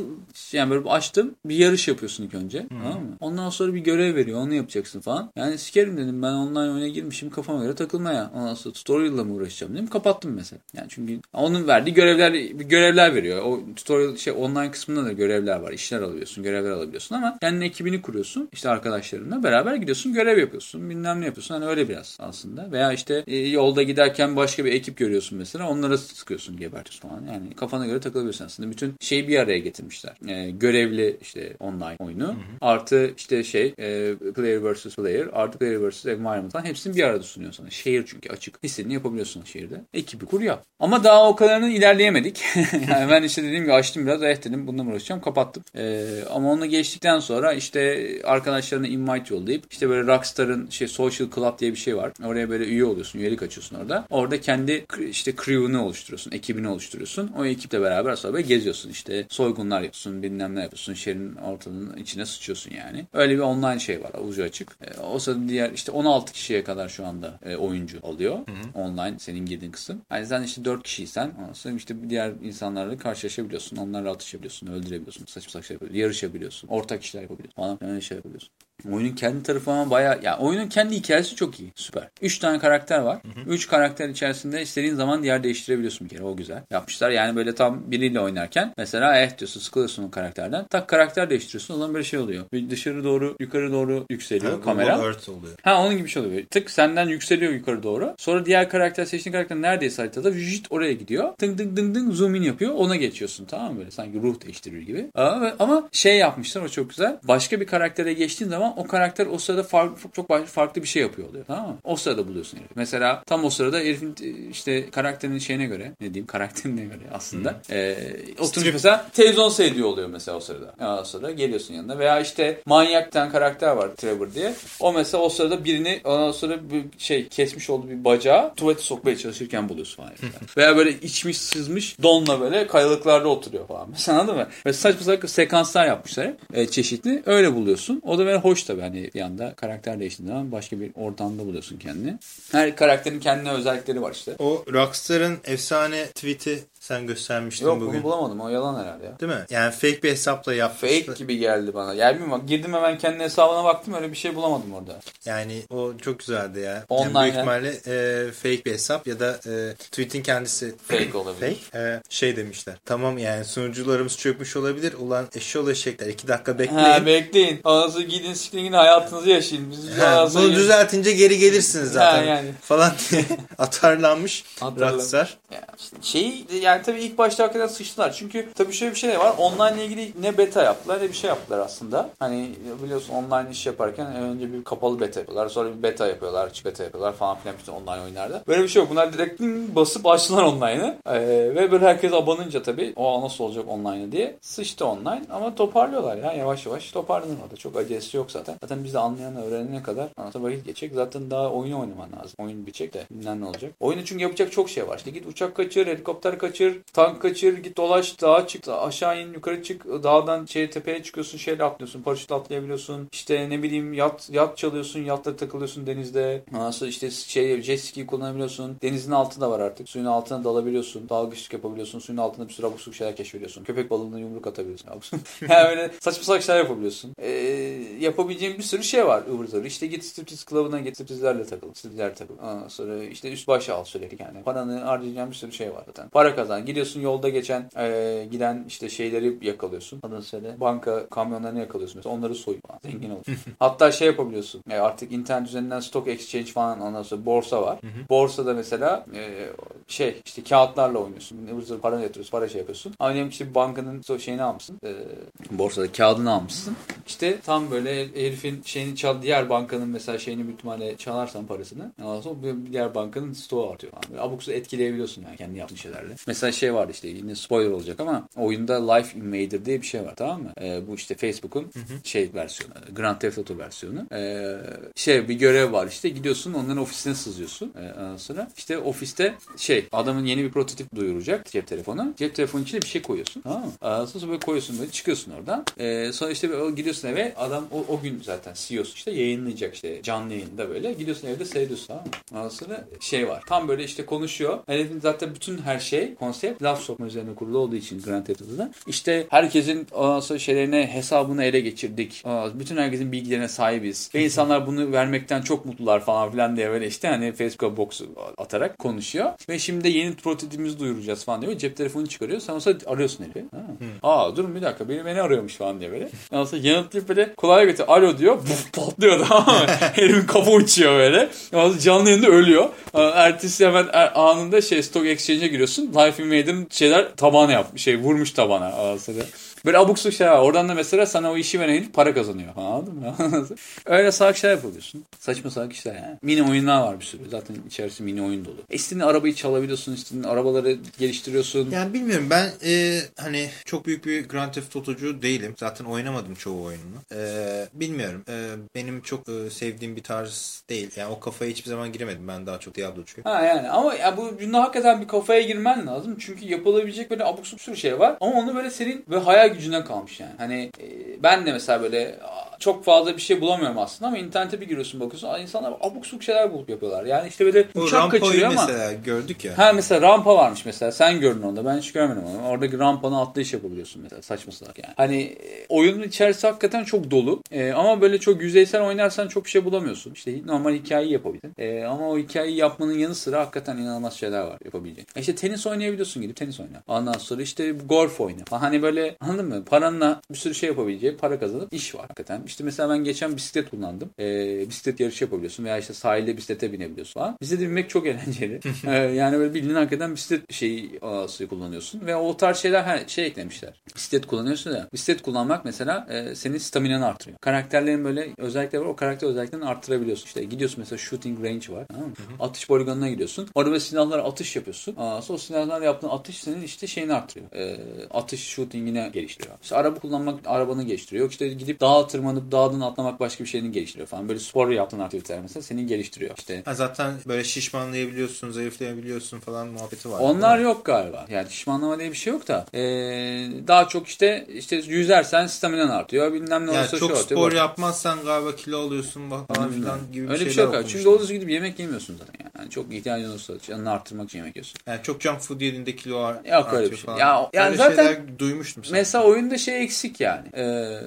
yani böyle açtım. Bir yarış yapıyorsun ilk önce. Hmm. Tamam mı? Ondan sonra bir görev veriyor. Onu yapacaksın falan. Yani sikerim dedim. Ben online oyuna girmişim kafama göre takılmaya. Ondan sonra tutorial'la mı uğraşacağım dedim. Kapattım mesela. Yani çünkü onun verdiği görevler bir görevler veriyor. O tutorial şey online kısmında da görevler var. İşler alıyorsun. Görevler alabiliyorsun ama kendi ekibini kuruyorsun. İşte arkadaşlarınla beraber gidiyorsun. Görev yapıyorsun. Bilmem ne yapıyorsun. Hani öyle biraz aslında. Veya işte e, yolda giderken başka bir ekip görüyorsun mesela. Onlara sıkıyorsun gebertiyorsun falan. Yani kafana göre takılabiliyorsun aslında. Bütün şeyi bir araya getirmişler. E, görevli işte online oyunu. Hı hı. Artı işte şey e, player vs player. Artı player vs environment falan. Hepsini bir arada sunuyor sana. Şehir çünkü açık. İstediğini yapabiliyorsun şehirde. Ekibi kur yap. Ama daha o kadarını ilerleyemedik. [LAUGHS] yani ben işte dediğim gibi açtım biraz. Eh dedim bununla uğraşacağım. Kapattım. E, ama onu geçtikten sonra işte arkadaşlarına invite yollayıp işte böyle Rockstar'ın şey Social Club diye bir şey var. Oraya böyle üye oluyorsun. Üyelik açıyorsun orada. Orada kendi işte crew'unu oluşturuyorsun. Ekibini oluşturuyorsun. O ekiple beraber böyle geziyorsun. işte soygunlar yapıyorsun. Bilmem ne yapıyorsun. Şehrin ortalığının içine sıçıyorsun yani. Öyle bir online şey var. Ucu açık. E, o sırada diğer işte 16 kişiye kadar şu anda e, oyuncu oluyor. Hı hı. Online senin girdiğin kısım. Yani sen işte 4 kişiysen sonra işte diğer insanlarla karşılaşabiliyorsun. Onlarla atışabiliyorsun. Öldürebiliyorsun. Saçma saçma yapabiliyorsun. Yarışabiliyorsun. Ortak işler yapabiliyorsun falan. Öyle şey yapabiliyorsun. Oyunun kendi tarafı ama baya ya oyunun kendi hikayesi çok iyi. Süper. 3 tane karakter var. 3 karakter içerisinde istediğin zaman yer değiştirebiliyorsun bir kere. O güzel. Yapmışlar. Yani böyle tam biriyle oynarken mesela eh diyorsun sıkılıyorsun o karakterden. Tak karakter değiştiriyorsun. O zaman böyle şey oluyor. Bir dışarı doğru yukarı doğru yükseliyor ha, kamera. Earth oluyor. Ha onun gibi bir şey oluyor. Tık senden yükseliyor yukarı doğru. Sonra diğer karakter seçtiğin karakter neredeyse haritada vücut oraya gidiyor. Tıng tıng tıng tıng zoom in yapıyor. Ona geçiyorsun tamam mı? Böyle sanki ruh değiştirir gibi. Ama, ama şey yapmışlar o çok güzel. Başka bir karaktere geçtiğin zaman o karakter o sırada farklı, çok farklı bir şey yapıyor oluyor. Tamam mı? O sırada buluyorsun herifi. Mesela tam o sırada herifin işte karakterinin şeyine göre ne diyeyim karakterine göre aslında. Hmm. E, oturmuş mesela televizyon seyrediyor oluyor mesela o sırada. Ya o sırada geliyorsun yanına. Veya işte manyaktan karakter var Trevor diye. O mesela o sırada birini ondan sonra bir şey kesmiş olduğu bir bacağı tuvalete sokmaya çalışırken buluyorsun falan. Veya böyle içmiş sızmış donla böyle kayalıklarda oturuyor falan. Mesela [LAUGHS] anladın mı? Ve saçma saçma sekanslar yapmışlar. E, çeşitli. Öyle buluyorsun. O da böyle hoş tabii. Hani bir anda karakter değiştiğinde zaman başka bir ortamda buluyorsun kendini. Her karakterin kendine özellikleri var işte. O Rockstar'ın efsane tweet'i Sen göstermiştin Yok bugün. bunu bulamadım. O yalan herhalde ya. Değil mi? Yani fake bir hesapla yapmıştı. Fake gibi geldi bana. Yani bilmiyorum. Girdim hemen kendi hesabına baktım. Öyle bir şey bulamadım orada. Yani o çok güzeldi ya. Online yani büyük ihtimalle e, fake bir hesap ya da e, tweet'in kendisi Fake olabilir. fake. E, şey demişler. Tamam yani sunucularımız çökmüş olabilir. Ulan eşyol eşekler. iki dakika bekleyin. Ha, bekleyin. Ondan gidin siktirin gidin hayatınızı yaşayın. Biz Ha, bunu düzeltince geri gelirsiniz zaten. Ha, yani. Falan diye [LAUGHS] atarlanmış Atarlan- Rockstar. Ya işte şey yani tabii ilk başta hakikaten sıçtılar. Çünkü tabii şöyle bir şey de var. Online ile ilgili ne beta yaptılar ne bir şey yaptılar aslında. Hani biliyorsun online iş yaparken önce bir kapalı beta yapıyorlar. Sonra bir beta yapıyorlar. Açık beta yapıyorlar falan filan bütün online oyunlarda. Böyle bir şey yok. Bunlar direkt basıp açtılar online'ı. Ee, ve böyle herkes abanınca tabii o nasıl olacak online diye sıçtı online. Ama toparlıyorlar ya yavaş yavaş toparlanır orada. Çok acelesi yok zaten. Zaten biz de anlayan öğrenene kadar anlata vakit geçecek. Zaten daha oyunu oynaman lazım. Oyun bitecek de bilmem ne olacak. Oyunu çünkü yapacak çok şey var. İşte git uçak kaçır, helikopter kaçır, tank kaçır, git dolaş, dağa çık, aşağı in, yukarı çık, dağdan şey tepeye çıkıyorsun, şeyle atlıyorsun, paraşütle atlayabiliyorsun. İşte ne bileyim yat yat çalıyorsun, yatla takılıyorsun denizde. Sonra işte şey jet ski kullanabiliyorsun. Denizin altı da var artık. Suyun altına dalabiliyorsun. Dalgıçlık yapabiliyorsun. Suyun altında bir sürü abuk şeyler keşfediyorsun. Köpek balığına yumruk atabiliyorsun. [LAUGHS] Yani böyle saçma salak şeyler yapabiliyorsun. Ee, yapabileceğin bir sürü şey var ıvır. İşte git striptiz club'ına git striptizlerle takıl. Striptizlerle takıl. Ondan sonra işte üst başa al sürekli yani. Paranı harcayacağın bir sürü şey var zaten. Para kazan. Gidiyorsun yolda geçen e, giden işte şeyleri yakalıyorsun. Adını söyle. Banka kamyonlarını yakalıyorsun. Mesela onları soy falan. Zengin ol. [LAUGHS] Hatta şey yapabiliyorsun. E, artık internet üzerinden stock exchange falan ondan sonra borsa var. Borsada mesela e, şey işte kağıtlarla oynuyorsun. Ivır zıvır para yatırıyorsun. Para şey yapıyorsun. Ama diyelim işte bankanın şeyini almışsın. E, borsada kağıdını almışsın. İşte tam böyle herifin şeyini çal diğer bankanın mesela şeyini büyük ihtimalle çalarsan parasını. Ondan sonra diğer bankanın stoğu artıyor. abuk sabuk etkileyebiliyorsun yani kendi yaptığın şeylerle. Mesela şey vardı işte yine spoiler olacak ama oyunda Life Invader diye bir şey var tamam mı? E, bu işte Facebook'un şey versiyonu. Grand Theft Auto versiyonu. E, şey bir görev var işte gidiyorsun onların ofisine sızıyorsun. E, ondan sonra işte ofiste şey adamın yeni bir prototip duyuracak cep telefonu. Cep telefonu içine bir şey koyuyorsun tamam mı? Ondan sonra böyle koyuyorsun böyle çıkıyorsun oradan. E, sonra işte böyle gidiyorsun eve adam o, o gün zaten CEO'su işte yayınlayacak işte canlı yayında böyle. Gidiyorsun evde seyrediyorsun tamam mı? Ondan sonra şey var. Tam böyle işte konuşuyor. Herifin zaten bütün her şey konsept laf sokma üzerine kurulu olduğu için Grand Theft Auto'da. İşte herkesin ondan şeylerine hesabını ele geçirdik. Bütün herkesin bilgilerine sahibiz. Ve insanlar bunu vermekten çok mutlular falan filan diye böyle işte hani Facebook'a box atarak konuşuyor. Ve şimdi de yeni prototipimizi duyuracağız falan diyor. Cep telefonunu çıkarıyor. Sen olsa arıyorsun herifi. Ha. Aa durun bir dakika beni beni arıyormuş falan diye böyle. Ondan sonra yanıtlayıp böyle kolay götür. Alo diyor. Buf, patlıyor tamam mı? [LAUGHS] Herifin kafa uçuyor böyle. Ondan sonra canlı yayında ölüyor. Ertesi hemen er- anında şey Stock Exchange'e giriyorsun. Life Invader'ın şeyler tabana yapmış. Şey vurmuş tabana. Sonra Böyle abuk sabuk şeyler var. Oradan da mesela sana o işi veren herif para kazanıyor. Anladın mı? [LAUGHS] Öyle salak şeyler yapabiliyorsun. Saçma salak işler yani. Mini oyunlar var bir sürü. Zaten içerisi mini oyun dolu. E istediğin arabayı çalabiliyorsun. istediğin arabaları geliştiriyorsun. Yani bilmiyorum ben e, hani çok büyük bir Grand Theft Auto'cu değilim. Zaten oynamadım çoğu oyununu. E, bilmiyorum. E, benim çok e, sevdiğim bir tarz değil. Yani o kafaya hiçbir zaman giremedim. Ben daha çok Diablo'cuyum. Ha yani ama ya bu bunda hakikaten bir kafaya girmen lazım. Çünkü yapılabilecek böyle abuk sürü şey var. Ama onu böyle senin ve hayal gücünden kalmış yani. Hani e, ben de mesela böyle çok fazla bir şey bulamıyorum aslında ama internete bir giriyorsun bakıyorsun. insanlar abuk subuk şeyler bulup yapıyorlar. Yani işte böyle Bu uçak kaçırıyor ama. mesela gördük ya. Ha mesela rampa varmış mesela. Sen gördün onu. Ben hiç görmedim onu. Oradaki rampanı atlayış yapabiliyorsun mesela. Saçma salak yani. Hani e, oyunun içerisi hakikaten çok dolu. E, ama böyle çok yüzeysel oynarsan çok bir şey bulamıyorsun. İşte normal hikayeyi yapabilirsin. E, ama o hikayeyi yapmanın yanı sıra hakikaten inanılmaz şeyler var yapabileceğin. E işte tenis oynayabiliyorsun gidip tenis oyna. Ondan sonra işte golf oyna. Hani böyle anladın mı? Paranla bir sürü şey yapabileceği para kazanıp iş var hakikaten. İşte mesela ben geçen bisiklet kullandım. E, bisiklet yarışı yapabiliyorsun veya işte sahilde bisiklete binebiliyorsun falan. Bisiklete binmek çok eğlenceli. [LAUGHS] E, yani böyle bildiğin hakikaten bisiklet şeyi ağası kullanıyorsun ve o tarz şeyler her şey eklemişler. Bisiklet kullanıyorsun ya. Bisiklet kullanmak mesela e, senin staminanı artırıyor. Karakterlerin böyle özellikleri var. O karakter özelliklerini arttırabiliyorsun. İşte gidiyorsun mesela shooting range var. Tamam mı? Atış poligonuna gidiyorsun. Orada silahlara atış yapıyorsun. Aa, sonra silahlarla yaptığın atış senin işte şeyini artırıyor. E, atış shootingine geliştiriyor. İşte araba kullanmak arabanı geliştiriyor. Yok işte gidip dağa tırmanıp dağdan atlamak başka bir şeyini geliştiriyor falan. Böyle spor yaptığın aktiviteler mesela seni geliştiriyor. İşte Ha, zaten böyle şişmanlayabiliyorsun, zayıflayabiliyorsun falan muhabbeti var. Onlar yok galiba. Yani şişmanlama diye bir şey yok da. Ee, daha çok işte işte yüzersen staminan artıyor. Bilmem ne Yani olursa çok şu artıyor. spor yapmazsan galiba kilo alıyorsun falan filan gibi Öyle bir şey yok. Çünkü doğru düzgün gidip yemek yemiyorsun zaten yani. Hani çok ihtiyacın olursa canını arttırmak için yemek yiyorsun. Yani çok junk food yediğinde kilo ar- Yok artıyor öyle bir şey. falan. Ya, yani Öyle zaten duymuştum. sanki. Mesela oyunda şey eksik yani. Ee,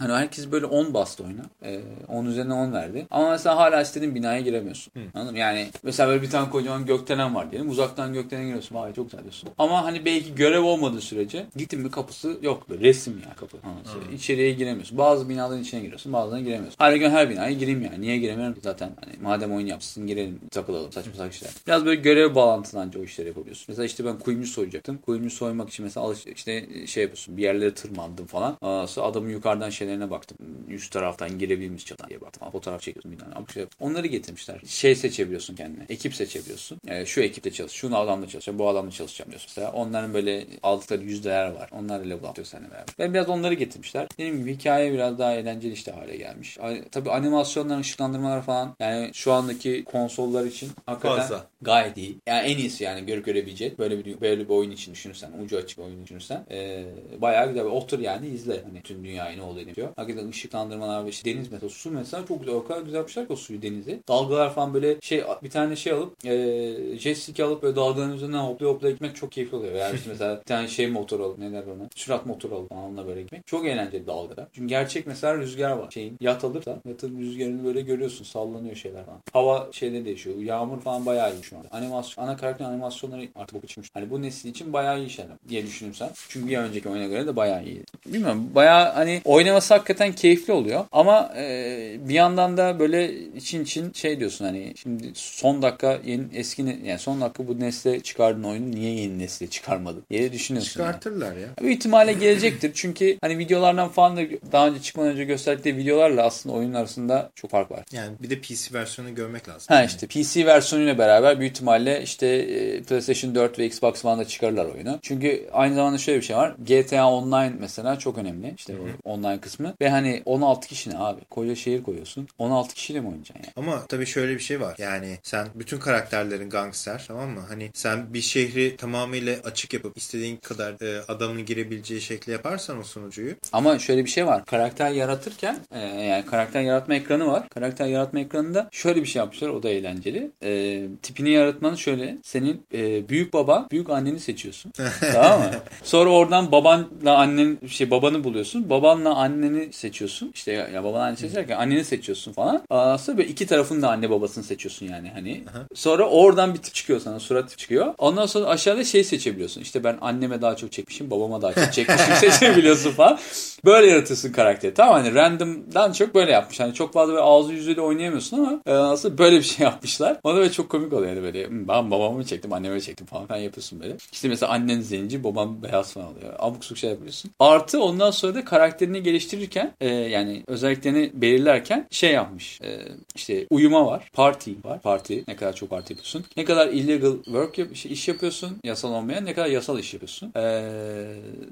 hani herkes böyle 10 bastı oyuna. Ee, 10 üzerine 10 verdi. Ama mesela hala istediğin binaya giremiyorsun. Anladın mı? Yani mesela böyle bir tane kocaman gökdelen var diyelim. Uzaktan gökdelene giriyorsun. Vay çok güzel diyorsun. Ama hani belki görev olmadığı sürece gittin mi kapısı yok. Böyle resim yani kapı. Anladın? İçeriye giremiyorsun. Bazı binaların içine giriyorsun. Bazılarına giremiyorsun. Halbuki her binaya gireyim yani. Niye giremiyorum ki zaten? Hani madem oyun yapsın girelim takılalım saçma saçma işler. Biraz böyle görev bağlantılı anca o işleri yapabiliyorsun. Mesela işte ben kuyumcu soyacaktım. Kuyumcu soymak için mesela alış, işte şey yapıyorsun. Bir yerlere tırmandım falan. Aa, adamın yukarıdan şeylerine baktım. Üst taraftan girebilmiş çatan diye baktım. Aa, Fotoğraf çekiyorsun bir tane. Ama şey, onları getirmişler. Şey seçebiliyorsun kendine. Ekip seçebiliyorsun. Ee, şu ekiple çalış. Şunu adamla çalışacağım. Bu adamla çalışacağım diyorsun. Mesela onların böyle aldıkları yüzdeler var. Onlarla level atlıyor seninle beraber. Ben biraz onları getirmişler. Dediğim gibi hikaye biraz daha eğlenceli işte hale gelmiş. Tabii animasyonlar, ışıklandırmalar falan yani şu andaki konsollar için hakikaten Fazla. gayet iyi. Yani en iyisi yani görüp görebilecek böyle bir böyle bir oyun için düşünürsen, ucu açık oyun düşünürsen ee, bayağı güzel. Otur yani izle hani tüm dünyayı ne olduğunu diyor. Hakikaten ışıklandırmalar ve işte deniz mesela su mesela çok güzel. O kadar güzel yapmışlar ki o suyu denizi. Dalgalar falan böyle şey bir tane şey alıp ee, jet ski alıp böyle dalgaların üzerinden hoplaya hoplaya gitmek çok keyifli oluyor. Veya işte mesela bir tane şey motor alıp ne der ona? Sürat motoru alıp onunla böyle gitmek. Çok eğlenceli dalgada. Çünkü gerçek mesela rüzgar var. Şeyin yat alırsa yatın rüzgarını böyle görüyorsun. Sallanıyor şeyler falan. Hava şeyleri değişiyor. Yağmur falan bayağı iyi şu anda. Animasyon, ana karakter animasyonları artık boku çıkmış. Hani bu nesil için bayağı iyi şeyler diye düşündüm sen. Çünkü bir önceki oyuna göre de bayağı iyi. Bilmiyorum bayağı hani oynaması hakikaten keyifli oluyor. Ama e, bir yandan da böyle için için şey diyorsun hani şimdi son dakika yeni eski yani son dakika bu nesle çıkardın oyunu niye yeni nesle çıkarmadın diye düşünüyorsun. yani. Çıkartırlar ya. Büyük ihtimalle gelecektir. Çünkü hani videolardan falan da daha önce çıkmadan önce gösterdikleri videolarla aslında oyun arasında çok fark var. Yani bir de PC versiyonu görmek lazım. Ha işte PC versiyonuyla beraber büyük ihtimalle işte e, PlayStation 4 ve Xbox One'da çıkarırlar oyunu. Çünkü aynı zamanda şöyle bir şey var. GTA Online mesela çok önemli. İşte o online kısmı. Ve hani 16 kişi ne abi? Koca şehir koyuyorsun. 16 kişiyle mi oynayacaksın yani? Ama tabii şöyle bir şey var. Yani sen bütün karakterlerin gangster tamam mı? Hani sen bir şehri tamamıyla açık yapıp istediğin kadar e, adamın girebileceği şekli yaparsan o sunucuyu. Ama şöyle bir şey var. Karakter yaratırken e, yani karakter yaratma ekranı var. Karakter yaratma ekranında şöyle bir şey yapmışlar. O da eğlenceli. E, tipini yaratmanın şöyle. Senin e, büyük baba, büyük anneni seçiyorsun. [LAUGHS] tamam mı? Sonra oradan babanla annen şey babanı buluyorsun. Babanla anneni seçiyorsun. İşte ya, ya babanla anneni seçerken anneni seçiyorsun falan. Aslında böyle iki tarafın da anne babasını seçiyorsun yani hani. Sonra oradan bir tip çıkıyor sana. Surat çıkıyor. Ondan sonra aşağıda şey seçebiliyorsun. İşte ben anneme daha çok çekmişim, babama daha çok çekmişim [LAUGHS] seçebiliyorsun falan. Böyle yaratıyorsun karakteri. Tamam hani random'dan çok böyle yapmış. Hani çok fazla böyle ağzı yüzüyle oynayamıyorsun ama e, aslında böyle bir şey [LAUGHS] yapmışlar. O da böyle çok komik oluyor yani böyle. "Hmm, Ben babamı mı çektim, anneme çektim falan falan yapıyorsun böyle. İşte mesela annen zenci, babam beyaz falan oluyor. Abuk subuk şey yapıyorsun. Artı ondan sonra da karakterini geliştirirken e, yani özelliklerini belirlerken şey yapmış. E, işte uyuma var, party var. Party ne kadar çok party yapıyorsun. Ne kadar illegal work yap, şey, iş yapıyorsun, yasal olmayan ne kadar yasal iş yapıyorsun. E,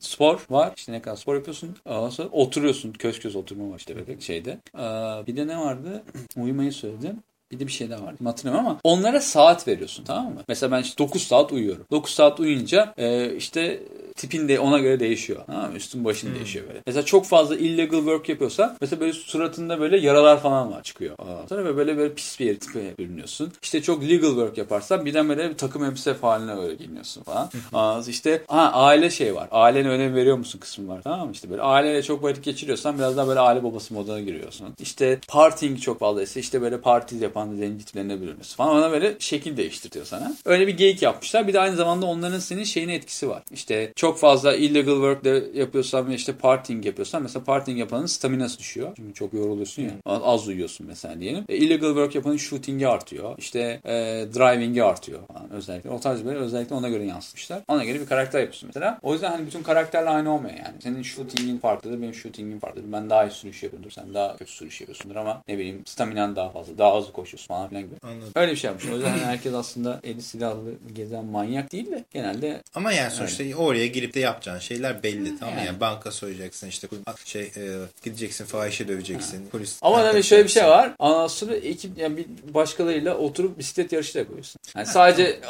spor var. işte ne kadar spor yapıyorsun. Ondan sonra oturuyorsun. Köz köz oturma var işte böyle şeyde. E, bir de ne vardı? [CLEARS THROAT] Uyumayı söyledim. Bir de bir şey daha vardı. Hatırlamıyorum ama onlara saat veriyorsun tamam mı? Mesela ben işte 9 saat uyuyorum. 9 saat uyuyunca e, işte tipin de ona göre değişiyor. Tamam mı? Üstün başın değişiyor böyle. Mesela çok fazla illegal work yapıyorsa mesela böyle suratında böyle yaralar falan var çıkıyor. Sonra böyle böyle, böyle pis bir yere tipe bürünüyorsun. İşte çok legal work yaparsan birden böyle bir takım elbise haline öyle giyiniyorsun falan. Aa, işte ha, aile şey var. Ailene önem veriyor musun kısmı var tamam mı? İşte böyle aileyle çok vakit geçiriyorsan biraz daha böyle aile babası moduna giriyorsun. İşte partying çok fazlaysa işte böyle parti yapan zenci tiplerine bürünüyorsun falan. Ona böyle şekil değiştiriyor sana. Öyle bir geyik yapmışlar. Bir de aynı zamanda onların senin şeyine etkisi var. İşte çok fazla illegal work de yapıyorsan ve işte partying yapıyorsan mesela partying yapanın staminası düşüyor. Çünkü çok yoruluyorsun ya. Az uyuyorsun mesela diyelim. E, illegal work yapanın shooting'i artıyor. İşte e, driving'i artıyor falan özellikle. O tarz böyle özellikle ona göre yansıtmışlar. Ona göre bir karakter yapıyorsun mesela. O yüzden hani bütün karakterle aynı olmuyor yani. Senin shooting'in farklıdır, benim shooting'im farklıdır. Ben daha iyi sürüş yapıyorumdur, sen daha kötü sürüş yapıyorsundur ama ne bileyim staminan daha fazla, daha hızlı koşuyorsun falan filan gibi. Anladım. Öyle bir şey yapmış. O yüzden hani herkes aslında eli silahlı gezen manyak değil de genelde Ama yani sonuçta oraya girip de yapacağın şeyler belli tamam mı? Yani. Yani banka soyacaksın işte şey e, gideceksin fahişe döveceksin. Polis Ama arkadaş şöyle bir şey var. Sonra ekip yani bir başkalarıyla oturup bisiklet yarışı da yapıyorsun. Yani sadece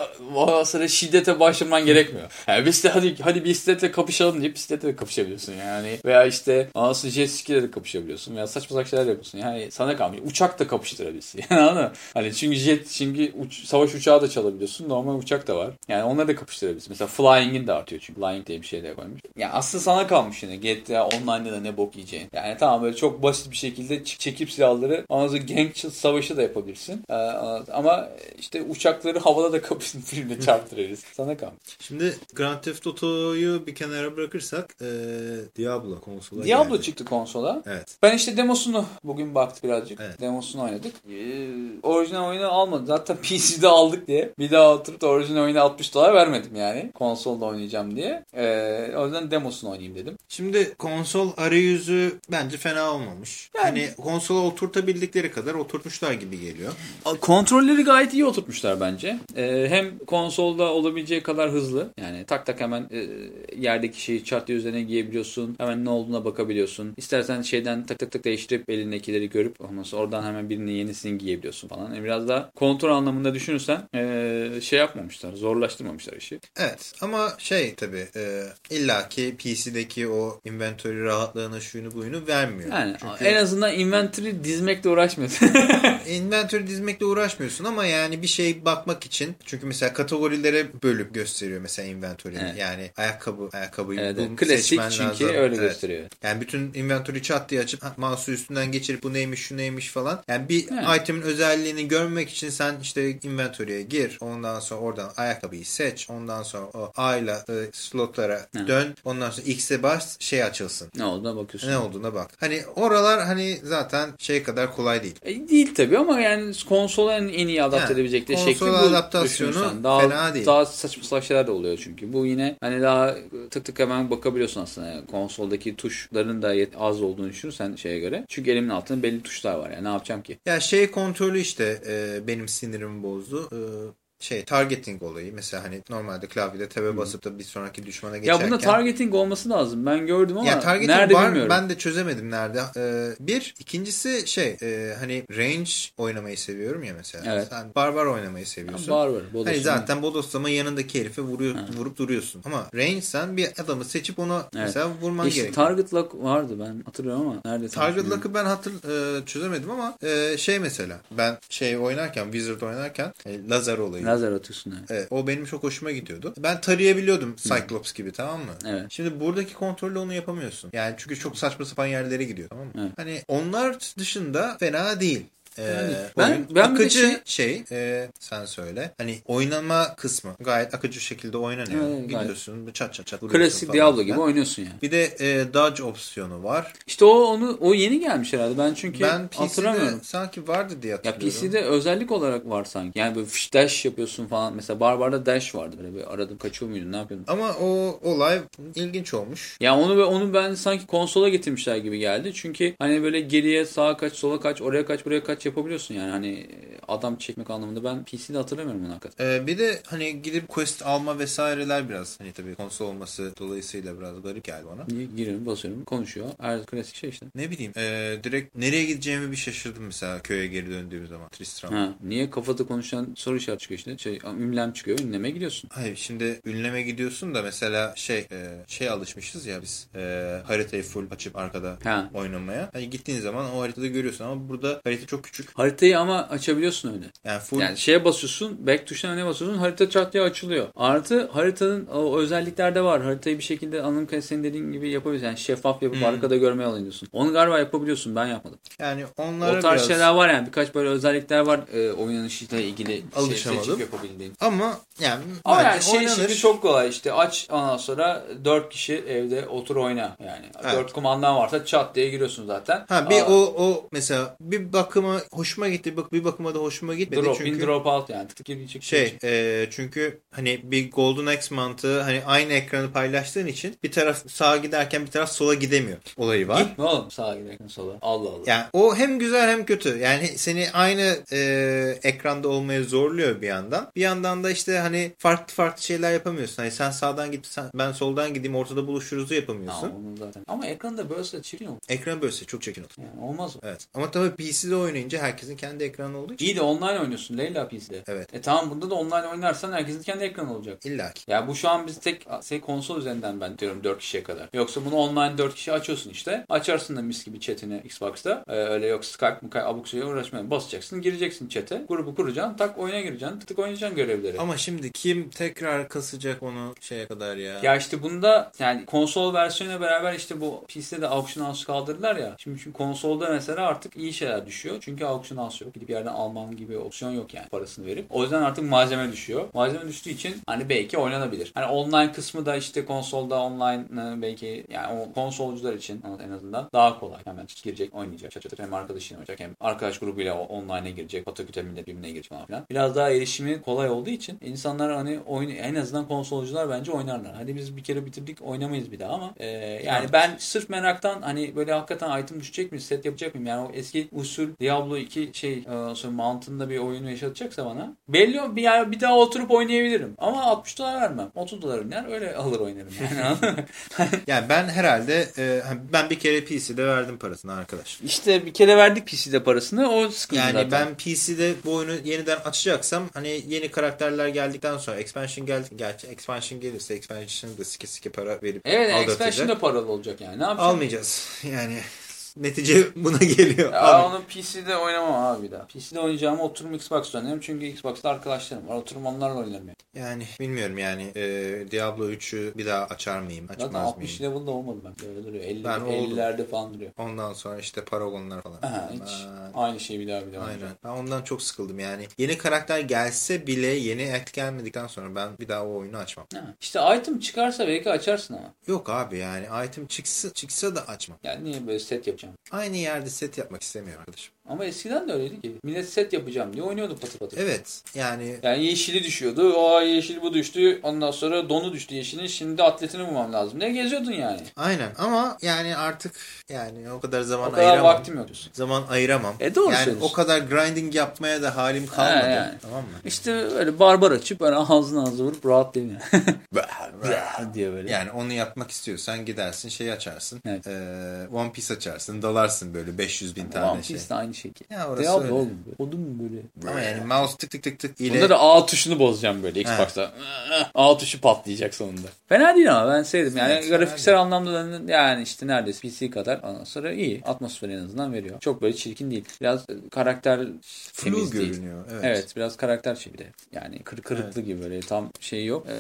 sıra şiddete başlaman gerekmiyor. [LAUGHS] Yani bisiklet hadi hadi bisikletle kapışalım deyip bisikletle de kapışabiliyorsun yani. Veya işte sonra jet ski'yle de kapışabiliyorsun. Veya saçma saçma şeyler yapıyorsun. Yani sana kalmış. Uçak da kapıştırabilirsin. [LAUGHS] Yani anladın mı? Hani çünkü jet çünkü uç- savaş uçağı da çalabiliyorsun. Normal uçak da var. Yani onları da kapıştırabilirsin. Mesela flying'in de artıyor çünkü. Flying diye bir şey de koymuş. Yani aslında sana kalmış yine. GTA Online'da da ne bok yiyeceğin. Yani tamam böyle çok basit bir şekilde çekip silahları ondan sonra gang savaşı da yapabilirsin. Ee, ama işte uçakları havada da kapışın [LAUGHS] filmle çarptırırız. Sana kalmış. Şimdi Grand Theft Auto'yu bir kenara bırakırsak e, Diablo konsola Diablo geldi. çıktı konsola. Evet. Ben işte demosunu bugün baktık birazcık. Evet. Demosunu oynadık. Ee, orijinal oyunu almadım. Zaten [LAUGHS] PC'de aldık diye. Bir daha oturup da orijinal oyunu 60 dolar vermedim yani. Konsolda oynayacağım diye. Ee, o yüzden demosunu oynayayım dedim. Şimdi konsol arayüzü bence fena olmamış. Yani- Hani konsola oturtabildikleri kadar oturtmuşlar gibi geliyor. Kontrolleri gayet iyi oturtmuşlar bence. Ee, hem konsolda olabileceği kadar hızlı. Yani tak tak hemen e, yerdeki şeyi çat diye üzerine giyebiliyorsun. Hemen ne olduğuna bakabiliyorsun. İstersen şeyden tak tak tak değiştirip elindekileri görüp ondan sonra oradan hemen birinin yenisini giyebiliyorsun falan. Yani biraz daha kontrol anlamında düşünürsen e, şey yapmamışlar. Zorlaştırmamışlar işi. Evet ama şey tabii e, illaki PC'deki o inventory rahatlığını şunu buyunu vermiyor. Yani Çünkü en azından inventory dizmekle uğraşmıyorsun. [LAUGHS] inventory dizmekle uğraşmıyorsun ama yani bir şey bakmak için çünkü mesela kategorilere bölüp gösteriyor mesela inventory'ni. Evet. Yani ayakkabı ayakkabıyı evet, bul, klasik seçmen çünkü lazım. öyle Evet. gösteriyor. Yani bütün inventory çat diye açıp mouse'u üstünden geçirip bu neymiş şu neymiş falan. Yani bir Evet. item'in özelliğini görmek için sen işte inventory'e gir. Ondan sonra oradan ayakkabıyı seç. Ondan sonra o A ile e, slotlara Evet. dön. Ondan sonra X'e bas şey açılsın. Ne olduğuna bakıyorsun. Ne olduğuna bak. Hani oralar hani zaten şey kadar kolay değil. E, değil tabii ama yani konsola en, iyi adapte Yani, edebilecekleri şekli bu. adaptasyonu daha, fena değil. Daha saçma salak şeyler de oluyor çünkü. Bu yine hani daha tık tık hemen bakabiliyorsun aslında. Yani konsoldaki tuşların da az olduğunu düşünürsen şeye göre. Çünkü elimin altında belli tuşlar var yani ne yapacağım ki? Ya şey kontrolü işte e, benim sinirimi bozdu. E, şey targeting olayı mesela hani normalde klavyede tabe basıp da bir sonraki düşmana geçerken. Ya bunda targeting olması lazım. Ben gördüm ama ya targeting nerede var bilmiyorum. ben de çözemedim nerede. Ee, bir ikincisi şey e, hani range oynamayı seviyorum ya mesela. Evet. Sen barbar oynamayı seviyorsun. Var var. bodoslama. Hani zaten bodoslama yanındaki herife vuruyor, vurup duruyorsun. Ama range sen bir adamı seçip ona Evet. mesela vurman İşte gerekiyor. target lock vardı ben hatırlıyorum ama nerede Target lock'ı ben hatır e, çözemedim ama e, şey mesela ben şey oynarken Wizard oynarken e, lazer olayı. Lazer atıyorsun yani. Evet, o benim çok hoşuma gidiyordu. Ben tarayabiliyordum Cyclops gibi tamam mı? Evet. Şimdi buradaki kontrolle onu yapamıyorsun. Yani çünkü çok saçma sapan yerlere gidiyor tamam mı? Evet. Hani onlar dışında fena değil. Ee, Yani ben- oyun ben akıcı şey, e, sen söyle. Hani oynama kısmı gayet akıcı şekilde oynanıyor. Gayet. Gidiyorsun çat çat çat vuruyorsun Klasik Diablo gibi oynuyorsun yani. Bir de e, dodge opsiyonu var. İşte o onu o yeni gelmiş herhalde. Ben çünkü ben PC'de hatırlamıyorum. sanki vardı diye Ya hatırlıyorum. PC'de özellik olarak var sanki. Yani böyle fiş dash yapıyorsun falan. Mesela Barbar'da dash vardı. Böyle bir aradım kaçıyor muydun ne yapıyordun? Ama o olay ilginç olmuş. Ya onu onu ben sanki konsola getirmişler gibi geldi. Çünkü hani böyle geriye sağa kaç, sola kaç, oraya kaç, buraya kaç yapabiliyorsun yani. Hani adam çekmek anlamında ben PC'de hatırlamıyorum onu hakikaten. Ee, bir de hani gidip quest alma vesaireler biraz hani tabii konsol olması dolayısıyla biraz garip geldi bana. Giriyorum, basıyorum, konuşuyor. Her klasik şey işte. Ne bileyim ee, direkt nereye gideceğimi bir şaşırdım mesela köye geri döndüğüm zaman Tristram. Ha, niye kafada konuşan soru işareti çıkıyor işte. Şey, ünlem çıkıyor, ünleme gidiyorsun. Hayır şimdi ünleme gidiyorsun da mesela şey e, şey alışmışız ya biz e, haritayı full açıp arkada Ha. oynamaya. Hani gittiğin zaman o haritada görüyorsun ama burada harita çok küçük. Haritayı ama açabiliyorsun öyle. Yani full Yani şeye basıyorsun, back tuşuna ne basıyorsun, harita çat diye açılıyor. Artı haritanın o özellikler de var. Haritayı bir şekilde kadarıyla senin dediğin gibi yapabiliyorsun. Yani şeffaf yapıp arkada görmeye alıyorsun. Onu galiba yapabiliyorsun. Ben yapmadım. yani onlara o tarz biraz... şeyler var yani. Birkaç böyle özellikler var e, oynanışıyla ilgili şey Alışamadım. seçip yapabildiğin. Ama yani Ama yani şey oynanır. şimdi çok kolay işte aç ondan sonra 4 kişi evde otur oyna yani. Evet. 4 kumandan varsa çat diye giriyorsun zaten. Ha bir Aa, o o mesela bir bakıma hoşuma gitti. Bak bir bakıma da hoşuma gitmedi. Drop çünkü in drop out yani. Tık gibi çık. şey e, çünkü hani bir Golden Axe mantığı hani aynı ekranı paylaştığın için bir taraf sağa giderken bir taraf sola gidemiyor olayı var. Gitme oğlum sağa giderken sola. Allah Allah. Yani o hem güzel hem kötü. Yani seni aynı e, ekranda olmaya zorluyor bir yandan. Bir yandan da işte hani farklı farklı şeyler yapamıyorsun. Hani sen sağdan git, sen, ben soldan gideyim ortada buluşuruzu yapamıyorsun. Onu zaten. Ama ekranda böylese çirkin olur. Ekran böylese çok çirkin olur. Yani olmaz o. Evet. Ama tabii PC'de oynayınca herkesin kendi ekranı olduğu için İyi de online oynuyorsun Leyla PC'de. Evet. E tamam bunda da online oynarsan herkesin kendi ekranı olacak. illa ki. Ya bu şu an biz tek şey, konsol üzerinden ben diyorum 4 kişiye kadar. Yoksa bunu online 4 kişi açıyorsun işte. Açarsın da mis gibi chatini Xbox'ta. Ee, öyle yok Skype mı abuk suya uğraşmaya basacaksın. Gireceksin chat'e. Grubu kuracaksın. Tak oyuna gireceksin. Tık tık oynayacaksın görevleri. Ama şimdi kim tekrar kasacak onu şeye kadar ya? Ya işte bunda yani konsol versiyonuyla beraber işte bu PC'de de auction house kaldırdılar ya. Şimdi çünkü konsolda mesela artık iyi şeyler düşüyor. Çünkü auction house yok. Gidip yerden alman gibi opsiyon yok yani parasını verip. O yüzden artık malzeme düşüyor. Malzeme düştüğü için hani belki oynanabilir. Hani online kısmı da işte konsolda online e, belki yani o konsolcular için en azından daha kolay. Hemen girecek oynayacak. Çatır hem arkadaşıyla oynayacak hem arkadaş grubuyla online'a girecek. Pataküte millet birbirine girecek falan filan. Biraz daha erişimi kolay olduğu için insanlar hani oyun en azından konsolcular bence oynarlar. Hadi biz bir kere bitirdik oynamayız bir daha ama e, yani Evet. ben sırf meraktan hani böyle hakikaten item düşecek mi set yapacak mıyım? Yani o eski usul Diablo 2 şey e, mantığında bir oyunu yaşatacaksa bana belli bir, yani bir daha oturup oynayabilirim. Ama 60 dolar vermem. 30 dolar iner öyle alır oynarım yani. [LAUGHS] [LAUGHS] Yani ben herhalde e, ben bir kere PC'de verdim parasını arkadaş. işte bir kere verdik PC'de parasını o sıkıntı Yani zaten. ben PC'de bu oyunu yeniden açacaksam hani yeni karakterler geldikten sonra expansion geldi. Gerçi expansion gelirse expansion'ı da sike sike para verip Evet aldırtacak. expansion da paralı olacak yani. Ne yapacağım? Almayacağız. [LAUGHS] Yani netice [LAUGHS] buna geliyor. Ya Abi, onu PC'de oynamam abi daha. PC'de oynayacağımı oturum Xbox'ta oynarım. Çünkü Xbox'ta arkadaşlarım var. Oturum onlarla oynarım. Yani. yani bilmiyorum yani e, Diablo 3'ü bir daha açar mıyım? Zaten Açmaz 60 mıyım? level'da olmadı ben. Böyle duruyor. 50, Ben oldum. 50'lerde falan duruyor. Ondan sonra işte Paragonlar falan. Aha, hiç. Ben- Aynı şeyi bir daha bir daha. Aynen. oynayacağım. Ben ondan çok sıkıldım yani. Yeni karakter gelse bile yeni et gelmedikten sonra ben bir daha o oyunu açmam. Ha. İşte item çıkarsa belki açarsın ama. Yok abi yani item çıksa, çıksa da açmam. Yani niye böyle set yapacağım? Aynı yerde set yapmak istemiyorum arkadaşım. Ama eskiden de öyleydi ki. Millet set yapacağım diye oynuyordu patır patır. Evet yani Yani yeşili düşüyordu. O yeşil bu düştü. Ondan sonra donu düştü yeşilin. Şimdi atletini bulmam lazım. Ne geziyordun yani? aynen ama yani artık yani o kadar zaman O kadar ayıramam. vaktim yok. Zaman ayıramam. E doğru yani söylüyorsun. o kadar grinding yapmaya da halim kalmadı. He, yani. Tamam mı? İşte öyle barbar açıp böyle ağzına ağzına vurup rahatlayın yani. [LAUGHS] [LAUGHS] diye böyle. Yani onu yapmak istiyorsan gidersin şey açarsın. Evet. Ee, One Piece açarsın. Dalarsın böyle 500 bin tane One şey. Piece de aynı şey. Ya orası Diablo öyle. oğlum. böyle. Odun mu böyle? Ama yani mouse tık tık tık tık ile Bunda da A tuşunu bozacağım böyle Xbox'ta. A tuşu patlayacak sonunda. Fena değil ama ben sevdim. Yani Evet, grafiksel anlamda da yani işte neredeyse PC kadar ondan sonra iyi. Atmosfer en azından veriyor. Çok böyle çirkin değil. Biraz e, karakter flu temiz değil. görünüyor. Evet. Evet biraz karakter şey bir de. Yani kır, kırıklı gibi böyle tam şey yok. Ee,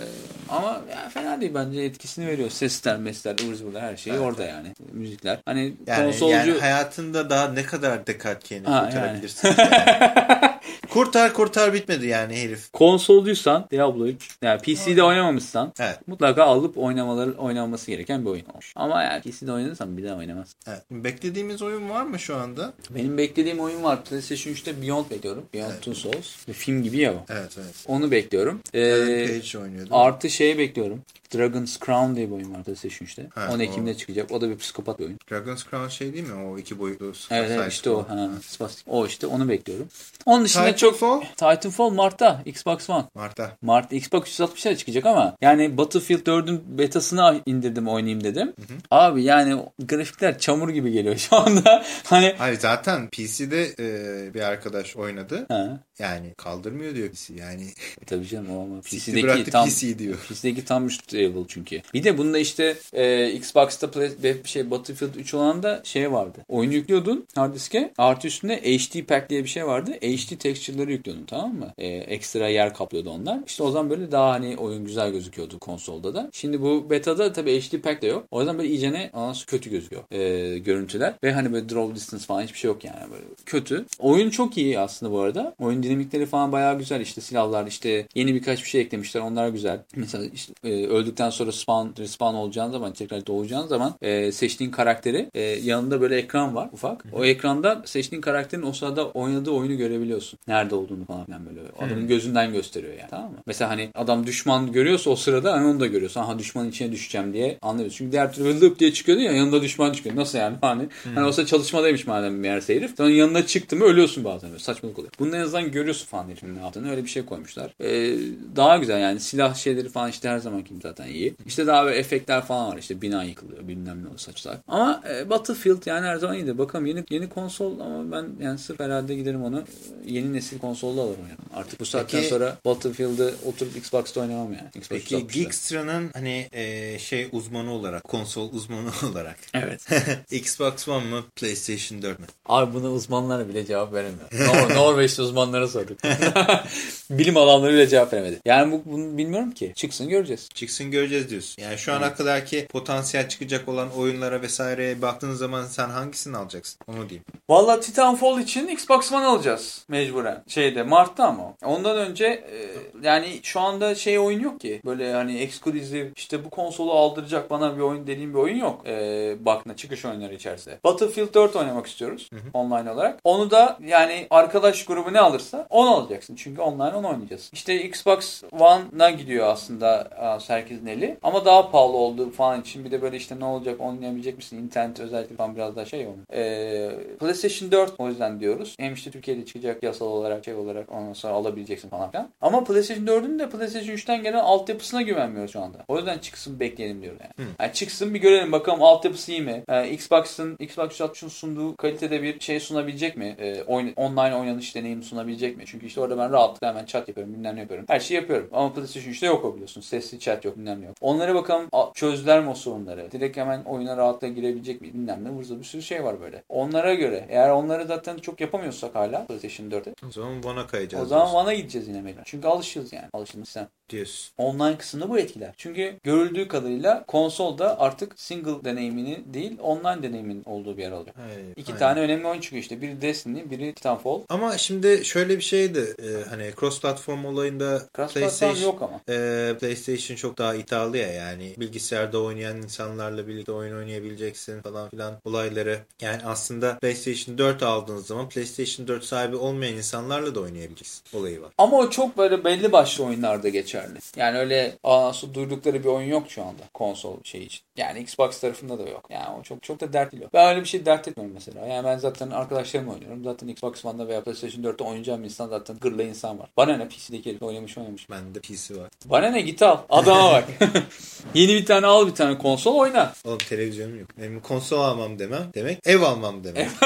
ama ya fena değil bence etkisini veriyor. Sesler, mesler, ıvır zıvırlar her şey Evet, orada yani. Müzikler. Hani Yani, konsolcu... yani hayatında daha ne kadar Descartes kendini Ha, kurtarabilirsin. yani. [LAUGHS] kurtar kurtar bitmedi yani herif. konsolcuysan Diablo 3 yani PC'de oynamamışsan Evet. mutlaka alıp oynamaları oynanması gereken bir oyun olmuş. Ama yani PC'de oynarsan bir daha oynamaz. evet. Beklediğimiz oyun var mı şu anda? Benim beklediğim oyun var. PlayStation 3'te Beyond bekliyorum. Beyond Two Souls. Bir film gibi ya o. Evet evet. Onu bekliyorum. Ee, Ellen Page oynuyordu. artı şeyi bekliyorum. Dragon's Crown diye bir oyun var PlayStation 3'te. Ha, 10 Ekim'de o. çıkacak. O da bir psikopat bir oyun. Dragon's Crown şey değil mi? O iki boyutlu. Evet, evet işte o. Ha, spastik. O işte onu bekliyorum. Onun dışında Titanfall? çok Titanfall Mart'ta Xbox One. Mart'ta. Mart Xbox 360'a çıkacak ama yani Battlefield 4'ün betasını indirdim oynayayım dedim. Abi yani grafikler çamur gibi geliyor [LAUGHS] şu anda. hani Hayır zaten PC'de e, bir arkadaş oynadı. ha, Yani kaldırmıyor diyor PC. Yani tabii canım o ama [LAUGHS] PC'deki tam PC diyor. PC'deki tam level çünkü. Bir de bunda işte e, Xbox'ta Play, ve şey Battlefield 3 olan da şey vardı. Oyunu yüklüyordun hard diske. Artı üstünde HD pack diye bir şey vardı. HD texture'ları yüklüyordun tamam mı? E, ekstra yer kaplıyordu onlar. İşte o zaman böyle daha hani oyun güzel gözüküyordu konsolda da. Şimdi bu beta'da tabii HD pack de yok. O yüzden böyle iyicene anası kötü gözüküyor e, görüntüler. Ve hani böyle draw distance falan hiçbir şey yok yani. Böyle kötü. Oyun çok iyi aslında bu arada. Oyun dinamikleri falan bayağı güzel işte silahlar işte yeni birkaç bir şey eklemişler onlar güzel. Mesela işte e, öldükten sonra spawn, respawn olacağın zaman tekrar doğacağın zaman e, seçtiğin karakteri e, yanında böyle ekran var ufak. O ekranda seçtiğin karakterin o sırada oynadığı oyunu görebiliyorsun. Nerede olduğunu falan filan böyle. Adamın gözünden gösteriyor yani tamam mı? Mesela hani adam düşman görüyorsa o sırada hani onu da görüyorsun. Aha düşmanın içine düşeceğim diye anlıyorsun. Çünkü diğer türlü lıp diye çıkıyordu ya yanında düşman çıkıyor. Nasıl yani? Hani, hani olsa çalışmadaymış madem meğerse herif. Sonra yanına çıktı mı ölüyorsun bazen. Böyle saçmalık oluyor. Bunu en azından görüyorsun falan herifin ne yaptığını. Öyle bir şey koymuşlar. Ee, daha güzel yani silah şeyleri falan işte her zamanki gibi zaten iyi. İşte daha böyle efektler falan var. İşte bina yıkılıyor bilmem ne oluyor saçlar. Ama e, Battlefield yani her zaman iyidir. Bakalım yeni yeni konsol ama ben yani sırf herhalde giderim onu yeni nesil konsolda alırım yani. Artık bu saatten Peki- sonra Battlefield'ı oturup Xbox'ta oynamam yani. Xbox Peki 360'da. Geekstra'nın hani e, şey uzmanı olarak, konsol uzmanı [LAUGHS] olarak Evet. [LAUGHS] Xbox One mı, PlayStation 4 mü? Abi buna uzmanlar bile cevap veremiyor. Nor Norveçli uzmanlara sorduk. [LAUGHS] Bilim adamları bile cevap veremedi. Yani bu, bunu bilmiyorum ki. Çıksın göreceğiz. Çıksın göreceğiz diyorsun. Yani şu ana kadarki potansiyel çıkacak olan oyunlara vesaireye baktığın zaman sen hangisini alacaksın? Onu diyeyim. Valla Titanfall için Xbox One alacağız mecburen. Şeyde Mart'ta ama. Ondan önce e, yani şu anda şey oyun yok ki. Böyle hani exclusive işte bu konsolu aldıracak bana bir oyun dediğim bir oyun yok. E, bakna çıkış oyunları içerisinde. Battlefield 4 oynamak istiyoruz online olarak. Onu da yani arkadaş grubu ne alırsa onu alacaksın. Çünkü online onu oynayacağız. İşte Xbox One'a gidiyor aslında aa, herkesin eli. Ama daha pahalı olduğu falan için bir de böyle işte ne olacak oynayabilecek misin? İnternet özellikle falan biraz daha şey onun. Ee, PlayStation 4 o yüzden diyoruz. Hem işte Türkiye'de çıkacak yasal olarak şey olarak ondan sonra alabileceksin falan filan. Ama PlayStation 4'ün de PlayStation 3'ten gelen altyapısına güvenmiyoruz şu anda. O yüzden çıksın bekleyelim diyoruz yani. Yani çıksın bir görelim bakalım altyapısı iyi mi? Ee, Xbox'ın Xbox 360'ın sunduğu kalitede bir şey sunabilecek mi? Ee, oyun- online oynanış deneyimi sunabilecek mi? Çünkü işte orada ben rahatlıkla hemen chat yapıyorum, bilmem ne yapıyorum. Her şeyi yapıyorum. Ama PlayStation 3'te yok o biliyorsun. Sesli chat yok, bilmem ne yok. Onlara bakalım çözdüler mi o sorunları? Direkt hemen oyuna rahatlıkla girebilecek mi? Bilmem ne. Burada bir sürü şey var böyle. Onlara göre. Eğer onları zaten çok yapamıyorsak hala PlayStation 4'e. O zaman One'a kayacağız. O zaman. One'a gideceğiz yine mecbur. Çünkü alışırız yani. Alışırız sen. diyorsun. Online kısmında bu etkiler. Çünkü görüldüğü kadarıyla konsolda artık single deneyimini değil online deneyimin olduğu bir yer olacak. Hayır, İki aynen. tane önemli oyun çıkıyor işte. Biri Destiny, biri Titanfall. Ama şimdi şöyle bir şeydi. e, hani cross platform olayında Cross PlayStation platform yok ama. e, PlayStation çok daha iddialı ya yani bilgisayarda oynayan insanlarla birlikte oyun oynayabileceksin falan filan olayları. Yani aslında PlayStation 4 aldığınız zaman PlayStation 4 sahibi olmayan insanlarla da oynayabileceksin olayı var. Ama o çok böyle belli başlı oyunlarda geçerli. Yani öyle anası duydukları bir oyun yok şu anda konsol şey için. Yani Xbox tarafında da yok. Yani o çok çok da dert değil. o. Ben öyle bir şey dert etmiyorum mesela. Yani ben zaten arkadaşlarımla oynuyorum. Zaten Xbox One'da veya PlayStation 4'te oynayacağım insan zaten gırla insan var. Bana ne PC'deki herif oynamış oynamış. Bende PC var. Bana ne git al. Adama bak. [LAUGHS] Yeni bir tane al bir tane konsol oyna. Oğlum televizyonum yok. Benim konsol almam demem. Demek ev almam demek. [LAUGHS]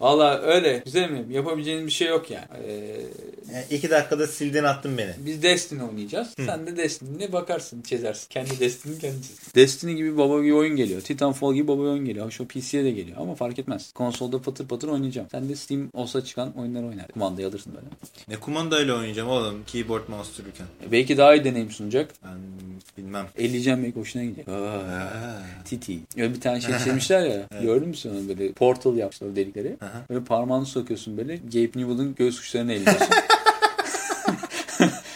Valla öyle. Güzel mi? Yapabileceğin bir şey yok yani. Ee, Yani iki dakikada sildin attın beni. biz Destiny oynayacağız. Sen de Destiny'ne bakarsın, çizersin. Kendi Destiny'ni kendi çiz. Destiny gibi baba bir oyun geliyor. Titanfall gibi baba bir oyun geliyor. Şu PC'ye de geliyor ama fark etmez. Konsolda patır patır oynayacağım. Sen de Steam olsa çıkan oyunları oynar. Kumandayı alırsın böyle. Ne kumandayla oynayacağım oğlum. Keyboard mouse dururken. E, belki daha iyi deneyim sunacak. Ben bilmem. Elleyeceğim belki hoşuna gidecek. Titi. Öyle bir tane şey [LAUGHS] çizmişler ya. Gördün mü sen onu böyle portal yapmışlar o delikleri. Aha. Böyle parmağını sokuyorsun böyle. Gabe Newell'ın göğüs uçlarını elliyorsun. [LAUGHS]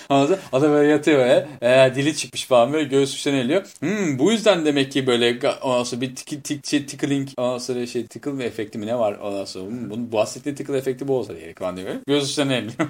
Anladın? Adam böyle yatıyor böyle. Ee, dili çıkmış falan böyle göğüs uçlarını eliyor. Hmm, bu yüzden demek ki böyle ondan sonra bir tik, tik, şey, tickling ondan sonra şey tickle efekti mi ne var ondan sonra hmm, bunun bahsettiği tickle efekti bu olsa gerek falan diyor. Göğüs uçlarını elliyor. [LAUGHS]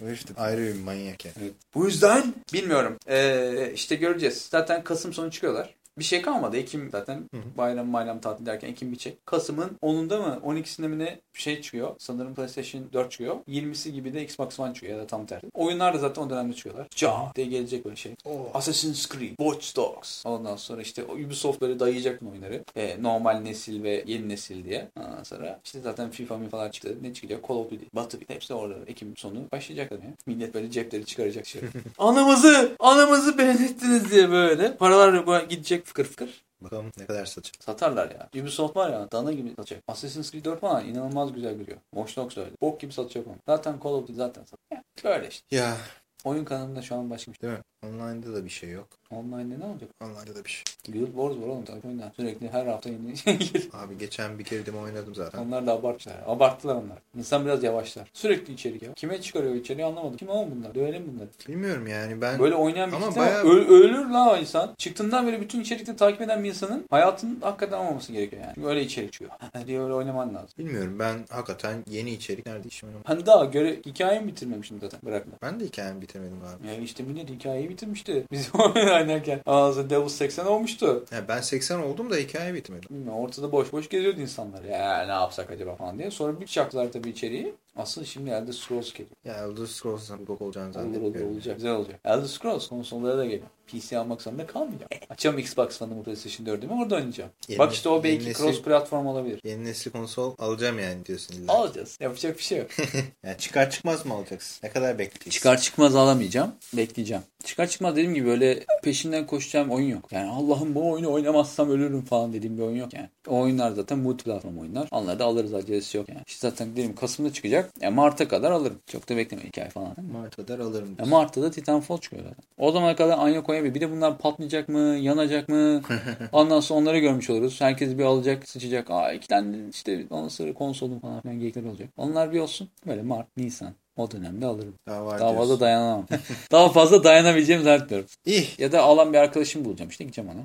Bu işte ayrı bir manyak ya. Evet. Bu yüzden bilmiyorum. Ee, işte göreceğiz. Zaten Kasım sonu çıkıyorlar. Bir şey kalmadı. Ekim zaten bayram bayram tatil derken Ekim bitecek. Kasım'ın 10'unda mı 12'sinde mi ne bir şey çıkıyor. Sanırım PlayStation 4 çıkıyor. 20'si gibi de Xbox One çıkıyor ya da tam tersi. Oyunlar da zaten o dönemde çıkıyorlar. Ca diye gelecek böyle şey. Assassin's Creed, Watch Dogs. Ondan sonra işte Ubisoft böyle dayayacak mı oyunları? Ee, normal nesil ve yeni nesil diye. Ondan sonra işte zaten FIFA mi falan çıktı. Ne çıkacak? Call of Duty, Battlefield. Hepsi orada Ekim sonu başlayacaklar ya. Millet böyle cepleri çıkaracak şey. [LAUGHS] anamızı, anamızı beğenettiniz diye böyle. Paralar gidecek fıkır fıkır. Bakalım ne kadar satacak. Satarlar ya. Ubisoft var ya dana gibi satacak. Assassin's Creed 4 falan inanılmaz güzel duruyor. Watch Dogs öyle. Bok gibi satacak onu. Zaten Call of Duty zaten satacak. Yani böyle işte. Ya Oyun kanalında şu an başka bir şey. değil mi? Online'da da bir şey yok. Online'da ne olacak? Online'da da bir şey. Guild Wars var oğlum tabii oynar. Sürekli her hafta yeni. [LAUGHS] Abi geçen bir girdim oynadım zaten. Onlar da abarttılar. Abarttılar onlar. İnsan biraz yavaşlar. Sürekli içerik ya. Kime çıkarıyor içeriği anlamadım. Kim oğlum bunlar? Dövelim bunları. Bilmiyorum yani ben Böyle oynayan bir Ama kitle bayağı-. Öl- ölür la o insan. Çıktığından beri bütün içerikleri takip eden bir insanın hayatının hakikaten olmaması gerekiyor yani. Çünkü öyle içerik çıkıyor. diye öyle oynaman lazım. bilmiyorum ben hakikaten yeni içerik nerede işim. Ben daha göre hikayemi bitirmemişim zaten. Bırakma. Ben de hikayemi bitirmedim abi. Ya işte millet hikayeyi bitirmişti. [LAUGHS] Biz oynarken ağzı Devil 80 olmuştu. Ya ben 80 oldum da bitirmedim. Bilmiyorum, ortada boş boş geziyordu insanlar. Ya ne yapsak acaba falan diye. Sonra bir çaktılar tabii içeriği. Asıl şimdi Elder Scrolls geliyor. Ya Elder Scrolls'ın bir bok olacağını zannetmiyorum. olacak. Güzel olacak. Elder Scrolls konsollara da geliyor. PC almak zorunda kalmayacağım. Açacağım Xbox fanımı PlayStation 4'ümü orada oynayacağım. Yeni- Bak işte o belki nesil- cross platform olabilir. Yeni nesil konsol alacağım yani diyorsun illa. Alacağız. Yapacak bir şey yok. [LAUGHS] Yani çıkar çıkmaz mı alacaksın? Ne kadar bekleyeceksin? Çıkar çıkmaz alamayacağım. Bekleyeceğim. Çıkar çıkmaz dediğim gibi böyle peşinden koşacağım oyun yok. Yani Allah'ım bu oyunu oynamazsam ölürüm falan dediğim bir oyun yok yani. O oyunlar zaten multiplatform oyunlar. Onları da alırız acelesi yok yani. İşte zaten dedim Kasım'da çıkacak. Yani Mart'a kadar alırım. Çok da bekleme hikaye falan. Mart kadar alırım. Ya. Mart'ta da Titanfall çıkıyor zaten. O zamana kadar Anya koyabilir. Bir de bunlar patlayacak mı, yanacak mı? [LAUGHS] Ondan sonra onları görmüş oluruz. Herkes bir alacak, sıçacak. Aa iki tane işte ondan sonra konsolum falan filan geyikler olacak. Onlar bir olsun. Böyle Mart, Nisan. O dönemde alırım. Daha fazla dayanamam. [LAUGHS] Daha fazla dayanabileceğimi zannetmiyorum. İyi. Ya da alan bir arkadaşım bulacağım işte gideceğim ona.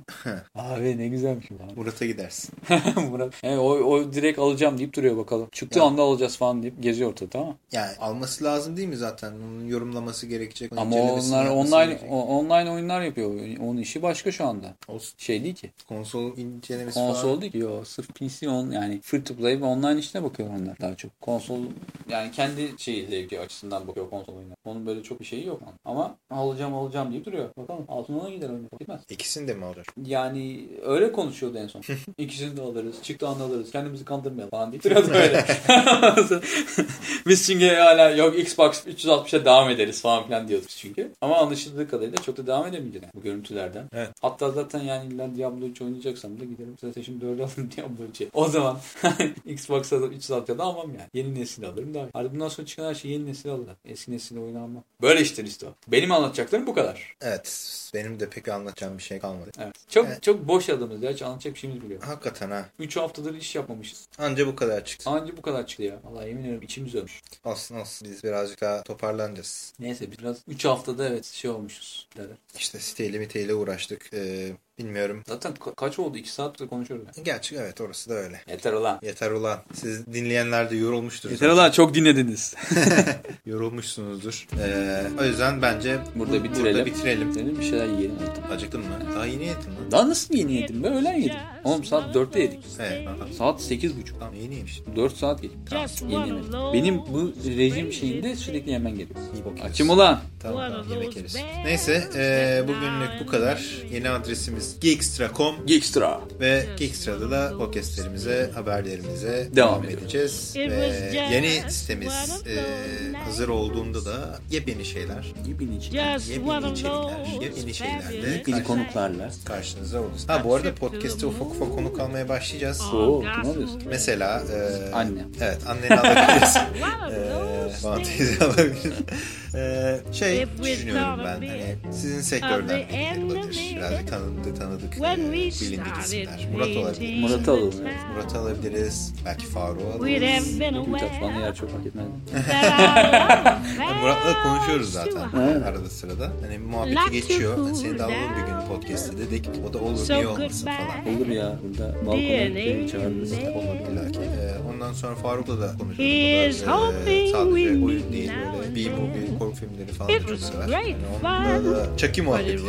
[LAUGHS] Abi ne güzelmiş bu. Murat'a gidersin. [LAUGHS] Murat. Yani o, o direkt alacağım deyip duruyor bakalım. Çıktığı Ya. anda alacağız falan deyip geziyor ortada tamam mı? Yani alması lazım değil mi zaten? Onun yorumlaması gerekecek. onun Ama incelemesini onlar yapması online gerekecek. o- online oyunlar yapıyor. Onun işi başka şu anda. Olsun. Şey değil ki. Konsol incelemesi Konsol falan. değil ki. Yo, sırf PC on yani free to play ve online işine bakıyor onlar daha çok. Konsol yani kendi şeyi zevki açısından bakıyor konsol oyunlar. Onun böyle çok bir şeyi yok. Ama alacağım alacağım deyip duruyor. Bakalım altına gider oyun. Gitmez. İkisini de mi alır? Yani öyle konuşuyordu en son. [LAUGHS] İkisini de alırız. Çıktı anda alırız. Kendimizi kandırmayalım falan deyip duruyordu [LAUGHS] öyle. [LAUGHS] Biz çünkü hala yok Xbox 360'a devam ederiz falan filan diyorduk çünkü. Ama anlaşıldığı kadarıyla çok da devam edemeyeceğiz yani bu görüntülerden. Evet. Hatta zaten yani illa Diablo 3 oynayacaksam da giderim PlayStation 4 alırım Diablo 3'e. O zaman Xbox'a da 360'a da almam yani. Yeni nesil alırım daha. Hadi bundan sonra çıkan her şey yeni nesil alırım. Eski nesil oyunu almam. Böyle işte liste o. Benim anlatacaklarım bu kadar. Evet. Benim de pek anlatacağım bir şey kalmadı. Evet. Çok Evet. çok boş adamız ya. Hiç anlatacak bir şeyimiz bile yok. Hakikaten ha. 3 haftadır iş yapmamışız. Anca bu kadar çıktı. Anca bu kadar çıktı ya. Vallahi yemin ederim içimiz ölmüş. Olsun olsun. Biz birazcık daha toparlanacağız. Neyse biraz 3 haftada evet şey olmuşuz. Derler. İşte siteyle miteyle uğraştık. Ee, bilmiyorum. Zaten ka- kaç oldu? 2 saattir konuşuyoruz. Yani. Gerçi evet orası da öyle. Yeter ulan. Yeter ulan. Siz dinleyenler de yorulmuştur. Yeter ulan çok dinlediniz. [LAUGHS] [LAUGHS] Yorulmuşsunuzdur. Ee, o yüzden bence Burada bu- bitirelim. Burada bitirelim. Senin bir şeyler yiyelim artık. Acıktın mı? Daha yeni yedin lan. Daha nasıl yeni yedim? Ben öğlen yedim. Oğlum saat 4'te yedik. Evet. aha. Saat 8.30. Tamam yeni yemiş. 4 saat yedik. Yeni yemedim. Benim bu rejim şeyinde sürekli yemen gerekiyor. İyi bakıyorsun. Açım ulan. Tamam tamam yemek yeriz. Neyse ee, bugünlük bu kadar. Yeni adresimiz geekstra.com Geekstra. ve Geekstra'da da podcastlerimize, haberlerimize Devam devam edeceğiz. Ve yeni sitemiz ee, hazır olduğunda da yepyeni şeyler, Yepyeni için. yepyeni içerikler, yepyeni şeylerle Yepyeni konuklarla. karşınıza oluruz. Ha bu arada podcast'te ufak ufak konuk almaya başlayacağız. Oo, kim alıyorsun? Mesela e, Anne. Evet anneni alabiliriz. e, bana teyze alabiliriz. E, şey düşünüyorum ben hani sizin sektörden olabilir. Birazcık tanıdık, tanıdık e, bilindik isimler. Murat olabilir. Murat'ı alalım. Evet. Murat alabiliriz. Belki Faruk'u We'd alabiliriz. Bir taç bana yer çok hak etmez. [LAUGHS] Yani Murat'la konuşuyoruz zaten arada sırada. Hani muhabbeti geçiyor. Hani seni de alalım bir gün podcast'te dedik. O da olur niye olmasın falan. Olur ya. Burada balkona beni çağırırız. Olur illa ki. Ee, ondan sonra Faruk'la da da, hoping e, sadece oyun değil böyle now B-movie, korku filmleri falan da It çok sever. Yani onunla da Chucky muhabbeti.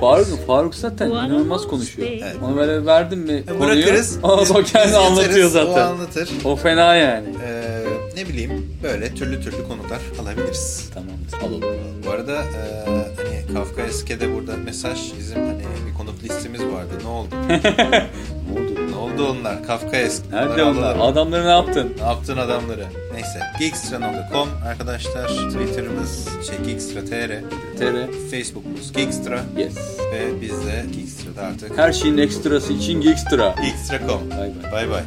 Faruk, Faruk zaten inanılmaz konuşuyor. Evet. Onu böyle verdim mi E, konuyu? Bırakırız. [LAUGHS] O, o kendi anlatıyor O zaten. anlatır. O fena yani. Ee, ne bileyim böyle türlü türlü konular alabiliriz. Tamam alalım. Bu arada e, hani Kafkaeske de burada mesaj bizim hani bir konuk listemiz vardı. Ne oldu? [LAUGHS] Ne oldu? Oldu onlar? Kafkaesk. Nerede Bunları onlar? Adamları ne yaptın? Ne yaptın adamları? Neyse. Geekstra.com arkadaşlar. Twitter'ımız şey Geekstra.tr. TR. Facebook'umuz Geekstra. Yes. Ve biz de Geekstra'da artık Her şeyin ekstrası için Geekstra. Geekstra.com. Bay bay. Bay bay.